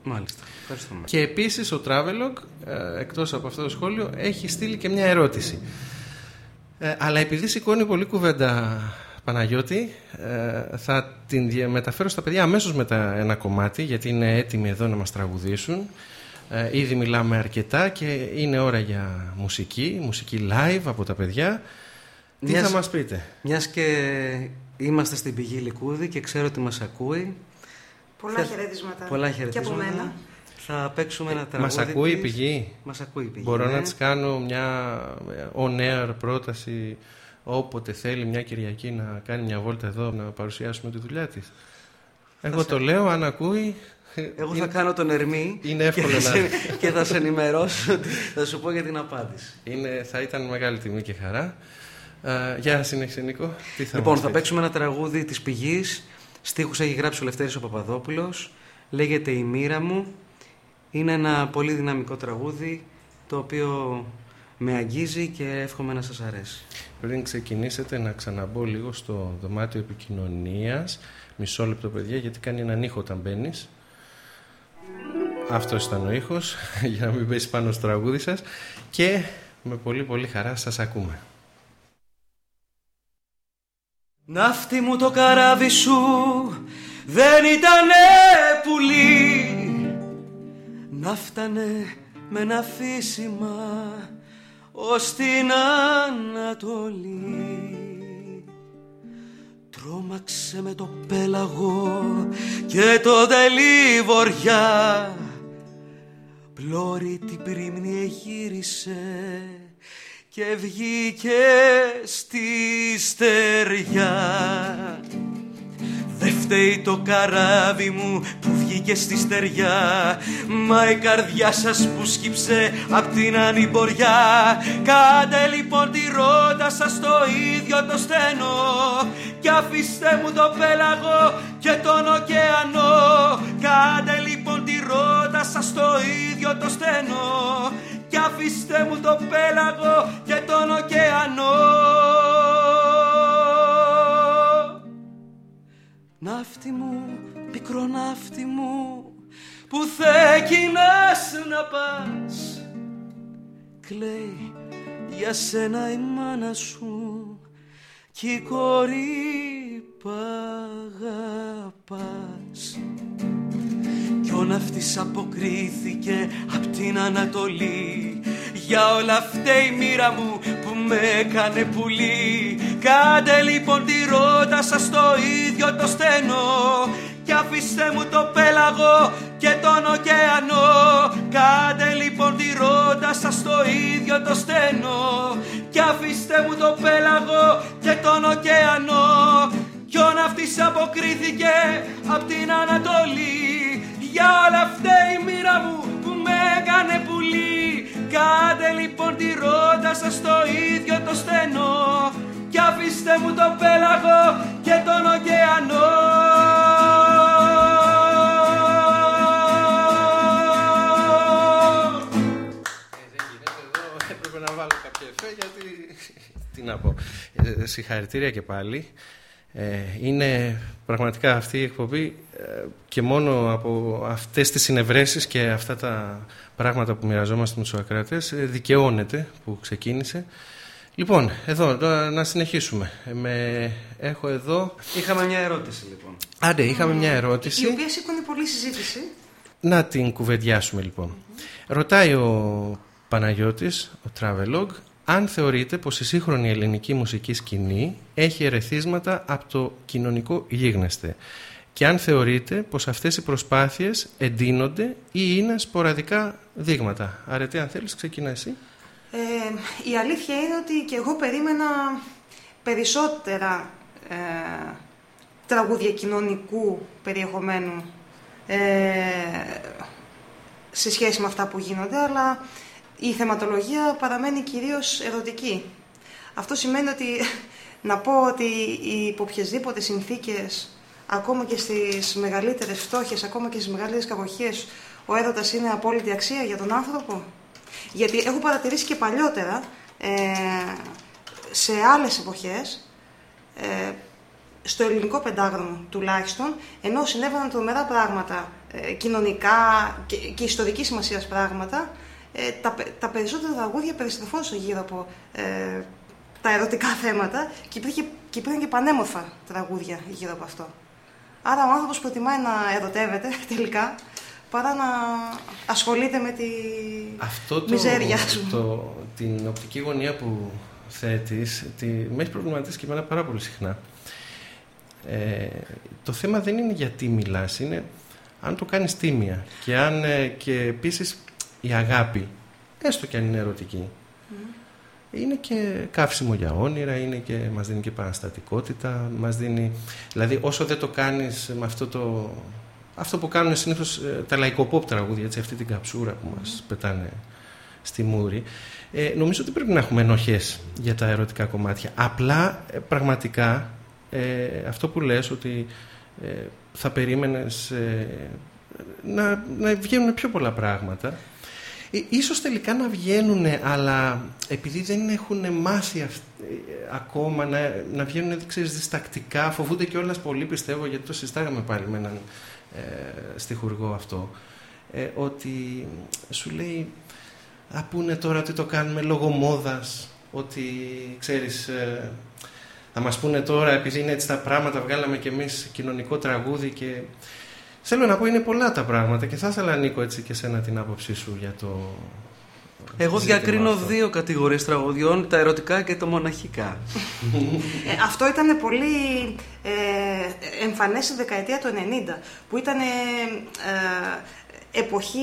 Μάλιστα. Ευχαριστούμε. Και επίσης ο Travelog, ε, εκτός από αυτό το σχόλιο, έχει στείλει και μια ερώτηση. Ε, αλλά επειδή σηκώνει πολύ κουβέντα Παναγιώτη, ε, θα την μεταφέρω στα παιδιά αμέσως μετά ένα κομμάτι, γιατί είναι έτοιμοι εδώ να μας τραγουδήσουν. Ε, ήδη μιλάμε αρκετά και είναι ώρα για μουσική, μουσική live από τα παιδιά. Τι θα μας πείτε; Μιας και είμαστε στην πηγή Λικούδη και ξέρω ότι μας ακούει. Πολλά χαιρετίσματα. Πολλά χαιρετίσματα. Και από μένα. Θα παίξουμε ένα τραγούδι. Μας ακούει η πηγή; Μας ακούει η πηγή. Μπορώ ναι. να της κάνω μια on air πρόταση όποτε θέλει μια Κυριακή να κάνει μια βόλτα εδώ να παρουσιάσουμε τη δουλειά της. Εγώ το λέω, αν ακούει... Εγώ θα κάνω τον Ερμή είναι εύκολο και, να... σε, και θα σε ενημερώσω, θα σου πω για την απάντηση. Είναι, θα ήταν μεγάλη τιμή και χαρά. Uh, για συνέχισε Νίκο. Τι θα λοιπόν, θα παίξουμε ένα τραγούδι της πηγής. Στίχους έχει γράψει ο Λευτέρης ο Παπαδόπουλος. Λέγεται «Η μοίρα μου». Είναι ένα πολύ δυναμικό τραγούδι το οποίο με αγγίζει και εύχομαι να σας αρέσει. Πριν ξεκινήσετε να ξαναμπώ λίγο στο δωμάτιο επικοινωνίας, μισό λεπτό παιδιά γιατί κάνει έναν ήχο όταν μπαίνεις. Αυτός ήταν ο ήχος, <laughs> για να μην πέσει πάνω στο τραγούδι σας και με πολύ πολύ χαρά σας ακούμε. Ναύτη μου το καράβι σου δεν ήτανε πουλί Να φτάνε με ένα φύσιμα ως την Ανατολή. Τρόμαξε με το πέλαγο και το δελί βοριά. Πλώρη την πρίμνη εγύρισε και βγήκε στη στεριά. Δε φταίει το καράβι μου που βγήκε στη στεριά. Μα η καρδιά σας που σκύψε απ' την ανημποριά. Κάντε λοιπόν τη ρότα σας στο ίδιο το στένο Κι αφήστε μου το πέλαγο και τον ωκεανό. Κάντε λοιπόν τη ρότα σας στο ίδιο το στένο Κι αφήστε μου το πέλαγο Ναύτη μου, πικρό ναύτη μου Που θεκινάς να πας. Κλαίει για σένα η μάνα σου Κι η κόρη π' αγαπάς. Κι ο ναυτής αποκρίθηκε απ' την Ανατολή. Για όλα φταίει η μοίρα μου που με έκανε πουλί Κάντε λοιπόν τη ρότα σας στο ίδιο το στένο Κι αφήστε μου το πέλαγο και τον ωκεανό. Κάντε λοιπόν τη ρότα σας στο ίδιο το στένο Κι αφήστε μου το πέλαγο και τον ωκεανό. Κι ο ναυτής αποκρίθηκε απ' την Ανατολή Για όλα φταίει η μοίρα μου που με έκανε πουλί Κάντε λοιπόν τη ρότα σας στο ίδιο το στένο κι αφήστε μου το πέλαγο και τον ωκεανό Έπρεπε να βάλω κάποια εφέ γιατί... <laughs> Τι να πω. Ε, συγχαρητήρια και πάλι. Ε, είναι πραγματικά αυτή η εκπομπή ε, και μόνο από αυτές τις συνευρέσεις και αυτά τα πράγματα που μοιραζόμαστε με τους ακράτες ε, δικαιώνεται που ξεκίνησε. Λοιπόν, εδώ, να συνεχίσουμε. Με... Έχω εδώ... Είχαμε μια ερώτηση λοιπόν. Άντε, είχαμε μια ερώτηση. Η οποία σήκωνε πολύ συζήτηση. Να την κουβεντιάσουμε λοιπόν. Ρωτάει ο Παναγιώτης, ο Travelog, αν θεωρείτε πως η σύγχρονη ελληνική μουσική σκηνή έχει ερεθίσματα από το κοινωνικό γίγνεσθε και αν θεωρείτε πως αυτές οι προσπάθειες εντείνονται ή είναι σποραδικά δείγματα. Αρετή, αν θέλεις, ξεκινά εσύ. Ε, η αλήθεια είναι ότι και εγώ περίμενα περισσότερα ε, τραγούδια κοινωνικού περιεχομένου ε, σε σχέση με αυτά που γίνονται, αλλά η θεματολογία παραμένει κυρίως ερωτική. Αυτό σημαίνει ότι <laughs> να πω ότι υπό οποιασδήποτε συνθήκες, ακόμα και στις μεγαλύτερες φτώχειες, ακόμα και στις μεγαλύτερες κακοχίες, ο έρωτας είναι απόλυτη αξία για τον άνθρωπο; Γιατί έχω παρατηρήσει και παλιότερα, ε, σε άλλες εποχές, ε, στο ελληνικό πεντάγραμμο τουλάχιστον, ενώ συνέβαιναν τρομερά πράγματα, ε, κοινωνικά και, και ιστορικής σημασίας πράγματα, ε, τα, τα περισσότερα τραγούδια περιστρεφόντουσαν γύρω από ε, τα ερωτικά θέματα και, υπήρχε, και υπήρχαν και πανέμορφα τραγούδια γύρω από αυτό. Άρα ο άνθρωπος προτιμάει να ερωτεύεται <laughs> τελικά παρά να ασχολείται με τη αυτό το, μιζέρια Το, την οπτική γωνία που θέτεις τη, με έχει προβληματίσει και εμένα πάρα πολύ συχνά. Ε, το θέμα δεν είναι γιατί μιλάς, είναι αν το κάνεις τίμια και αν ε, και επίσης η αγάπη, έστω και αν είναι ερωτική, είναι και καύσιμο για όνειρα, είναι και, μας δίνει και παραστατικότητα, μας δίνει... Δηλαδή όσο δεν το κάνεις με αυτό το... Αυτό που κάνουν συνήθως ε, τα λαϊκοπόπ τραγούδια, έτσι, αυτή την καψούρα που μας πετάνε στη μούρη, ε, νομίζω ότι πρέπει να έχουμε ενοχές για τα ερωτικά κομμάτια. Απλά, ε, πραγματικά, ε, αυτό που λες ότι ε, θα περίμενες να, να βγαίνουν πιο πολλά πράγματα ε, ίσως τελικά να βγαίνουν, αλλά επειδή δεν έχουν μάθει ε, ακόμα να, να βγαίνουν ξέρεις, διστακτικά, φοβούνται κιόλας πολύ πιστεύω, γιατί το συζητάγαμε πάλι με έναν ε, στιχουργό αυτό, ε, ότι σου λέει, α πούνε τώρα ότι το κάνουμε λόγω μόδας, ότι ξέρεις... Ε, θα μας πούνε τώρα, επειδή είναι έτσι τα πράγματα, βγάλαμε κι εμείς κοινωνικό τραγούδι και Θέλω να πω είναι πολλά τα πράγματα και θα ήθελα Νίκο έτσι και σένα την άποψή σου για το εγώ διακρίνω αυτό. δύο κατηγορίες τραγουδιών, τα ερωτικά και το μοναχικά. Ε, αυτό ήταν πολύ ε, εμφανές στη δεκαετία του 90, που ήταν ε, εποχή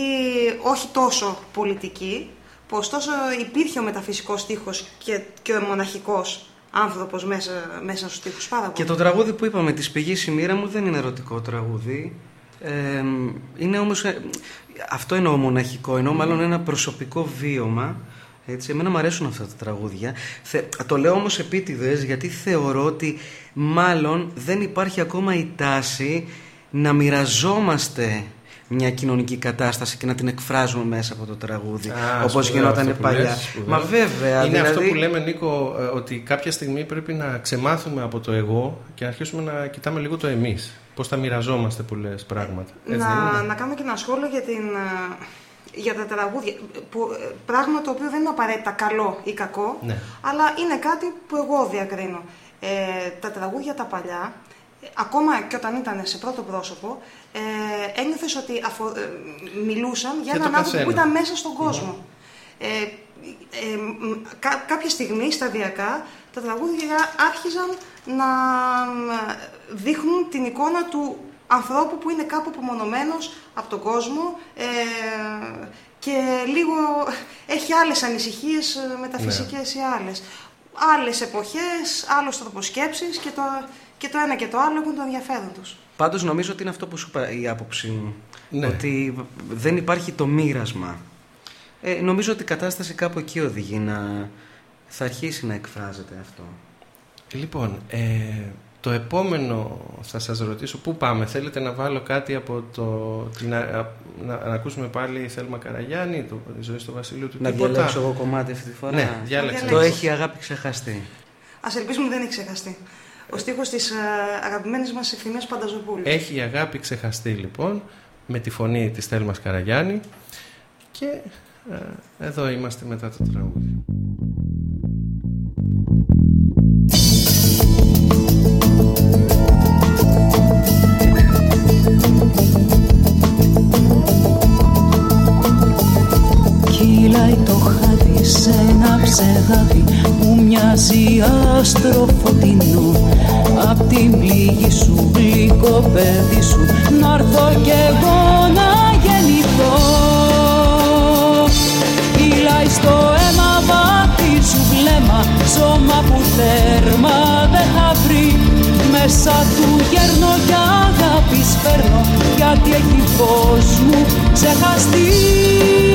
όχι τόσο πολιτική, που ωστόσο υπήρχε ο μεταφυσικός στίχος και, και ο μοναχικός άνθρωπος μέσα, μέσα στους στίχους πάρα πολύ. Και το τραγούδι που είπαμε, «Της πηγής η μοίρα μου» δεν είναι ερωτικό τραγούδι είναι όμως, ε, αυτό εννοώ μοναχικό, εννοώ μάλλον ένα προσωπικό βίωμα. Έτσι, εμένα μου αρέσουν αυτά τα τραγούδια. το λέω όμως επίτηδες γιατί θεωρώ ότι μάλλον δεν υπάρχει ακόμα η τάση να μοιραζόμαστε μια κοινωνική κατάσταση και να την εκφράζουμε μέσα από το τραγούδι. Όπως γινόταν παλιά. Μα βέβαια. Είναι αυτό δηλαδή- που λέμε, Νίκο, ε, ότι κάποια στιγμή πρέπει να ξεμάθουμε από το εγώ και να αρχίσουμε να κοιτάμε λίγο το εμείς. Πώς θα μοιραζόμαστε πολλέ πράγματα. να, να κάνω και ένα σχόλιο για, την, ε, για τα τραγούδια. Που, ε, πράγμα το οποίο δεν είναι απαραίτητα καλό ή κακό, ναι. αλλά είναι κάτι που εγώ διακρίνω. Ε, τα τραγούδια τα παλιά, ακόμα και όταν ήταν σε πρώτο πρόσωπο, ε, ένιωθες ότι αφο, ε, μιλούσαν για έναν άνθρωπο που ήταν μέσα στον κόσμο. Ναι. Ε, ε, κάποια στιγμή, σταδιακά, τα τραγούδια άρχιζαν να δείχνουν την εικόνα του ανθρώπου που είναι κάπου απομονωμένος από τον κόσμο ε, και λίγο έχει άλλες ανησυχίες ε, μεταφυσικές ναι. ή άλλες. Άλλες εποχές, άλλος τρόπος σκέψης και το, και το ένα και το άλλο έχουν το ενδιαφέρον τους. Πάντως νομίζω ότι είναι αυτό που σου είπα η άποψή μου. Ναι. Ότι δεν υπάρχει το μοίρασμα. Ε, νομίζω ότι η κατάσταση κάπου εκεί οδηγεί να θα αρχίσει να εκφράζεται αυτό. Λοιπόν, ε, το επόμενο θα σας ρωτήσω πού πάμε; Θέλετε να βάλω κάτι από το... Την, να, να, ακούσουμε πάλι η Θέλμα Καραγιάννη, το, η ζωή στο Βασίλειο του Να διαλέξω εγώ κομμάτι αυτή τη φορά. Ναι, διάλεξε. Το έχει αγάπη ξεχαστεί. Ας ελπίσουμε δεν έχει ξεχαστεί. Ο στίχος της ε, αγαπημένης μας Ευθυμίας Πανταζοπούλου. Έχει η αγάπη ξεχαστεί λοιπόν με τη φωνή της Θέλμας Καραγιάννη και ε, εδώ είμαστε μετά το τραγούδι. Σε ένα ψεγάδι που μοιάζει άστρο φωτεινό. Απ' την πληγή σου γλυκό παιδί σου να έρθω κι εγώ να γεννηθώ. Κυλάει στο αίμα βάθη σου βλέμμα σώμα που θέρμα δεν θα βρει. Μέσα του γέρνω κι αγάπης σπέρνω γιατί έχει φως μου ξεχαστεί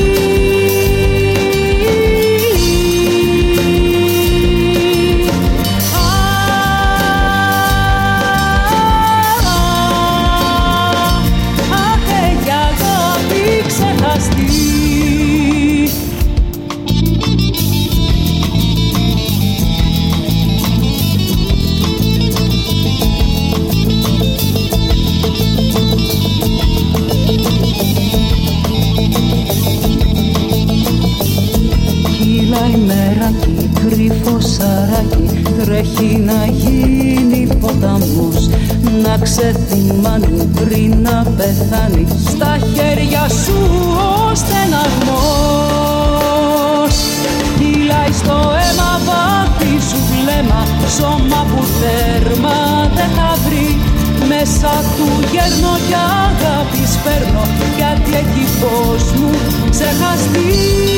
μέσα του γέρνω κι αγάπης σπέρνω γιατί έχει φως μου ξεχαστεί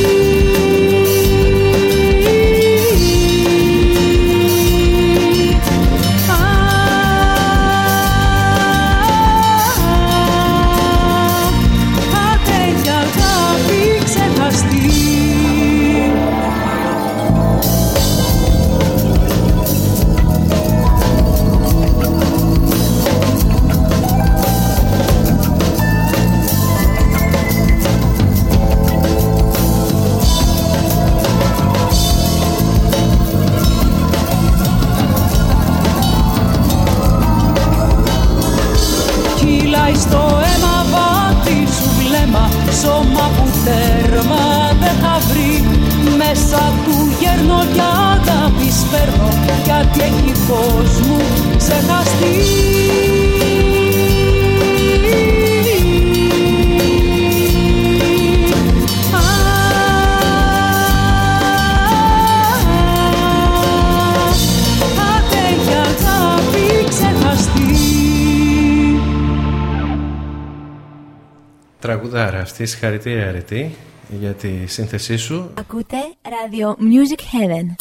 συγχαρητήρια αρετή για τη σύνθεσή σου. Ακούτε ράδιο Music Heaven.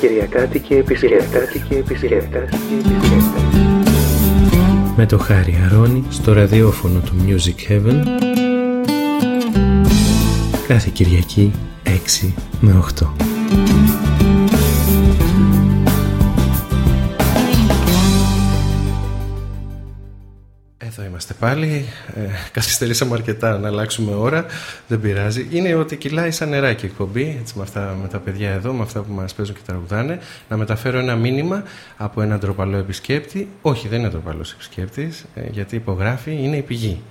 Κυριακάτικη επιστρέφταση Με το Χάρη Αρώνη στο ραδιόφωνο του Music Heaven κάθε Κυριακή 6 με 8. Πάλι. Ε, καθυστερήσαμε αρκετά να αλλάξουμε ώρα. Δεν πειράζει. Είναι ότι κυλάει σαν νεράκι η εκπομπή έτσι, με, αυτά, με τα παιδιά εδώ, με αυτά που μας παίζουν και τραγουδάνε. Να μεταφέρω ένα μήνυμα από έναν ντροπαλό επισκέπτη. Όχι, δεν είναι ντροπαλός επισκέπτης, ε, γιατί υπογράφει, είναι η πηγή.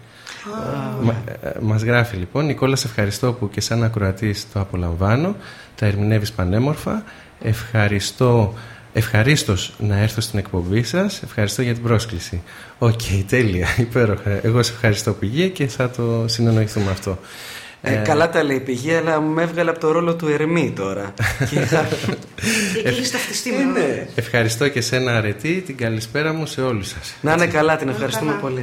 Oh. Μα, ε, μας γράφει λοιπόν Νικόλας σε ευχαριστώ που και σαν ακροατής το απολαμβάνω τα ερμηνεύεις πανέμορφα ευχαριστώ Ευχαρίστως να έρθω στην εκπομπή σας. Ευχαριστώ για την πρόσκληση. Οκ, okay, τέλεια, υπέροχα. Εγώ σε ευχαριστώ Πηγή και θα το συνεννοηθούμε αυτό. Ε, ε, καλά τα λέει Πηγή, αλλά μου έβγαλε από το ρόλο του Ερμή τώρα. <laughs> και έχει ταυτιστεί με ναι. Ευχαριστώ και σένα Αρετή, την καλησπέρα μου σε όλους σας. Να είναι καλά, την ευχαριστούμε πολύ.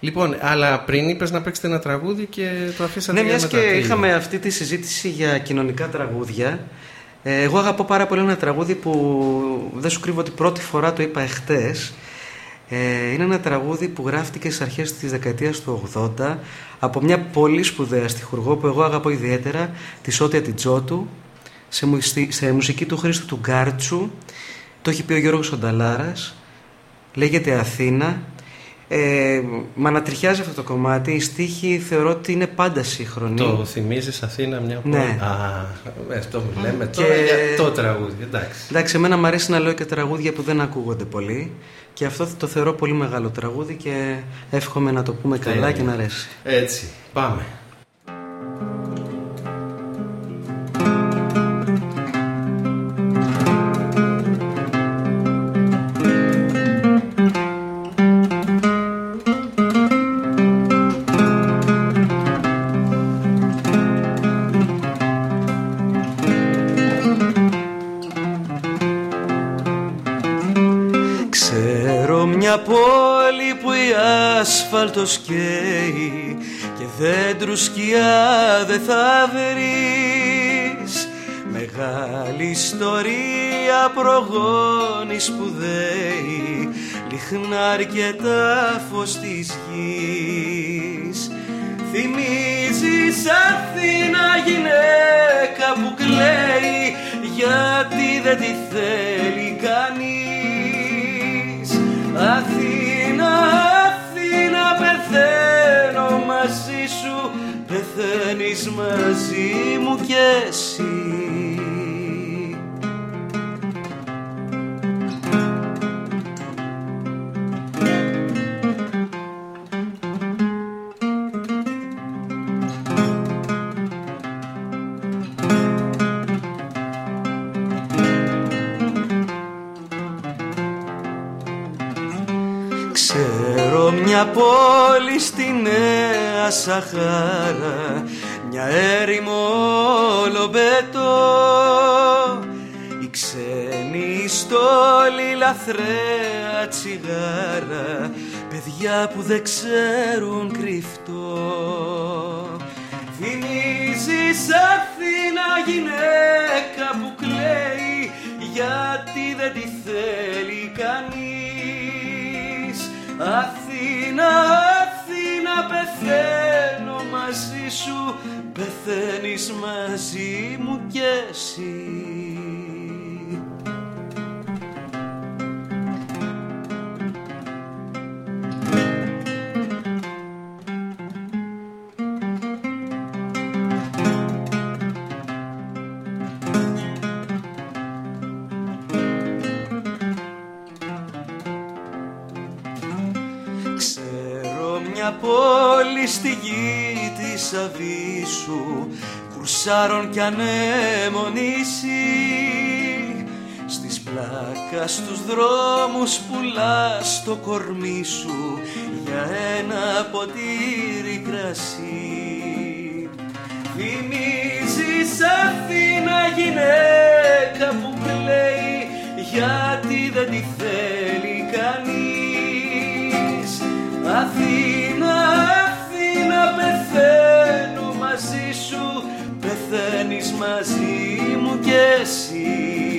Λοιπόν, αλλά πριν είπες να παίξετε ένα τραγούδι και το αφήσατε Ναι, μιας και είχαμε αυτή τη συζήτηση για κοινωνικά τραγούδια. Ε, εγώ αγαπώ πάρα πολύ ένα τραγούδι που δεν σου κρύβω ότι πρώτη φορά το είπα εχθές. Ε, είναι ένα τραγούδι που γράφτηκε στις αρχές της δεκαετίας του 80 από μια πολύ σπουδαία στιχουργό που εγώ αγαπώ ιδιαίτερα, τη Σότια Τιτζότου, σε, σε μουσική του Χρήστου του Γκάρτσου. Το έχει πει ο Γιώργος Ονταλάρας. Λέγεται Αθήνα. Ε, με ανατριχιάζει αυτό το κομμάτι. Η στίχη θεωρώ ότι είναι πάντα σύγχρονη. Το θυμίζεις Αθήνα μια πόλη. Ναι. Α, ε, αυτό μου λέμε και... τώρα για το τραγούδι. Εντάξει. Εντάξει, εμένα μου αρέσει να λέω και τραγούδια που δεν ακούγονται πολύ. Και αυτό το θεωρώ πολύ μεγάλο τραγούδι και εύχομαι να το πούμε καλά και να αρέσει. Έτσι, πάμε. Άσφαλτος καίει και δέντρου σκιά δεν θα βρεις. Μεγάλη ιστορία προγόνης σπουδαίη λιχνάρ και φως της γης. Θυμίζεις Αθήνα γυναίκα που κλαίει γιατί δεν τη θέλει κανείς. Αθήνα πεθαίνω μαζί σου. Πεθαίνεις μαζί μου κι εσύ Μια πόλη στη Νέα Σαχάρα Μια έρημο λομπέτο. Οι ξένοι στόλοι λαθρέα τσιγάρα Παιδιά που δεν ξέρουν κρυφτό. Θυμίζεις Αθήνα γυναίκα που κλαίει Γιατί δεν τη θέλει κανείς Αθήνα, Αθήνα πεθαίνω μαζί σου. Πεθαίνεις μαζί μου κι εσύ στη γη της Αβίσου κουρσάρων κι ανέμονisi στις πλάκας στους δρόμους πουλάς το κορμί σου για ένα ποτήρι κρασί. Θυμίζεις Αθήνα γυναίκα που κλαίει γιατί δεν τη θέλει κανείς. Αθήνα, Αθήνα πεθαίνω μαζί σου. Πεθαίνεις μαζί μου κι εσύ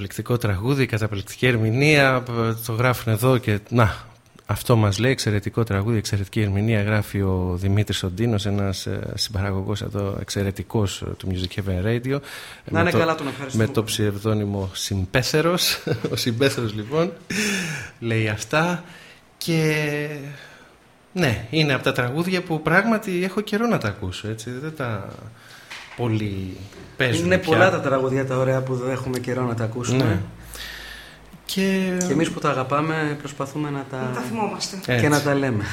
Καταπληκτικό τραγούδι, καταπληκτική ερμηνεία. Το γράφουν εδώ και να, αυτό μας λέει εξαιρετικό τραγούδι, εξαιρετική ερμηνεία. Γράφει ο Δημήτρης Οντίνος, ένας ε, συμπαραγωγός εδώ, εξαιρετικός ε, του Music Heaven Radio. Να είναι καλά τον ευχαριστούμε. Με το ψευδόνυμο Συμπέθερος. <laughs> ο Συμπέθερος λοιπόν λέει αυτά και ναι, είναι από τα τραγούδια που πράγματι έχω καιρό να τα ακούσω. Έτσι, δεν τα πολύ παίζουν Είναι πολλά τα τραγουδιά τα ωραία που δεν έχουμε καιρό να τα ακούσουμε. Ναι. Και... και εμείς που τα αγαπάμε προσπαθούμε να τα, να τα θυμόμαστε και να τα λέμε.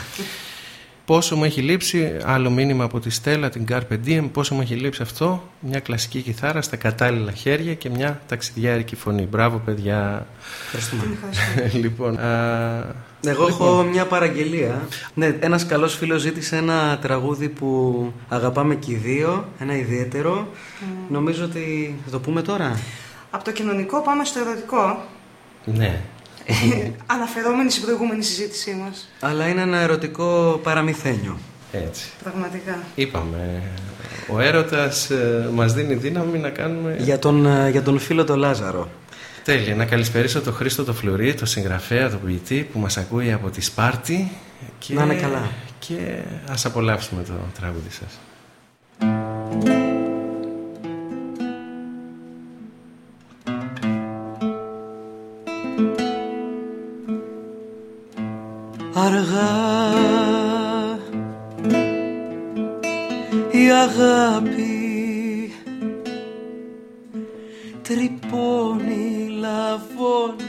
Πόσο μου έχει λείψει, άλλο μήνυμα από τη Στέλλα, την Carpe Diem, πόσο μου έχει λείψει αυτό, μια κλασική κιθάρα στα κατάλληλα χέρια και μια ταξιδιάρικη φωνή. Μπράβο παιδιά. Ευχαριστούμε. <laughs> λοιπόν, α, εγώ έχω λοιπόν. μια παραγγελία. Ναι, ένας καλός φίλος ζήτησε ένα τραγούδι που αγαπάμε και οι δύο, ένα ιδιαίτερο. Mm. Νομίζω ότι θα το πούμε τώρα. Από το κοινωνικό πάμε στο ερωτικό. Ναι. <laughs> Αναφερόμενοι στην προηγούμενη συζήτησή μας. Αλλά είναι ένα ερωτικό παραμυθένιο. Έτσι. Πραγματικά. Είπαμε, ο έρωτας ε, μας δίνει δύναμη να κάνουμε... Για τον, ε, για τον φίλο τον Λάζαρο. Τέλεια. Να καλησπερίσω τον Χρήστο το Φλουρί, το συγγραφέα, τον ποιητή που μας ακούει από τη Σπάρτη. Και... Να είναι καλά. Και ας απολαύσουμε το τραγούδι σας. Αργά η αγάπη τρυπώνει, λαβώνει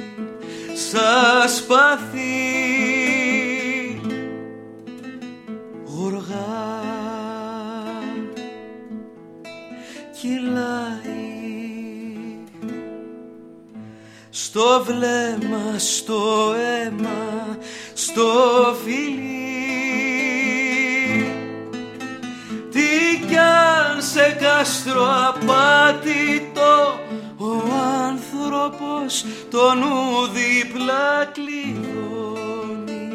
σαν σπαθί γοργά κυλάει στο βλέμμα, στο αίμα, στο φιλί. Τι κι αν σε κάστρο απάτητο ο άνθρωπος το νου δίπλα κλειδώνει.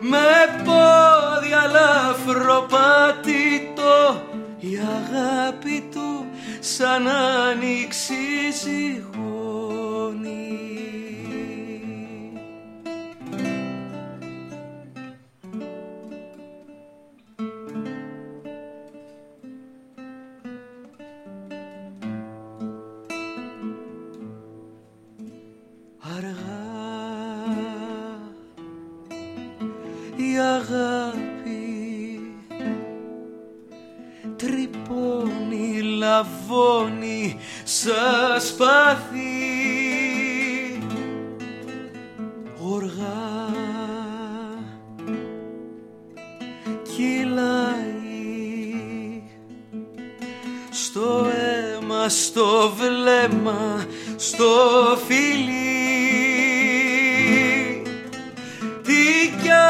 Με πόδια λαφροπάτητο η αγάπη του σαν άνοιξη ζυγώνει αγάπη. Τρυπώνει, λαβώνει σαν σπαθί γοργά κυλάει. Στο αίμα, στο βλέμμα, στο φιλί. Τι κι αν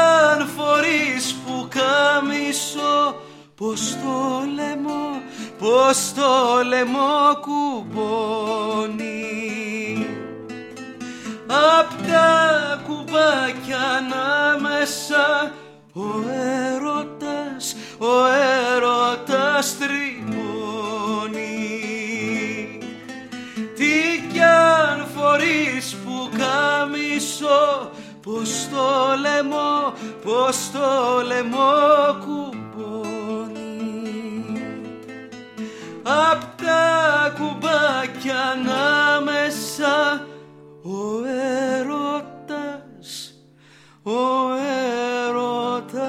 φορείς που κάμισο πως το λαιμό, πως το λαιμό κουμπώνει. Απ' τα κουμπάκια ανάμεσα ο έρωτας, ο έρωτας τριμώνει Τι κι αν φορείς που κάμισο πως το λαιμό, πως το λαιμό κουμπώνει Απ' τα κουμπάκια ανάμεσα ο έρωτας, ο έρωτας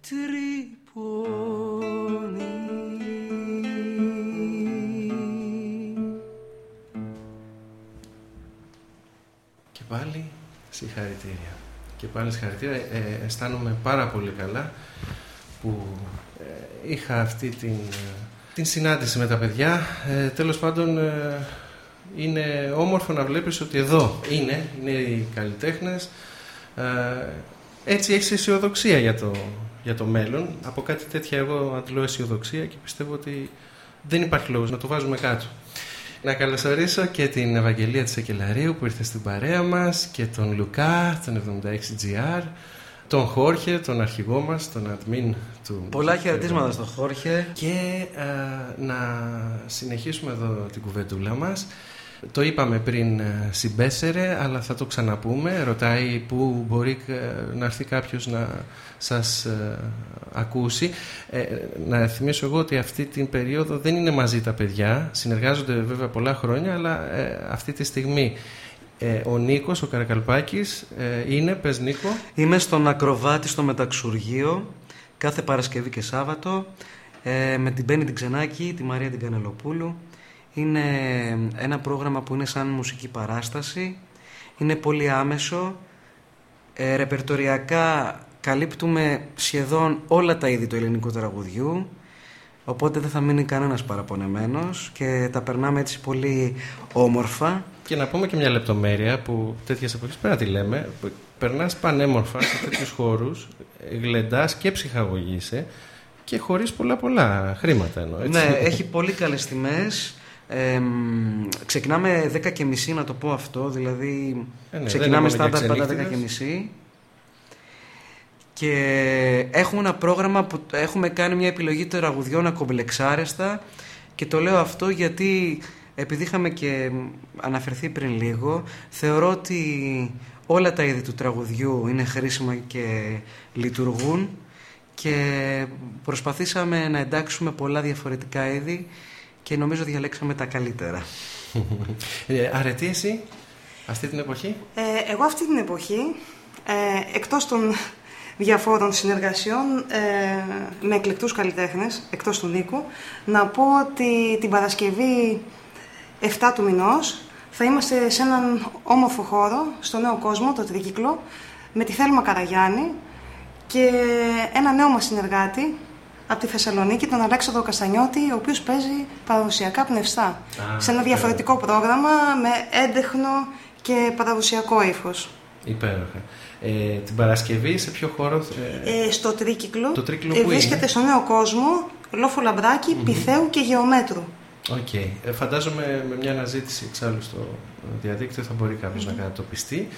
τρυπώνει Και πάλι συγχαρητήρια. Και πάλι συγχαρητήρια. Ε, αισθάνομαι πάρα πολύ καλά που ε, είχα αυτή την, ε, την συνάντηση με τα παιδιά. Ε, τέλος πάντων ε, είναι όμορφο να βλέπεις ότι εδώ είναι, είναι οι καλλιτέχνες. Ε, έτσι έχεις αισιοδοξία για το, για το μέλλον. Από κάτι τέτοια εγώ αντλώ αισιοδοξία και πιστεύω ότι δεν υπάρχει λόγος να το βάζουμε κάτω. Να καλωσορίσω και την Ευαγγελία της Εκελαρίου που ήρθε στην παρέα μας και τον Λουκά, τον 76GR, τον Χόρχε, τον αρχηγό μας, τον admin του... Πολλά χαιρετίσματα στον Χόρχε. Και α, να συνεχίσουμε εδώ την κουβεντούλα μας. Το είπαμε πριν ε, συμπέσερε, αλλά θα το ξαναπούμε. Ρωτάει πού μπορεί ε, να έρθει κάποιος να σας ε, ακούσει. Ε, να θυμίσω εγώ ότι αυτή την περίοδο δεν είναι μαζί τα παιδιά. Συνεργάζονται βέβαια πολλά χρόνια, αλλά ε, αυτή τη στιγμή ε, ο Νίκος, ο Καρακαλπάκης, ε, είναι, πες Νίκο. Είμαι στον Ακροβάτη στο Μεταξουργείο κάθε Παρασκευή και Σάββατο ε, με την Μπέννη την Ξενάκη, τη Μαρία την Κανελοπούλου. Είναι ένα πρόγραμμα που είναι σαν μουσική παράσταση. Είναι πολύ άμεσο. Ε, ρεπερτοριακά καλύπτουμε σχεδόν όλα τα είδη του ελληνικού τραγουδιού. Οπότε δεν θα μείνει κανένας παραπονεμένος και τα περνάμε έτσι πολύ όμορφα. Και να πούμε και μια λεπτομέρεια που τέτοιες εποχές πρέπει να τη λέμε. που Περνάς πανέμορφα σε τέτοιους χώρους, γλεντάς και ψυχαγωγείσαι και χωρίς πολλά πολλά χρήματα εννοώ. Έτσι. Ναι, έχει πολύ καλές τιμές. Ε, ξεκινάμε 10 και μισή να το πω αυτό, δηλαδή Ε, ναι, δεν ξεκινάμε είπαμε για στάνταρ πάντα 10 ξενύχτιδες. και μισή. και έχουμε ένα πρόγραμμα που έχουμε κάνει μια επιλογή τραγουδιών ακομπλεξάρεστα και το λέω αυτό γιατί επειδή είχαμε και αναφερθεί πριν λίγο θεωρώ ότι όλα τα είδη του τραγουδιού είναι χρήσιμα και λειτουργούν και προσπαθήσαμε να εντάξουμε πολλά διαφορετικά είδη και νομίζω διαλέξαμε τα καλύτερα. <laughs> ε, αρετή εσύ, αυτή την εποχή; Ε, εγώ αυτή την εποχή, ε, εκτός των διαφόρων συνεργασιών ε, με εκλεκτούς καλλιτέχνες, εκτός του Νίκου, να πω ότι την Παρασκευή 7 του μηνός θα είμαστε σε έναν όμορφο χώρο, στο Νέο Κόσμο, το Τρίκυκλο, με τη Θέλμα Καραγιάννη και ένα νέο μας συνεργάτη από τη Θεσσαλονίκη, τον Αλέξανδρο Καστανιώτη, ο οποίος παίζει παραδοσιακά πνευστά. σε ένα διαφορετικό πρόγραμμα με έντεχνο και παραδοσιακό ύφος. Υπέροχα. Ε, την Παρασκευή σε ποιο χώρο; Ε, ε στο Τρίκυκλο. Το Τρίκυκλο ε, βρίσκεται στο Νέο Κόσμο, Λόφο Λαμπράκη, mm Πυθέου και Γεωμέτρου. Οκ. Okay. Ε, φαντάζομαι με μια αναζήτηση εξάλλου στο διαδίκτυο θα μπορεί κάποιος mm-hmm. να κατατοπιστεί.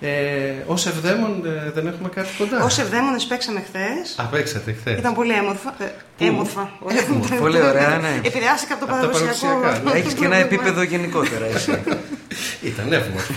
Ε, Ω Ευδαίμον ε, δεν έχουμε κάτι κοντά. Ω Ευδαίμονες παίξαμε χθες. Α, παίξατε χθες. Ήταν πολύ έμορφα. Ε, έμορφα. πολύ ωραία, ναι. Επηρεάστηκα από το παραδοσιακό. Ναι. Έχεις και ένα επίπεδο γενικότερα εσύ. <laughs> Ήταν έμορφα.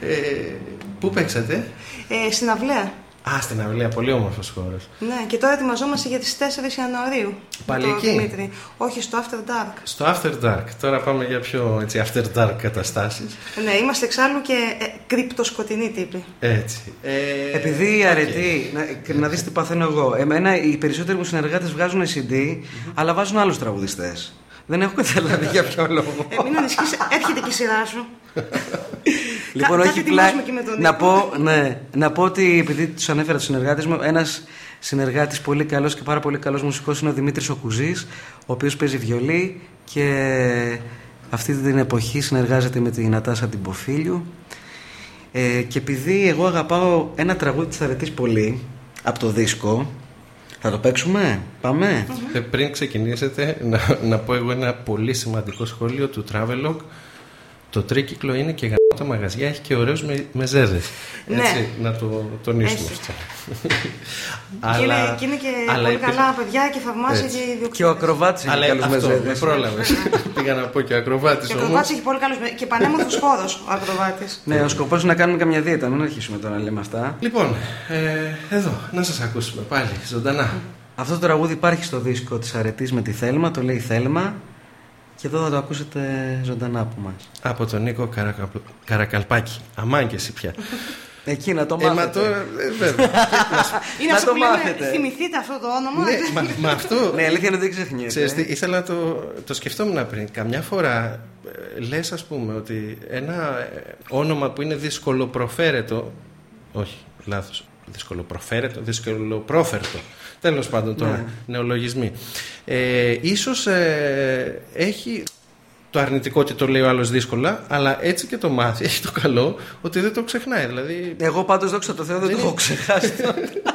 ε, πού παίξατε, ε, Στην Αυλαία. Α, στην Αυλία, πολύ όμορφος χώρος. Ναι, και τώρα ετοιμαζόμαστε για τις 4 Ιανουαρίου. Πάλι εκεί; Δημήτρη. Όχι, στο After Dark. Στο After Dark. Τώρα πάμε για πιο έτσι, After Dark καταστάσεις. Ναι, είμαστε εξάλλου και ε, κρυπτοσκοτεινοί τύποι. Έτσι. Ε, Επειδή okay. αρετή, να, να δεις τι παθαίνω εγώ. Εμένα οι περισσότεροι μου συνεργάτες βγάζουν CD, mm-hmm. αλλά βάζουν άλλους τραγουδιστές. Δεν έχω καταλάβει για ποιο λόγο. Ε, μην ανησυχείς, έρχεται και η σειρά σου. <laughs> λοιπόν, όχι πλάι. Να πω, ναι, να πω ότι επειδή τους ανέφερα τους συνεργάτες μου, ένας συνεργάτης πολύ καλός και πάρα πολύ καλός μουσικός είναι ο Δημήτρης Οκουζής, ο οποίος παίζει βιολί και αυτή την εποχή συνεργάζεται με την Νατάσα την Ποφίλιου. Ε, και επειδή εγώ αγαπάω ένα τραγούδι της Αρετής πολύ από το δίσκο θα το παίξουμε, πάμε; Ε, πριν ξεκινήσετε, να, να πω εγώ ένα πολύ σημαντικό σχόλιο του Travelog. Το τρίκυκλο είναι και γαμμένο τα μαγαζιά, έχει και ωραίους με, μεζέδες. Ναι. Έτσι, να το τονίσουμε αυτό. αλλά, και είναι και αλλά πολύ καλά παιδιά και θαυμάσια και ιδιοκτήτες. Και ο Ακροβάτης έχει καλούς μεζέδες. Με πρόλαβες. <laughs> Πήγα να πω και ο Ακροβάτης όμως. Και ο Ακροβάτης έχει πολύ καλούς μεζέδες. Και πανέμορφος χώρος ο Ακροβάτης. Ναι, ο σκοπός είναι να κάνουμε καμιά δίαιτα, μην αρχίσουμε τώρα να λέμε αυτά. Λοιπόν, ε, εδώ, να σας ακούσουμε πάλι, ζωντανά. Αυτό το τραγούδι υπάρχει στο δίσκο της Αρετής με τη Θέλμα, το λέει Θέλμα και εδώ θα το ακούσετε ζωντανά από μας. Από τον Νίκο Καρακα... Καρακαλπάκη. Αμάν και εσύ πια. Εκεί να το μάθετε. Ε, μα το, ε, βέβαια. <laughs> Είναι αυτό που λέμε, θυμηθείτε αυτό το όνομα; Ναι, μα, μα αυτό... ναι, αλήθεια είναι δεν ξεχνιέται. Ξέρετε, ήθελα να το, το σκεφτόμουν πριν. Καμιά φορά ε, λες ας πούμε ότι ένα ε, όνομα που είναι δυσκολοπροφέρετο όχι, λάθος, δυσκολοπροφέρετο, δυσκολοπρόφερτο τέλος πάντων τώρα, ναι. νεολογισμοί ε, ίσως ε, έχει το αρνητικό ότι το λέει ο άλλος δύσκολα, αλλά έτσι και το μάθει, έχει το καλό ότι δεν το ξεχνάει. Δηλαδή... Εγώ πάντως δόξα τω Θεώ δεν, το έχω ξεχάσει.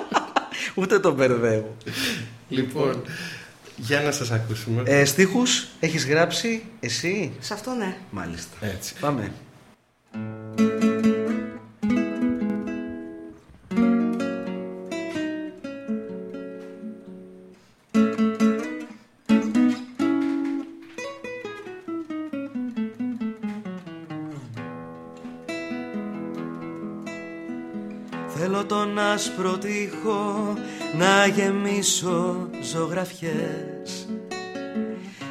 <laughs> Ούτε τον μπερδεύω. Λοιπόν, για να σας ακούσουμε. Ε, στίχους έχεις γράψει εσύ; Σε αυτό ναι. Μάλιστα. Έτσι. Πάμε. Άσπρο τείχο να γεμίσω ζωγραφιές.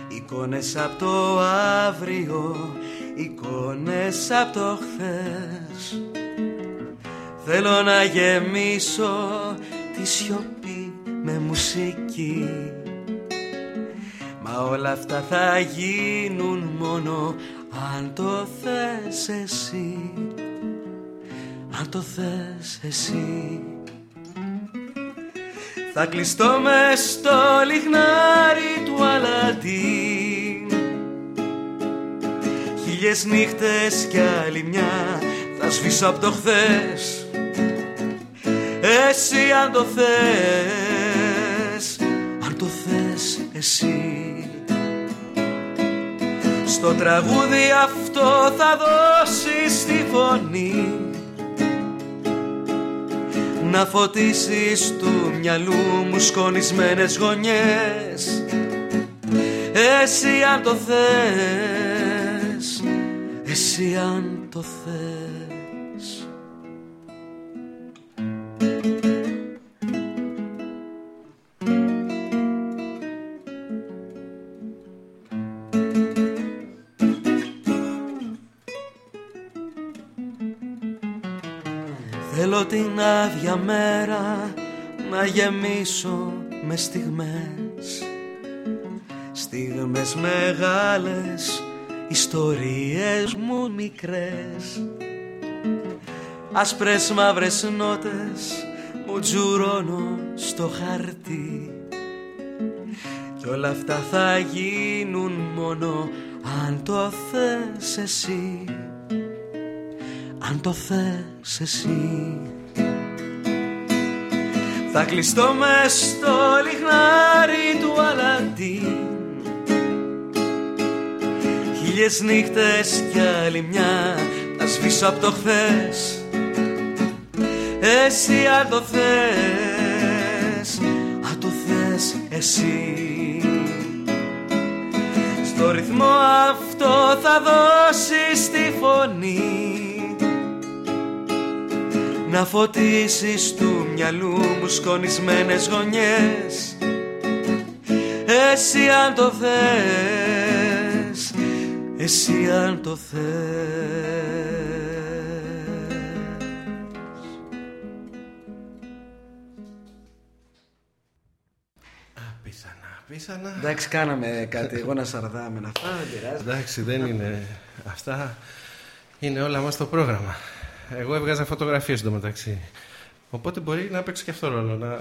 Εικόνες από το αύριο, εικόνες από το χθες. Θέλω να γεμίσω τη σιωπή με μουσική. Μα όλα αυτά θα γίνουν μόνο αν το θες εσύ. Αν το θες εσύ θα κλειστώ μες στο λιχνάρι του Αλαντίν Χίλιες νύχτες κι άλλη μια Θα σβήσω από το χθες. Εσύ αν το θες Αν το θες εσύ. Στο τραγούδι αυτό θα δώσεις τη φωνή να φωτίσεις του μυαλού μου σκονισμένες γωνιές. Εσύ αν το θες, εσύ αν το θες γεμίσω με στιγμές. Στιγμές μεγάλες, ιστορίες μου μικρές. Άσπρες μαύρες νότες μου τζουρώνω στο χαρτί. Κι όλα αυτά θα γίνουν μόνο αν το θες εσύ. Αν το θες εσύ Θα κλειστώ μες στο λιχνάρι του Αλαντίν Χίλιες νύχτες κι άλλη μια Να σβήσω απ' το χθες. Εσύ αν το θες Αν το θες εσύ. Στο ρυθμό αυτό θα δώσεις τη φωνή να φωτίσεις του μυαλού μου σκονισμένες γωνιές Εσύ αν το θες, εσύ αν το θες Απίθανα, απίθανα. Εντάξει, κάναμε κάτι. Εγώ να σαρδάμε να αυτά, δεν πειράζει. Εντάξει, δεν είναι. Αυτά είναι όλα μας στο πρόγραμμα. Εγώ έβγαζα φωτογραφίες εντωμεταξύ. Οπότε μπορεί να παίξει και αυτό ρόλο. Να, Ε,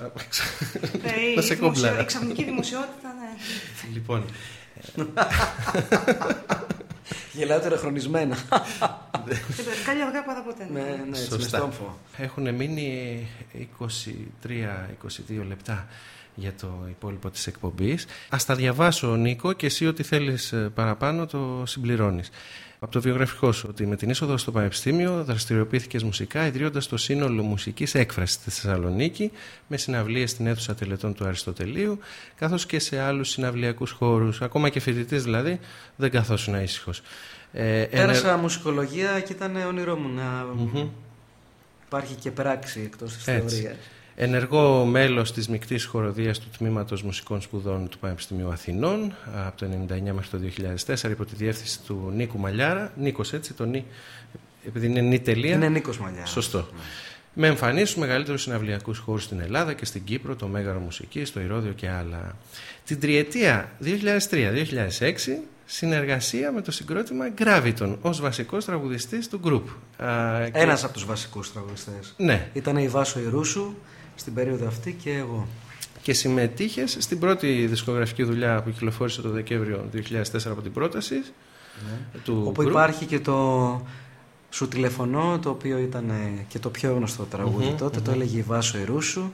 να η σε δημοσιο- κόμπλαρα. Η ξαφνική δημοσιότητα, ναι. Λοιπόν, Γελάω χρονισμένα. Καλή αργά παρά ποτέ. ναι, ναι, έτσι, με Σωστά. στόμφο. έχουν μείνει 23-22 λεπτά για το υπόλοιπο της εκπομπής. Ας τα διαβάσω Νίκο και εσύ ό,τι θέλεις ε, παραπάνω το συμπληρώνεις. Από το βιογραφικό σου ότι με την είσοδο στο Πανεπιστήμιο δραστηριοποιήθηκες μουσικά ιδρύοντας το σύνολο μουσικής έκφρασης στη Θεσσαλονίκη με συναυλίες στην αίθουσα τελετών του Αριστοτελείου καθώς και σε άλλους συναυλιακούς χώρους, ακόμα και φοιτητής δηλαδή, δεν καθόσουν ήσυχος. Ε, Πέρασα μουσικολογία και ήταν όνειρό μου να υπάρχει και πράξη εκτός της Έτσι. Θεωρίας. Ενεργό μέλος της μεικτής χοροδίας του Τμήματος Μουσικών Σπουδών του Πανεπιστημίου Αθηνών από το 1999 μέχρι το 2004 υπό τη διεύθυνση του Νίκου Μαλιάρα. Νίκος έτσι, το νι, επειδή είναι νι τελεία. Είναι Νίκος Μαλιάρα. Σωστό. Με εμφανίσει στου μεγαλύτερους συναυλιακούς χώρους στην Ελλάδα και στην Κύπρο, το Μέγαρο Μουσική, το Ηρώδιο και άλλα. Την τριετία 2003-2006 συνεργασία με το συγκρότημα Graviton ως βασικός τραγουδιστής του group. Α, και- Ένας από τους βασικούς τραγουδιστές. Ναι, Ήταν η Βάσο Ιρούσου στην περίοδο αυτή και εγώ. και συμμετείχες στην πρώτη δισκογραφική δουλειά που κυκλοφόρησε το Δεκέμβριο 2004 από την πρόταση του Όπου group. υπάρχει και το Σου τηλεφωνώ, το οποίο ήταν ε, και το πιο γνωστό τραγούδι Μμμ, τότε, το έλεγε η Βάσο Ιρούσου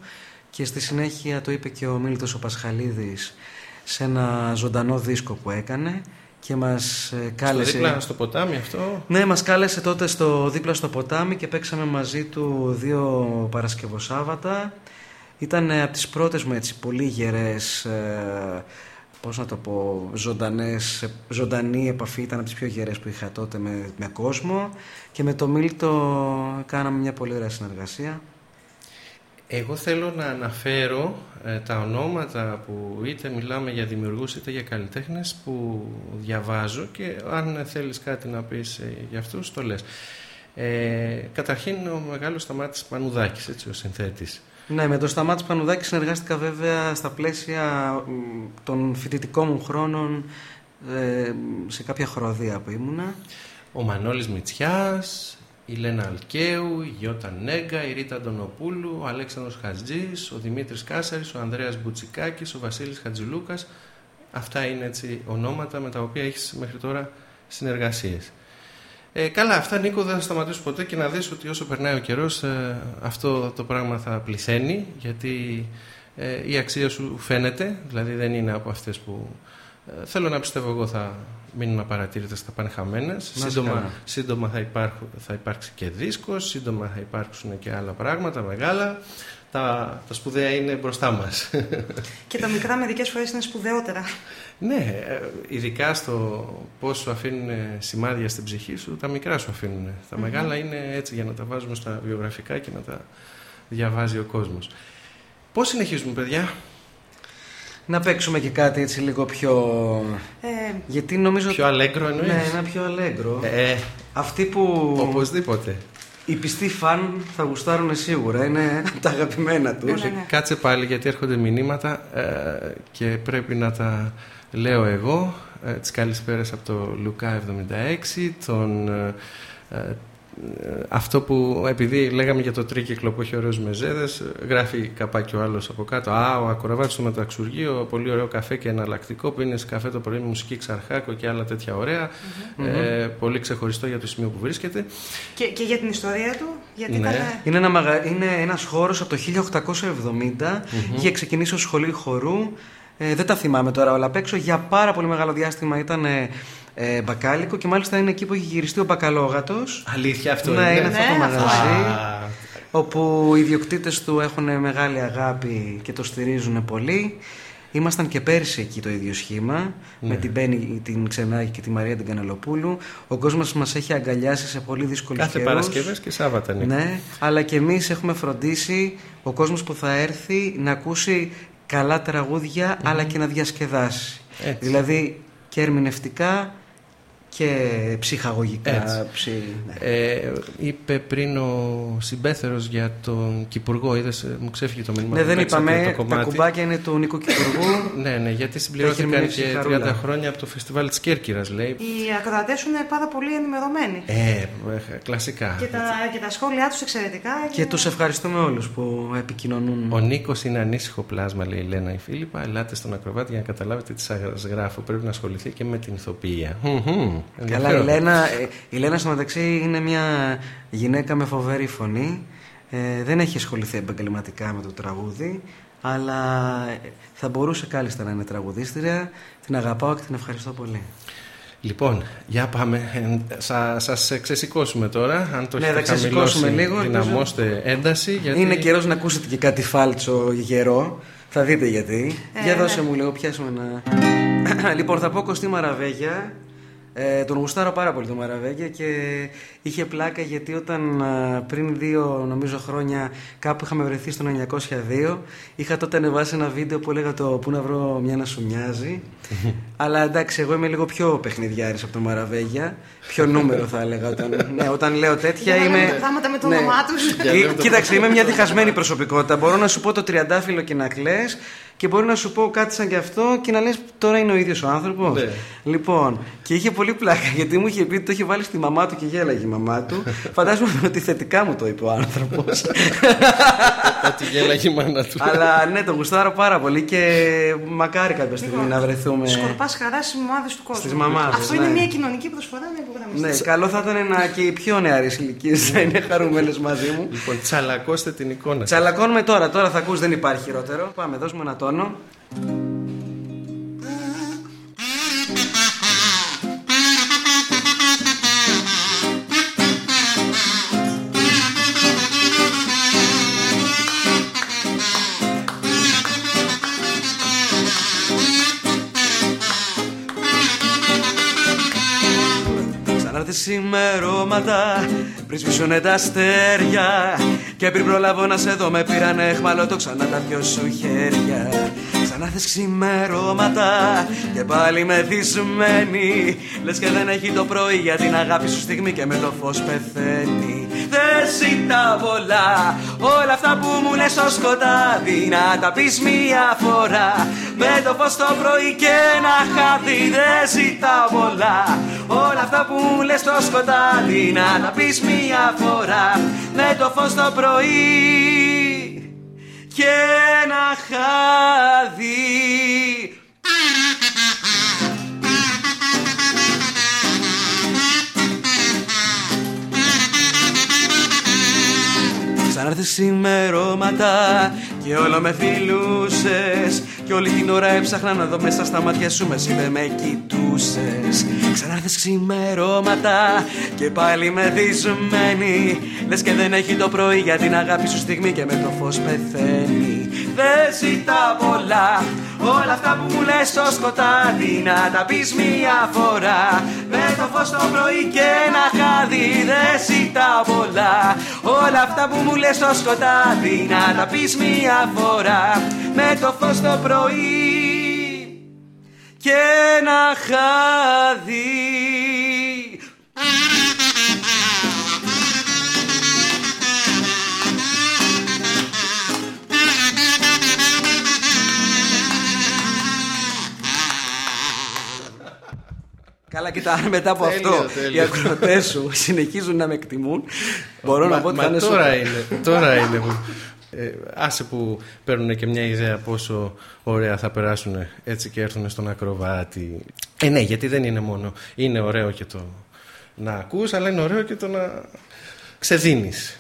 και στη συνέχεια το είπε και ο Μίλτος ο Πασχαλίδης σε ένα ζωντανό δίσκο που έκανε και μας ε, Στο κάλεσε... δίπλα στο ποτάμι αυτό; Ναι, μας κάλεσε τότε στο δίπλα στο ποτάμι και παίξαμε μαζί του δύο Παρασκευοσάββατα. Ήταν ε, από τις πρώτες μου έτσι πολύ γερές, ε, πώς να το πω, ζωντανές, ε, ζωντανή επαφή. Ήταν από τις πιο γερές που είχα τότε με, με κόσμο. Και με το Μίλτο κάναμε μια πολύ ωραία συνεργασία. Εγώ θέλω να αναφέρω ε, τα ονόματα που είτε μιλάμε για δημιουργούς είτε για καλλιτέχνες που διαβάζω και αν θέλεις κάτι να πεις ε, για αυτούς το λες. Ε, καταρχήν ο μεγάλος Σταμάτης Πανουδάκης, έτσι, ο συνθέτης. Ναι, με τον Σταμάτης Πανουδάκη συνεργάστηκα βέβαια στα πλαίσια μ, των φοιτητικών μου χρόνων ε, σε κάποια χοροδία που ήμουνα. Ο Μανώλης Μητσιάς, η Λένα Αλκαίου, η Γιώτα Νέγκα, η Ρίτα Αντωνοπούλου, ο Αλέξανδρος Χατζής, ο Δημήτρης Κάσαρης, ο Ανδρέας Μπουτσικάκης, ο Βασίλης Χατζηλούκας. Αυτά είναι έτσι ονόματα με τα οποία έχεις μέχρι τώρα συνεργασίες. Ε, καλά, αυτά Νίκο δεν θα σταματήσουν ποτέ και να δεις ότι όσο περνάει ο καιρός ε, αυτό το πράγμα θα πληθαίνει γιατί ε, η αξία σου φαίνεται, δηλαδή δεν είναι από αυτές που Ε, θέλω να πιστεύω εγώ θα μείνουν απαρατήρητες, θα πάνε χαμένες. Σύντομα, σύντομα θα, υπάρχουν, θα υπάρξει και δίσκος, σύντομα θα υπάρξουν και άλλα πράγματα μεγάλα. Τα, τα σπουδαία είναι μπροστά μας. <laughs> Και τα μικρά μερικές φορές είναι σπουδαιότερα. Ναι, ε, ειδικά στο πώς σου αφήνουν σημάδια στην ψυχή σου, τα μικρά σου αφήνουν. Τα μεγάλα είναι έτσι για να τα βάζουμε στα βιογραφικά και να τα διαβάζει ο κόσμος. Πώς συνεχίζουμε παιδιά; Να παίξουμε και κάτι έτσι λίγο πιο... Ε, γιατί νομίζω... Πιο αλέγκρο εννοείς; Ναι, ένα πιο αλέγκρο. Ε, Αυτοί που... Οπωσδήποτε. Οι πιστοί φαν θα γουστάρουν σίγουρα, είναι <laughs> τα αγαπημένα τους. Ναι, ναι. Κάτσε πάλι γιατί έρχονται μηνύματα ε, και πρέπει να τα λέω εγώ. Ε, τις καλησπέρες από το Λουκά 76, τον... Ε, ε, αυτό που επειδή λέγαμε για το τρίκυκλο που έχει ωραίους μεζέδες γράφει καπάκι ο άλλος από κάτω «Α, ο Ακροβάτης στο μεταξουργείο, πολύ ωραίο καφέ και εναλλακτικό που είναι καφέ το πρωί με μουσική ξαρχάκο και άλλα τέτοια ωραία. Ε, πολύ ξεχωριστό για το σημείο που βρίσκεται Και, και για την ιστορία του, γιατί Ναι. ήταν... Είναι, ένα μαγα... είναι ένας χώρος από το 1870 είχε ξεκινήσει ως σχολή χορού. Ε, δεν τα θυμάμαι τώρα όλα απ' έξω. Για πάρα πολύ μεγάλο διάστημα ήταν ε, ε, μπακάλικο και μάλιστα είναι εκεί που έχει γυριστεί ο μπακαλόγατος Αλήθεια αυτό ναι, είναι είναι αυτό το Ναι, αυτό μαγαζί Α, όπου οι ιδιοκτήτες του έχουν μεγάλη αγάπη και το στηρίζουν πολύ Ήμασταν και πέρσι εκεί το ίδιο σχήμα με την Μπέννη την Ξενάκη και τη Μαρία την Κανελοπούλου. Ο κόσμος μας έχει αγκαλιάσει σε πολύ δύσκολους Κάθε καιρούς. Παρασκευές και Σάββατα είναι. Ναι, αλλά και εμείς έχουμε φροντίσει ο κόσμος που θα έρθει να ακούσει καλά τραγούδια αλλά και να διασκεδάσει. Έτσι. Δηλαδή και ερμηνευτικά και ψυχαγωγικά. Έτσι. Ψη... ναι. Ε, είπε πριν ο συμπέθερος για τον Κυπουργό, είδες, ε, μου ξέφυγε το μήνυμα. Ναι, που δεν παίξατε είπαμε, το τα κομμάτι. κουμπάκια είναι του Νίκου Κυπουργού. <laughs> Ναι, ναι, γιατί συμπληρώθηκαν ερμηνεύσει η και 30 Χαρούλα. χρόνια από το φεστιβάλ της Κέρκυρας, λέει. Οι ακροατές σου είναι πάρα πολύ ενημερωμένοι. Ε, ε, κλασικά. Και τα, και τα σχόλιά τους εξαιρετικά. και τους ευχαριστούμε όλους που επικοινωνούν. Ο Νίκος είναι ανήσυχο πλάσμα, λέει η Λένα η Φίλιππα. Ελάτε στον ακροβάτη για να καταλάβετε τι σας γράφω. Πρέπει να ασχοληθεί και με την ηθοποιία. Μμμ. Καλά, η Ενδιαφέρον. Λένα, ε, η Λένα στο μεταξύ είναι μια γυναίκα με φοβερή φωνή. Ε, δεν έχει ασχοληθεί επαγγελματικά με το τραγούδι, αλλά ε, θα μπορούσε κάλλιστα να είναι τραγουδίστρια. Την αγαπάω και την ευχαριστώ πολύ. Λοιπόν, για πάμε. Ε, Σα σας ξεσηκώσουμε τώρα. Αν το Ναι, έχετε θα ξεσηκώσουμε χαμηλώσει, λίγο, δυναμώστε ένταση. Γιατί... Είναι καιρός να ακούσετε και κάτι φάλτσο γερό. Θα δείτε γιατί. Ε, Για ναι. δώσε μου λίγο, πιάσουμε ένα. <clears throat> λοιπόν, θα πω Κωστή Μαραβέγια. Ε, τον γουστάρω πάρα πολύ τον Μαραβέγια και είχε πλάκα γιατί όταν α, πριν δύο νομίζω χρόνια κάπου είχαμε βρεθεί στο 902 είχα τότε ανεβάσει ένα βίντεο που έλεγα το πού να βρω μια να σου μοιάζει <laughs> αλλά εντάξει εγώ είμαι λίγο πιο παιχνιδιάρης από τον Μαραβέγια πιο νούμερο θα έλεγα όταν, <laughs> ναι, όταν λέω τέτοια Για να είμαι λέμε πράγματα με το ναι. όνομά τους. Ή- Κοίταξε, είμαι μια διχασμένη προσωπικότητα. Μπορώ να σου πω το τριαντάφυλλο και να κλαις και μπορεί να σου πω κάτι σαν και αυτό και να λες τώρα είναι ο ίδιος ο άνθρωπος. Ναι. Λοιπόν, και είχε πολύ πλάκα γιατί μου είχε πει ότι το είχε βάλει στη μαμά του και γέλαγε η μαμά του. <laughs> Φαντάζομαι ότι θετικά μου το είπε ο άνθρωπος. <laughs> Ότι γέλαγε η μάνα του. Αλλά ναι, τον γουστάρω πάρα πολύ και μακάρι κάποια στιγμή να βρεθούμε. Σκορπάς χαράς στις μαμάδες του κόσμου. Στις μαμάδες, Αυτό ναι. είναι μια κοινωνική προσφορά να υπογραμμιστεί. Ναι, καλό θα ήταν να και οι πιο νεαροί ηλικίες να είναι χαρούμενες μαζί μου. Λοιπόν, τσαλακώστε την εικόνα. Τσαλακώνουμε τώρα, τώρα θα ακούς, δεν υπάρχει χειρότερο. Πάμε, δώσουμε ένα τόνο. Ξανάρθει σημερώματα πριν σβήσουνε τα αστέρια Και πριν προλάβω να σε δω με πήραν έχμαλο το ξανά τα δυο σου χέρια Ξανάρθεις ξημερώματα και πάλι μεθυσμένη Λες και δεν έχει το πρωί για την αγάπη σου στιγμή και με το φως πεθαίνει. Δεν ζητά πολλά όλα αυτά που μου λες στο σκοτάδι. Να τα πεις μία φορά με το φως το πρωί και ένα χάδι. Δεν ζητά πολλά όλα αυτά που μου λες στο σκοτάδι. Να τα πεις μία φορά με το φως το πρωί και ένα χάδι. Ξανάρθεις σημερώματα και όλο με φιλούσες Κι όλη την ώρα έψαχνα να δω μέσα στα μάτια σου με δεν με κοιτούσες Ξανά θες ξημερώματα και πάλι με δυσμένη. Λες και δεν έχει το πρωί για την αγάπη σου στιγμή και με το φως πεθαίνει Δεν ζητά πολλά. Όλα αυτά που μου λες στο σκοτάδι να τα πεις μία φορά. Με το φως το πρωί και ένα χάδι δεν ζητά πολλά. Όλα αυτά που μου λες στο σκοτάδι να τα πεις μία φορά. Με το φως το πρωί και ένα χάδι Καλά, κοιτά, μετά από αυτό οι ακροατές σου συνεχίζουν να με εκτιμούν. Μπορώ να πω ότι θα είναι τώρα είναι, τώρα είναι ε, άσε που παίρνουν και μια ιδέα πόσο ωραία θα περάσουν έτσι και έρθουν στον ακροβάτη. Ε, ναι, γιατί δεν είναι μόνο. Είναι ωραίο και το να ακούς, αλλά είναι ωραίο και το να ξεδίνεις.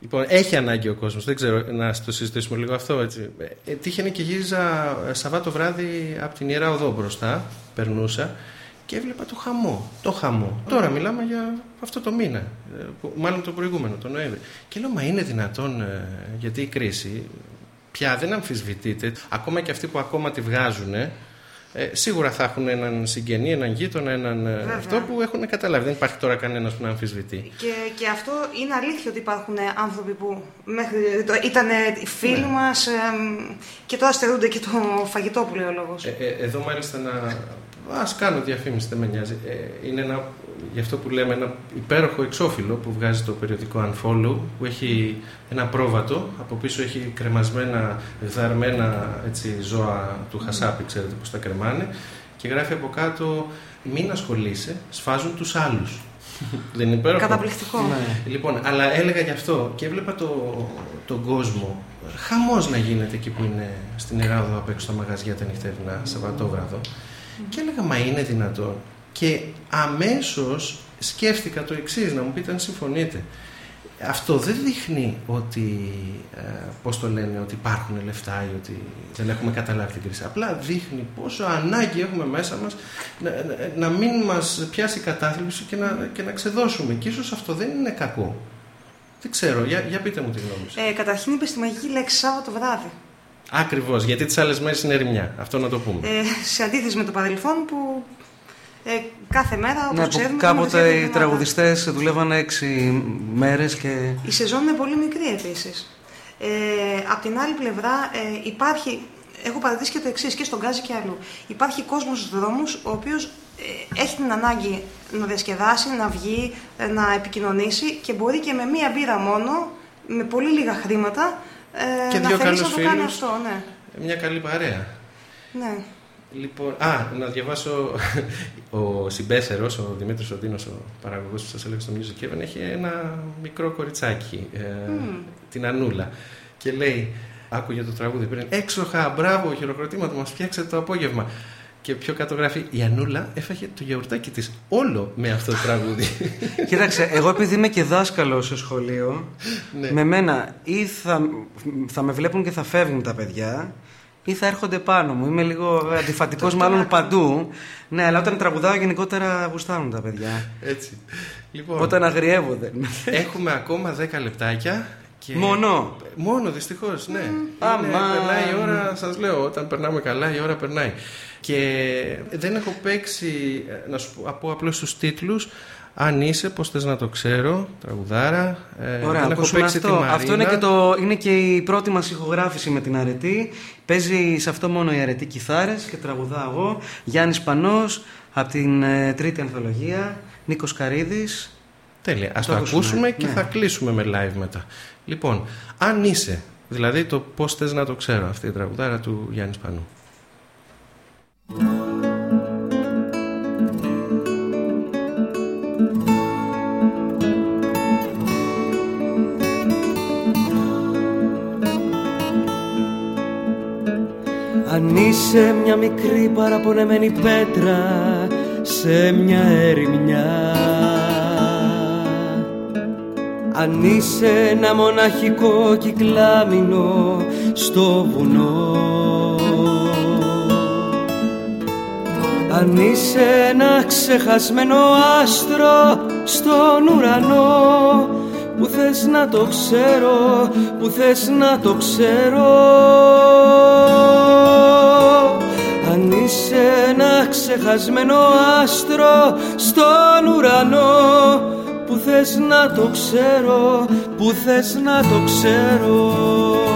Λοιπόν, έχει ανάγκη ο κόσμος, δεν ξέρω να το συζητήσουμε λίγο αυτό. Έτσι. Ε, τύχαινε και γύριζα Σαββάτο βράδυ από την Ιερά Οδό μπροστά, περνούσα και έβλεπα το χαμό. Το χαμό. Τώρα μιλάμε για αυτό το μήνα, ε, μάλλον το προηγούμενο, τον Νοέμβρη. Και λέω, μα είναι δυνατόν, ε, γιατί η κρίση πια δεν αμφισβητείται, ακόμα και αυτοί που ακόμα τη βγάζουν, ε, σίγουρα θα έχουν έναν συγγενή, έναν γείτονα, έναν αυτό που έχουν καταλάβει. Δεν υπάρχει τώρα κανένας που να αμφισβητεί. Και, και αυτό είναι αλήθεια ότι υπάρχουν άνθρωποι που μέχρι το, ήταν φίλοι ναι. μας και τώρα στερούνται και το φαγητό που λέει ο λόγος. εδώ μάλιστα να Α κάνω διαφήμιση, δεν με νοιάζει. Ε, είναι ένα, γι' αυτό που λέμε, ένα υπέροχο εξώφυλλο που βγάζει το περιοδικό Unfollow, που έχει ένα πρόβατο, από πίσω έχει κρεμασμένα, γδαρμένα έτσι, ζώα του χασάπι, ξέρετε πώς τα κρεμάνε, και γράφει από κάτω μην ασχολείσαι, σφάζουν τους άλλους. <laughs> Δεν είναι υπέροχο. Καταπληκτικό. Ναι. Λοιπόν, αλλά έλεγα γι' αυτό και έβλεπα το, τον κόσμο. Χαμός να γίνεται εκεί που είναι στην Ελλάδα απ' έξω στα μαγαζιά τα νυχτερινά, Σαββατόβραδο. Και έλεγα, μα είναι δυνατόν. Και αμέσως σκέφτηκα το εξής να μου πείτε αν συμφωνείτε. Αυτό δεν δείχνει ότι, ε, πώς το λένε, ότι υπάρχουν λεφτά ή ότι δεν έχουμε καταλάβει την κρίση. Απλά δείχνει πόσο ανάγκη έχουμε μέσα μας να, να, μην μας πιάσει η κατάθλιψη και να, και να ξεδώσουμε. Και ίσως αυτό δεν είναι κακό. Δεν ξέρω, για, για πείτε μου τη γνώμη σας. Ε, καταρχήν είπε στη μαγική λέξη Σάββατο βράδυ. Ακριβώς, γιατί τις άλλες μέρες είναι ερημιά. Αυτό να το πούμε. Ε, σε αντίθεση με το παρελθόν που ε, κάθε μέρα, όπως ναι, ξέρουμε. Κάποτε οι τραγουδιστές δουλεύαν έξι μέρες και. Η σεζόν είναι πολύ μικρή επίσης. Ε, απ' την άλλη πλευρά ε, υπάρχει. Έχω παρατηρήσει και το εξής και στον Γκάζι και αλλού. Υπάρχει κόσμος στου δρόμους ο οποίος ε, έχει την ανάγκη να διασκεδάσει, να βγει, ε, να επικοινωνήσει και μπορεί και με μία μπύρα μόνο, με πολύ λίγα χρήματα, ε, και δύο καλούς φίλους, αυτό, ναι. μια καλή παρέα. Ναι. Λοιπόν, α, να διαβάσω <laughs> ο συμπέσερος, ο Δημήτρης Οντίνος, ο παραγωγός που σας έλεγα στο Music Heaven, έχει ένα μικρό κοριτσάκι, ε, την Ανούλα. Και λέει, άκουγε το τραγούδι πριν, έξοχα, μπράβο, χειροκροτήματα, μας φτιάξετε το απόγευμα. Και πιο κάτω γράφει η Ανούλα έφαγε το γιαουρτάκι της όλο με αυτό το τραγούδι. <laughs> Κοίταξε, εγώ επειδή είμαι και δάσκαλος στο σχολείο, ναι. με μένα ή θα, θα με βλέπουν και θα φεύγουν τα παιδιά ή θα έρχονται πάνω μου. Είμαι λίγο αντιφατικός <laughs> μάλλον παντού. Ναι, αλλά όταν τραγουδάω γενικότερα γουστάρουν τα παιδιά. Έτσι. Λοιπόν, όταν αγριεύονται. Έχουμε ακόμα 10 λεπτάκια. Και... Μόνο. Μόνο, δυστυχώς, ναι. Mm. περνάει η ώρα, σας λέω, όταν περνάμε καλά, η ώρα περνάει. Και δεν έχω παίξει, ε, να σου πω απλώς τους τίτλους, αν είσαι, πώς θες να το ξέρω, τραγουδάρα. Ε, Ωραία, δεν έχω παίξει αυτό. Τη αυτό είναι και, το, είναι και η πρώτη μας ηχογράφηση με την αρετή. Παίζει σε αυτό μόνο η αρετή κιθάρες και τραγουδά εγώ. Γιάννης Πανός, από την ε, τρίτη ανθολογία. Νίκος Καρίδης. Τέλεια. Ας το, ακούσουμε και ναι. θα κλείσουμε με live μετά. Λοιπόν, αν είσαι, δηλαδή το πώς θες να το ξέρω, αυτή η τραγουδάρα του Γιάννης Πανού. Αν είσαι μια μικρή παραπονεμένη πέτρα σε μια ερημιά. Αν είσαι ένα μοναχικό κυκλάμινο στο βουνό Αν είσαι ένα ξεχασμένο άστρο στον ουρανό που θες να το ξέρω, που θες να το ξέρω. Αν είσαι ένα ξεχασμένο άστρο στον ουρανό που θες να το ξέρω, που θες να το ξέρω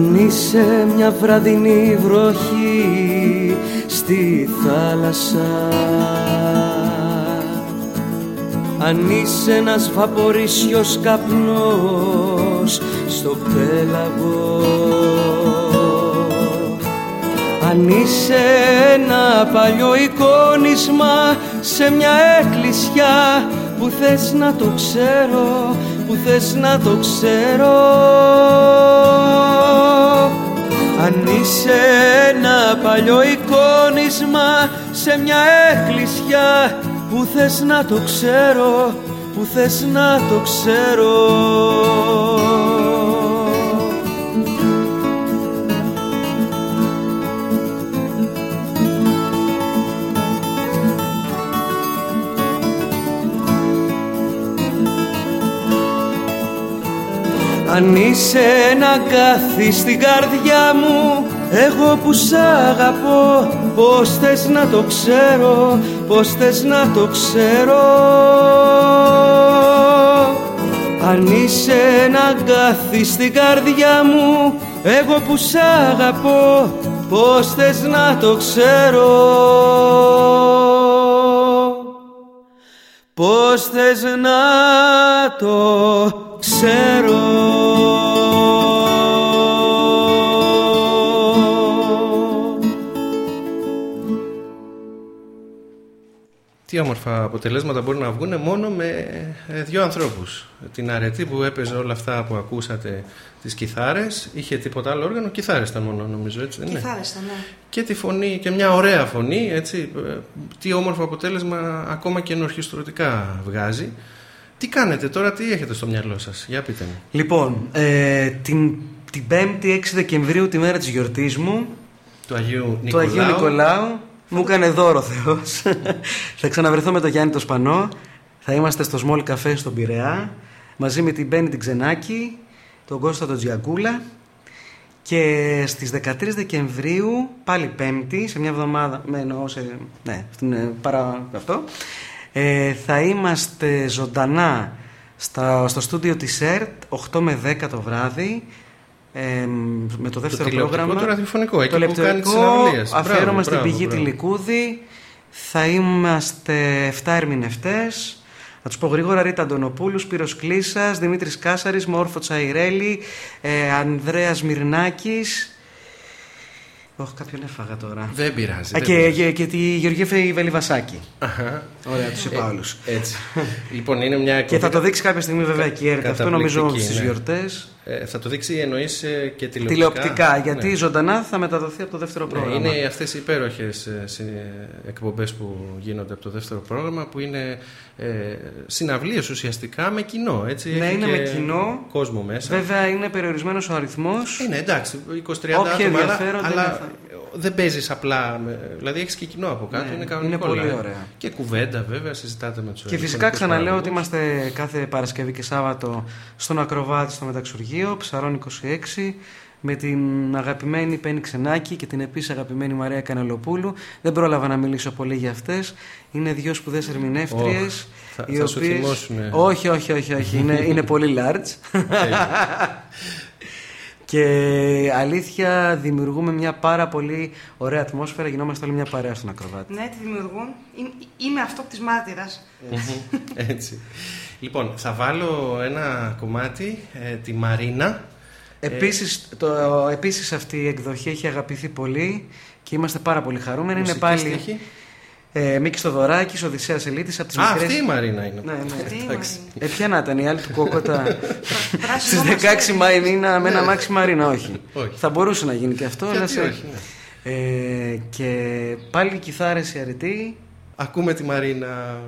Αν είσαι μια βραδινή βροχή στη θάλασσα. Αν είσαι ένας βαπορίσιος καπνός στο πέλαγο. Αν είσαι ένα παλιό εικόνισμα σε μια εκκλησιά που θες να το ξέρω, που θες να το ξέρω αν είσαι ένα παλιό εικόνισμα σε μια εκκλησιά που θες να το ξέρω, που θες να το ξέρω Αν είσαι ένα κάθι στην καρδιά μου εγώ που σ' αγαπώ Πώς θες να το ξέρω Πώς θες να το ξέρω. Αν είσαι ένα κάθι στην καρδιά μου Εγώ που σ' αγαπώ Πώς θες να το ξέρω. Πώς θες να το ξέρω Τι όμορφα αποτελέσματα μπορεί να βγουν μόνο με ε, δύο ανθρώπους. Την αρετή που έπαιζε όλα αυτά που ακούσατε, τις κιθάρες, είχε τίποτα άλλο όργανο, κιθάρες ήταν μόνο νομίζω, έτσι δεν είναι; Κιθάρες ήταν, ναι. Και τη φωνή, και μια ωραία φωνή, έτσι, ε, τι όμορφο αποτέλεσμα ακόμα και ενορχιστρωτικά βγάζει. Τι κάνετε τώρα, τι έχετε στο μυαλό σας, για πείτε μου. Λοιπόν, ε, την, την 5η 6 Δεκεμβρίου, τη μέρα της γιορτής μου, του Αγίου Νικολάου, του Αγίου Νικολάου μου έκανε δώρο Θεός. <laughs> θα ξαναβρεθώ με τον Γιάννη το Σπανό. Θα είμαστε στο Small Cafe στον Πειραιά. Μαζί με την Μπέννη την Ξενάκη, τον Κώστα τον Τζιακούλα. Και στις 13 Δεκεμβρίου, πάλι Πέμπτη, σε μια εβδομάδα, με εννοώ σε, ναι, στην, ε, παρά αυτό, ε, θα είμαστε ζωντανά στα, στο στούντιο της ΕΡΤ 8 με 10 το βράδυ ε, με το δεύτερο το πρόγραμμα. Το ραδιοφωνικό, εκεί το που κάνει τις Αφιέρωμα στην πηγή τη Λικούδη. Θα είμαστε 7 ερμηνευτές. Θα τους πω γρήγορα: Ρίτα Αντωνοπούλου, Σπύρος Κλίσσα, Δημήτρης Κάσαρης, Μόρφο Τσαϊρέλη, ε, Ανδρέας Μυρνάκης. Όχι, κάποιον έφαγα τώρα. Δεν πειράζει. Α, δεν και, πειράζει. και, και τη Γεωργία Βελιβασάκη. Αχα. Ωραία, τους είπα όλους. Έτσι. λοιπόν, είναι μια και θα το δείξει κάποια στιγμή βέβαια και η ΕΡΤ. Αυτό νομίζω καταπληκτική, στις ναι. γιορτές. Ε, θα το δείξει εννοείς και τηλεοπτικά; Τηλεοπτικά, γιατί Ναι. ζωντανά θα μεταδοθεί από το δεύτερο Ναι, πρόγραμμα. είναι αυτές οι υπέροχες εκπομπές που γίνονται από το δεύτερο πρόγραμμα που είναι ε, συναυλίες ουσιαστικά με κοινό. Έτσι, Ναι, Έχει είναι και με κοινό. κόσμο μέσα. Βέβαια είναι περιορισμένος ο αριθμός. Είναι εντάξει, 20-30 Όποιοι άτομα, αλλά, ενδιαφέρονται, αλλά ναι, θα- δεν παίζεις απλά. με- Δηλαδή έχεις και κοινό από κάτω. Ναι, είναι κανονικό. είναι πολύ live. ωραία. Και κουβέντα βέβαια, συζητάτε με τους Και φυσικά ξαναλέω ότι είμαστε κάθε Παρασκευή και Σάββατο στον Ακροβάτη στο Μεταξουργείο, Ψαρών 26, με την αγαπημένη Πέννη Ξενάκη και την επίσης αγαπημένη Μαρία Κανελοπούλου. Δεν πρόλαβα να μιλήσω πολύ για αυτές. Είναι δύο σπουδές ερμηνεύτριες. θα- οι θα σου οποίες- θυμώσουνε. Όχι, όχι, όχι, όχι. είναι, είναι πολύ large. Και αλήθεια δημιουργούμε μια πάρα πολύ ωραία ατμόσφαιρα. Γινόμαστε όλοι μια παρέα στον Ακροβάτη. Ναι, τη δημιουργούν. Είμαι- Είμαι αυτό της μάρτυρας. Έτσι. Λοιπόν, θα βάλω ένα κομμάτι, ε, τη Μαρίνα. Επίσης, το, επίσης αυτή η εκδοχή έχει αγαπηθεί πολύ και είμαστε πάρα πολύ χαρούμενοι. Είναι Μουσική πάλι στίχη. ε, Μίκης Θοδωράκης, Οδυσσέας Ελίτης από τις Α, μικρές... αυτή η Μαρίνα είναι. Ναι, ναι. Αυτή η Εντάξει. Μαρίνα. Ε, ποια να ήταν η άλλη του Κόκοτα; <laughs> Στις Πράσινο 16 Μαΐνινα με ένα μάξι Μαρίνα, όχι. Ναι. Όχι. Θα μπορούσε να γίνει και αυτό, αλλά Γιατί σε... όχι, ναι. Ε, και πάλι κιθάρες η αρετή. Ακούμε τη Μαρίνα.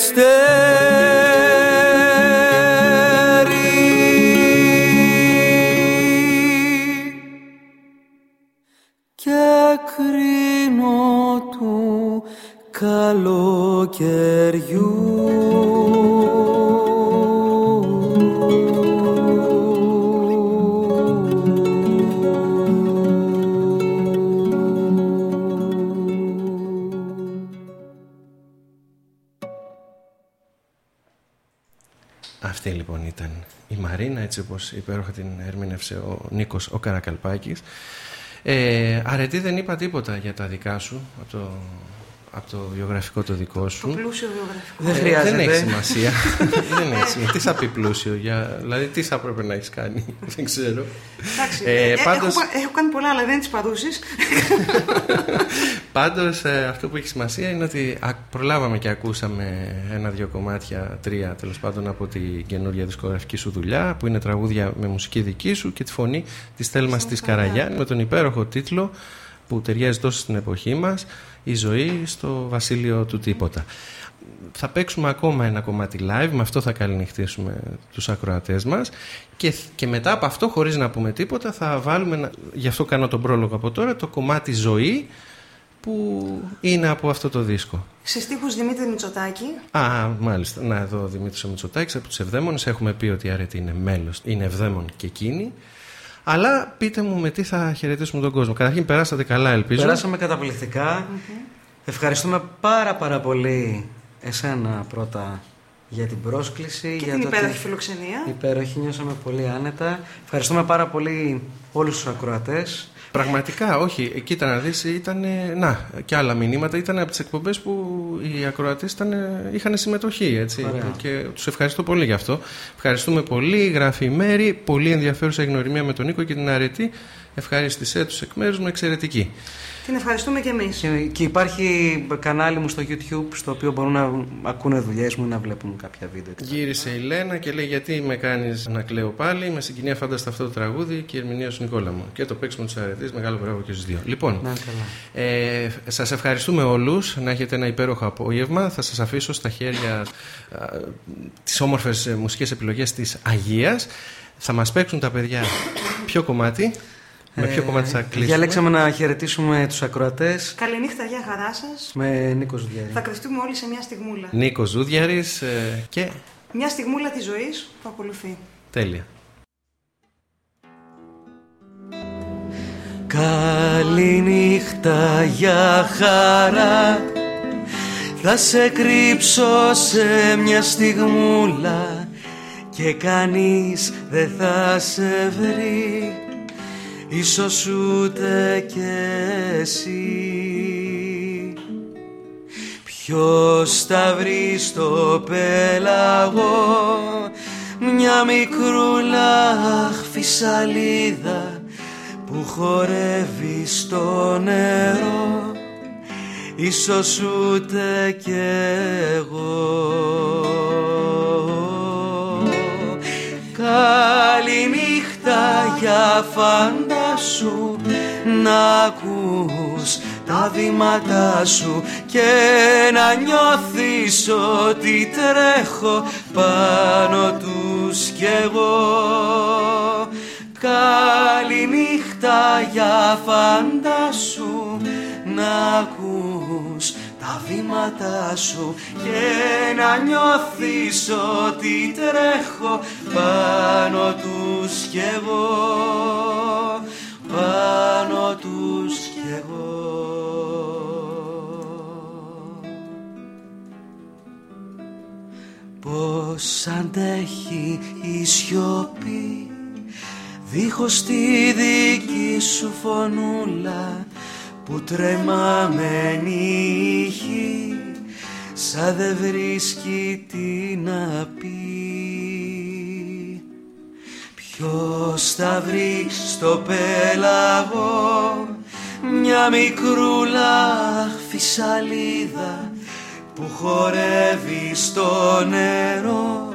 περιστέρι και κρίνω του καλοκαιριού υπέροχα την ερμήνευσε ο Νίκος ο Καρακαλπάκης. Ε, αρετή δεν είπα τίποτα για τα δικά σου από το από το βιογραφικό το δικό σου. Το πλούσιο βιογραφικό. Δεν χρειάζεται. Δεν έχει <laughs> σημασία. δεν έχει σημασία. Τι θα πει πλούσιο, για... δηλαδή τι θα έπρεπε να έχεις κάνει. <laughs> δεν ξέρω. Εντάξει, ε, ε, πάντως... έχω, έχω, κάνει πολλά, αλλά δεν τι παρούσει. <laughs> Πάντως ε, αυτό που έχει σημασία είναι ότι προλάβαμε και ακούσαμε ένα-δυο κομμάτια, τρία τέλος πάντων από την καινούργια δισκογραφική σου δουλειά, που είναι τραγούδια με μουσική δική σου και τη φωνή της Θέλμα της Καραγιάννη με τον υπέροχο τίτλο που ταιριάζει τόσο στην εποχή μας η ζωή στο βασίλειο του τίποτα. Θα παίξουμε ακόμα ένα κομμάτι live, με αυτό θα καληνυχτήσουμε τους ακροατές μας και, και μετά από αυτό χωρίς να πούμε τίποτα θα βάλουμε, γι' αυτό κάνω τον πρόλογο από τώρα, το κομμάτι ζωή που είναι από αυτό το δίσκο. Σε στίχους Δημήτρη Μητσοτάκη; Α, μάλιστα. Να, εδώ ο Δημήτρης Μητσοτάκης από τους Ευδαίμονες. Έχουμε πει ότι η Αρέτη είναι μέλος, είναι Ευδαίμον και εκείνη. Αλλά πείτε μου με τι θα χαιρετήσουμε τον κόσμο. Καταρχήν περάσατε καλά, ελπίζω. Περάσαμε Ευχαριστούμε πάρα πάρα πολύ εσένα πρώτα για την πρόσκληση. Και για την υπέροχη φιλοξενία. Υπέροχη, νιώσαμε πολύ άνετα. Ευχαριστούμε πάρα πολύ όλους τους ακροατές. Πραγματικά, όχι. Κοίτα να δεις, ήταν, να, και άλλα μηνύματα. Ήταν από τις εκπομπές που οι ακροατές ήταν, είχαν συμμετοχή, έτσι. Και τους ευχαριστώ πολύ γι' αυτό. Ευχαριστούμε πολύ. Γράφει η Μέρη. Πολύ ενδιαφέρουσα η γνωριμία με τον Νίκο και την Αρετή. Ευχαρίστησέ τους εκ μέρους μου, εξαιρετική. Την ευχαριστούμε και εμείς. Και, και υπάρχει κανάλι μου στο YouTube στο οποίο μπορούν να ακούνε δουλειές μου ή να βλέπουν κάποια βίντεο. Γύρισε η Λένα και λέει γιατί με κάνεις να κλαίω πάλι; Με συγκινεί φάνταστα αυτό το τραγούδι και η ερμηνεία σου Νικόλα μου. Και το παίξιμο της αρετής. Μεγάλο μπράβο και στους δύο. Λοιπόν, ε, σας ευχαριστούμε όλους. Να έχετε ένα υπέροχο απόγευμα. Θα σας αφήσω στα χέρια τις όμορφες μουσικές επιλογές της Αγίας. Θα μας παίξουν τα παιδιά ποιο κομμάτι. Με ποιο κομμάτι θα κλείσουμε; Διαλέξαμε να χαιρετήσουμε τους ακροατές. Καληνύχτα, για χαρά σας. Με Νίκος Ζουδιάρη. Θα κρυφτούμε όλοι σε μια στιγμούλα. Νίκος Ζουδιάρη ε, και. Μια στιγμούλα της ζωής που ακολουθεί. Τέλεια. Καληνύχτα για χαρά Θα σε κρύψω σε μια στιγμούλα Και κανείς δεν θα σε βρει Ίσως ούτε κι εσύ. Ποιος θα βρει στο πέλαγο Μια μικρούλα φυσαλίδα Που χορεύει στο νερό; Ίσως ούτε κι εγώ. Καληνύχτα για φαντάσου να ακούς τα βήματά σου και να νιώθεις ότι τρέχω πάνω τους κι εγώ. Καληνύχτα για φαντάσου να ακούς τα βήματά σου και να νιώθεις ότι τρέχω πάνω τους κι εγώ πάνω τους κι εγώ. Πώς αντέχει η σιωπή δίχως τη δική σου φωνούλα που τρεμαμένη ήχη σαν δεν βρίσκει τι να πει Ποιος θα βρει στο πέλαγο μια μικρούλα φυσαλίδα που χορεύει στο νερό;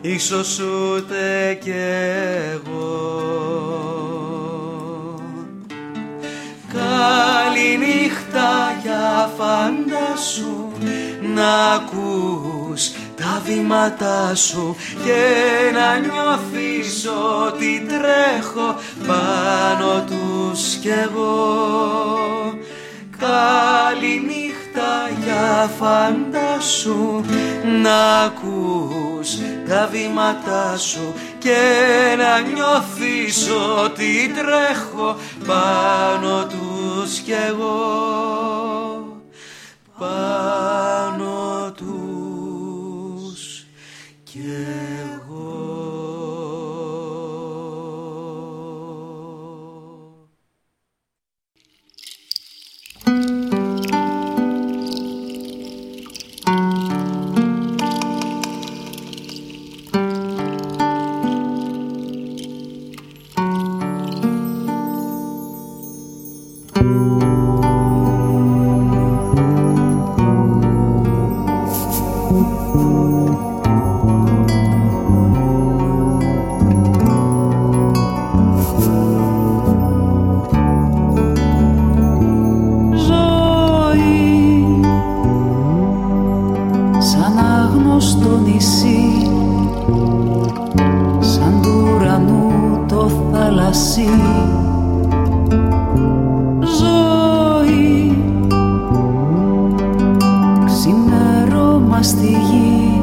Ίσως ούτε κι εγώ. Καληνύχτα για φαντάσου να ακούς τα βήματά σου και να νιώθεις ότι τρέχω πάνω τους κι εγώ. Καληνύχτα για φαντάσου να ακούς τα βήματά σου και να νιώθεις ότι τρέχω πάνω τους κι εγώ. Πάνω στη γη.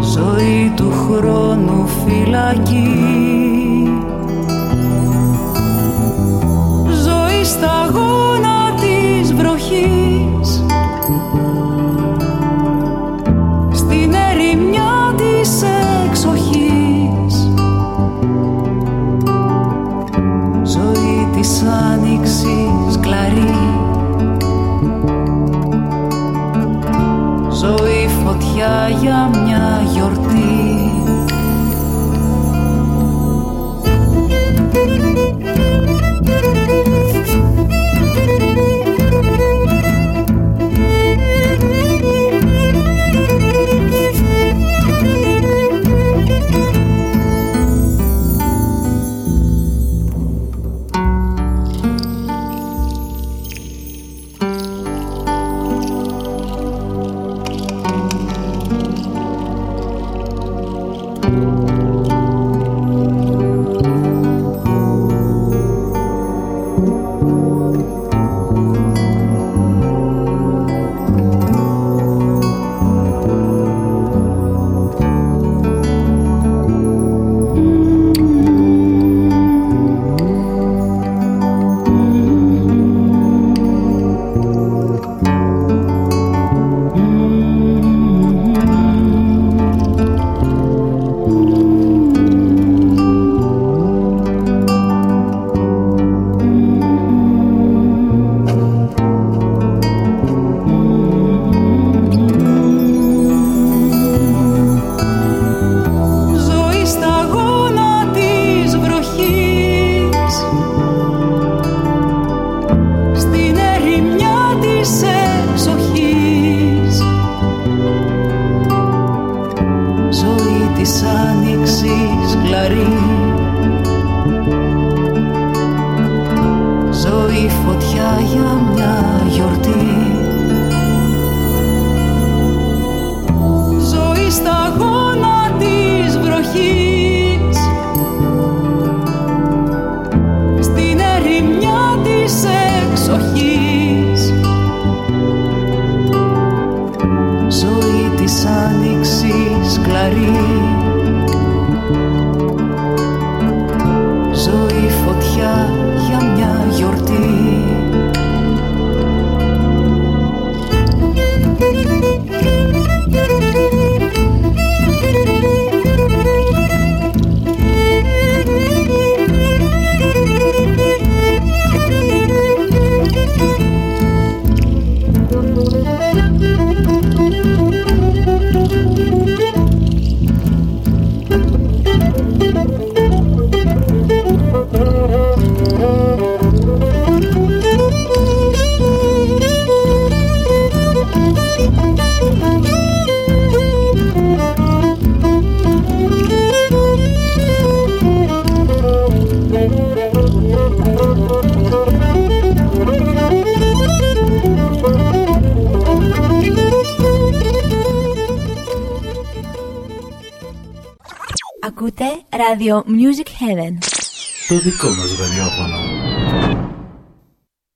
Ζωή του χρόνου φυλακή. Ζωή στα Radio Music Heaven. Το δικό μας ραδιόφωνο.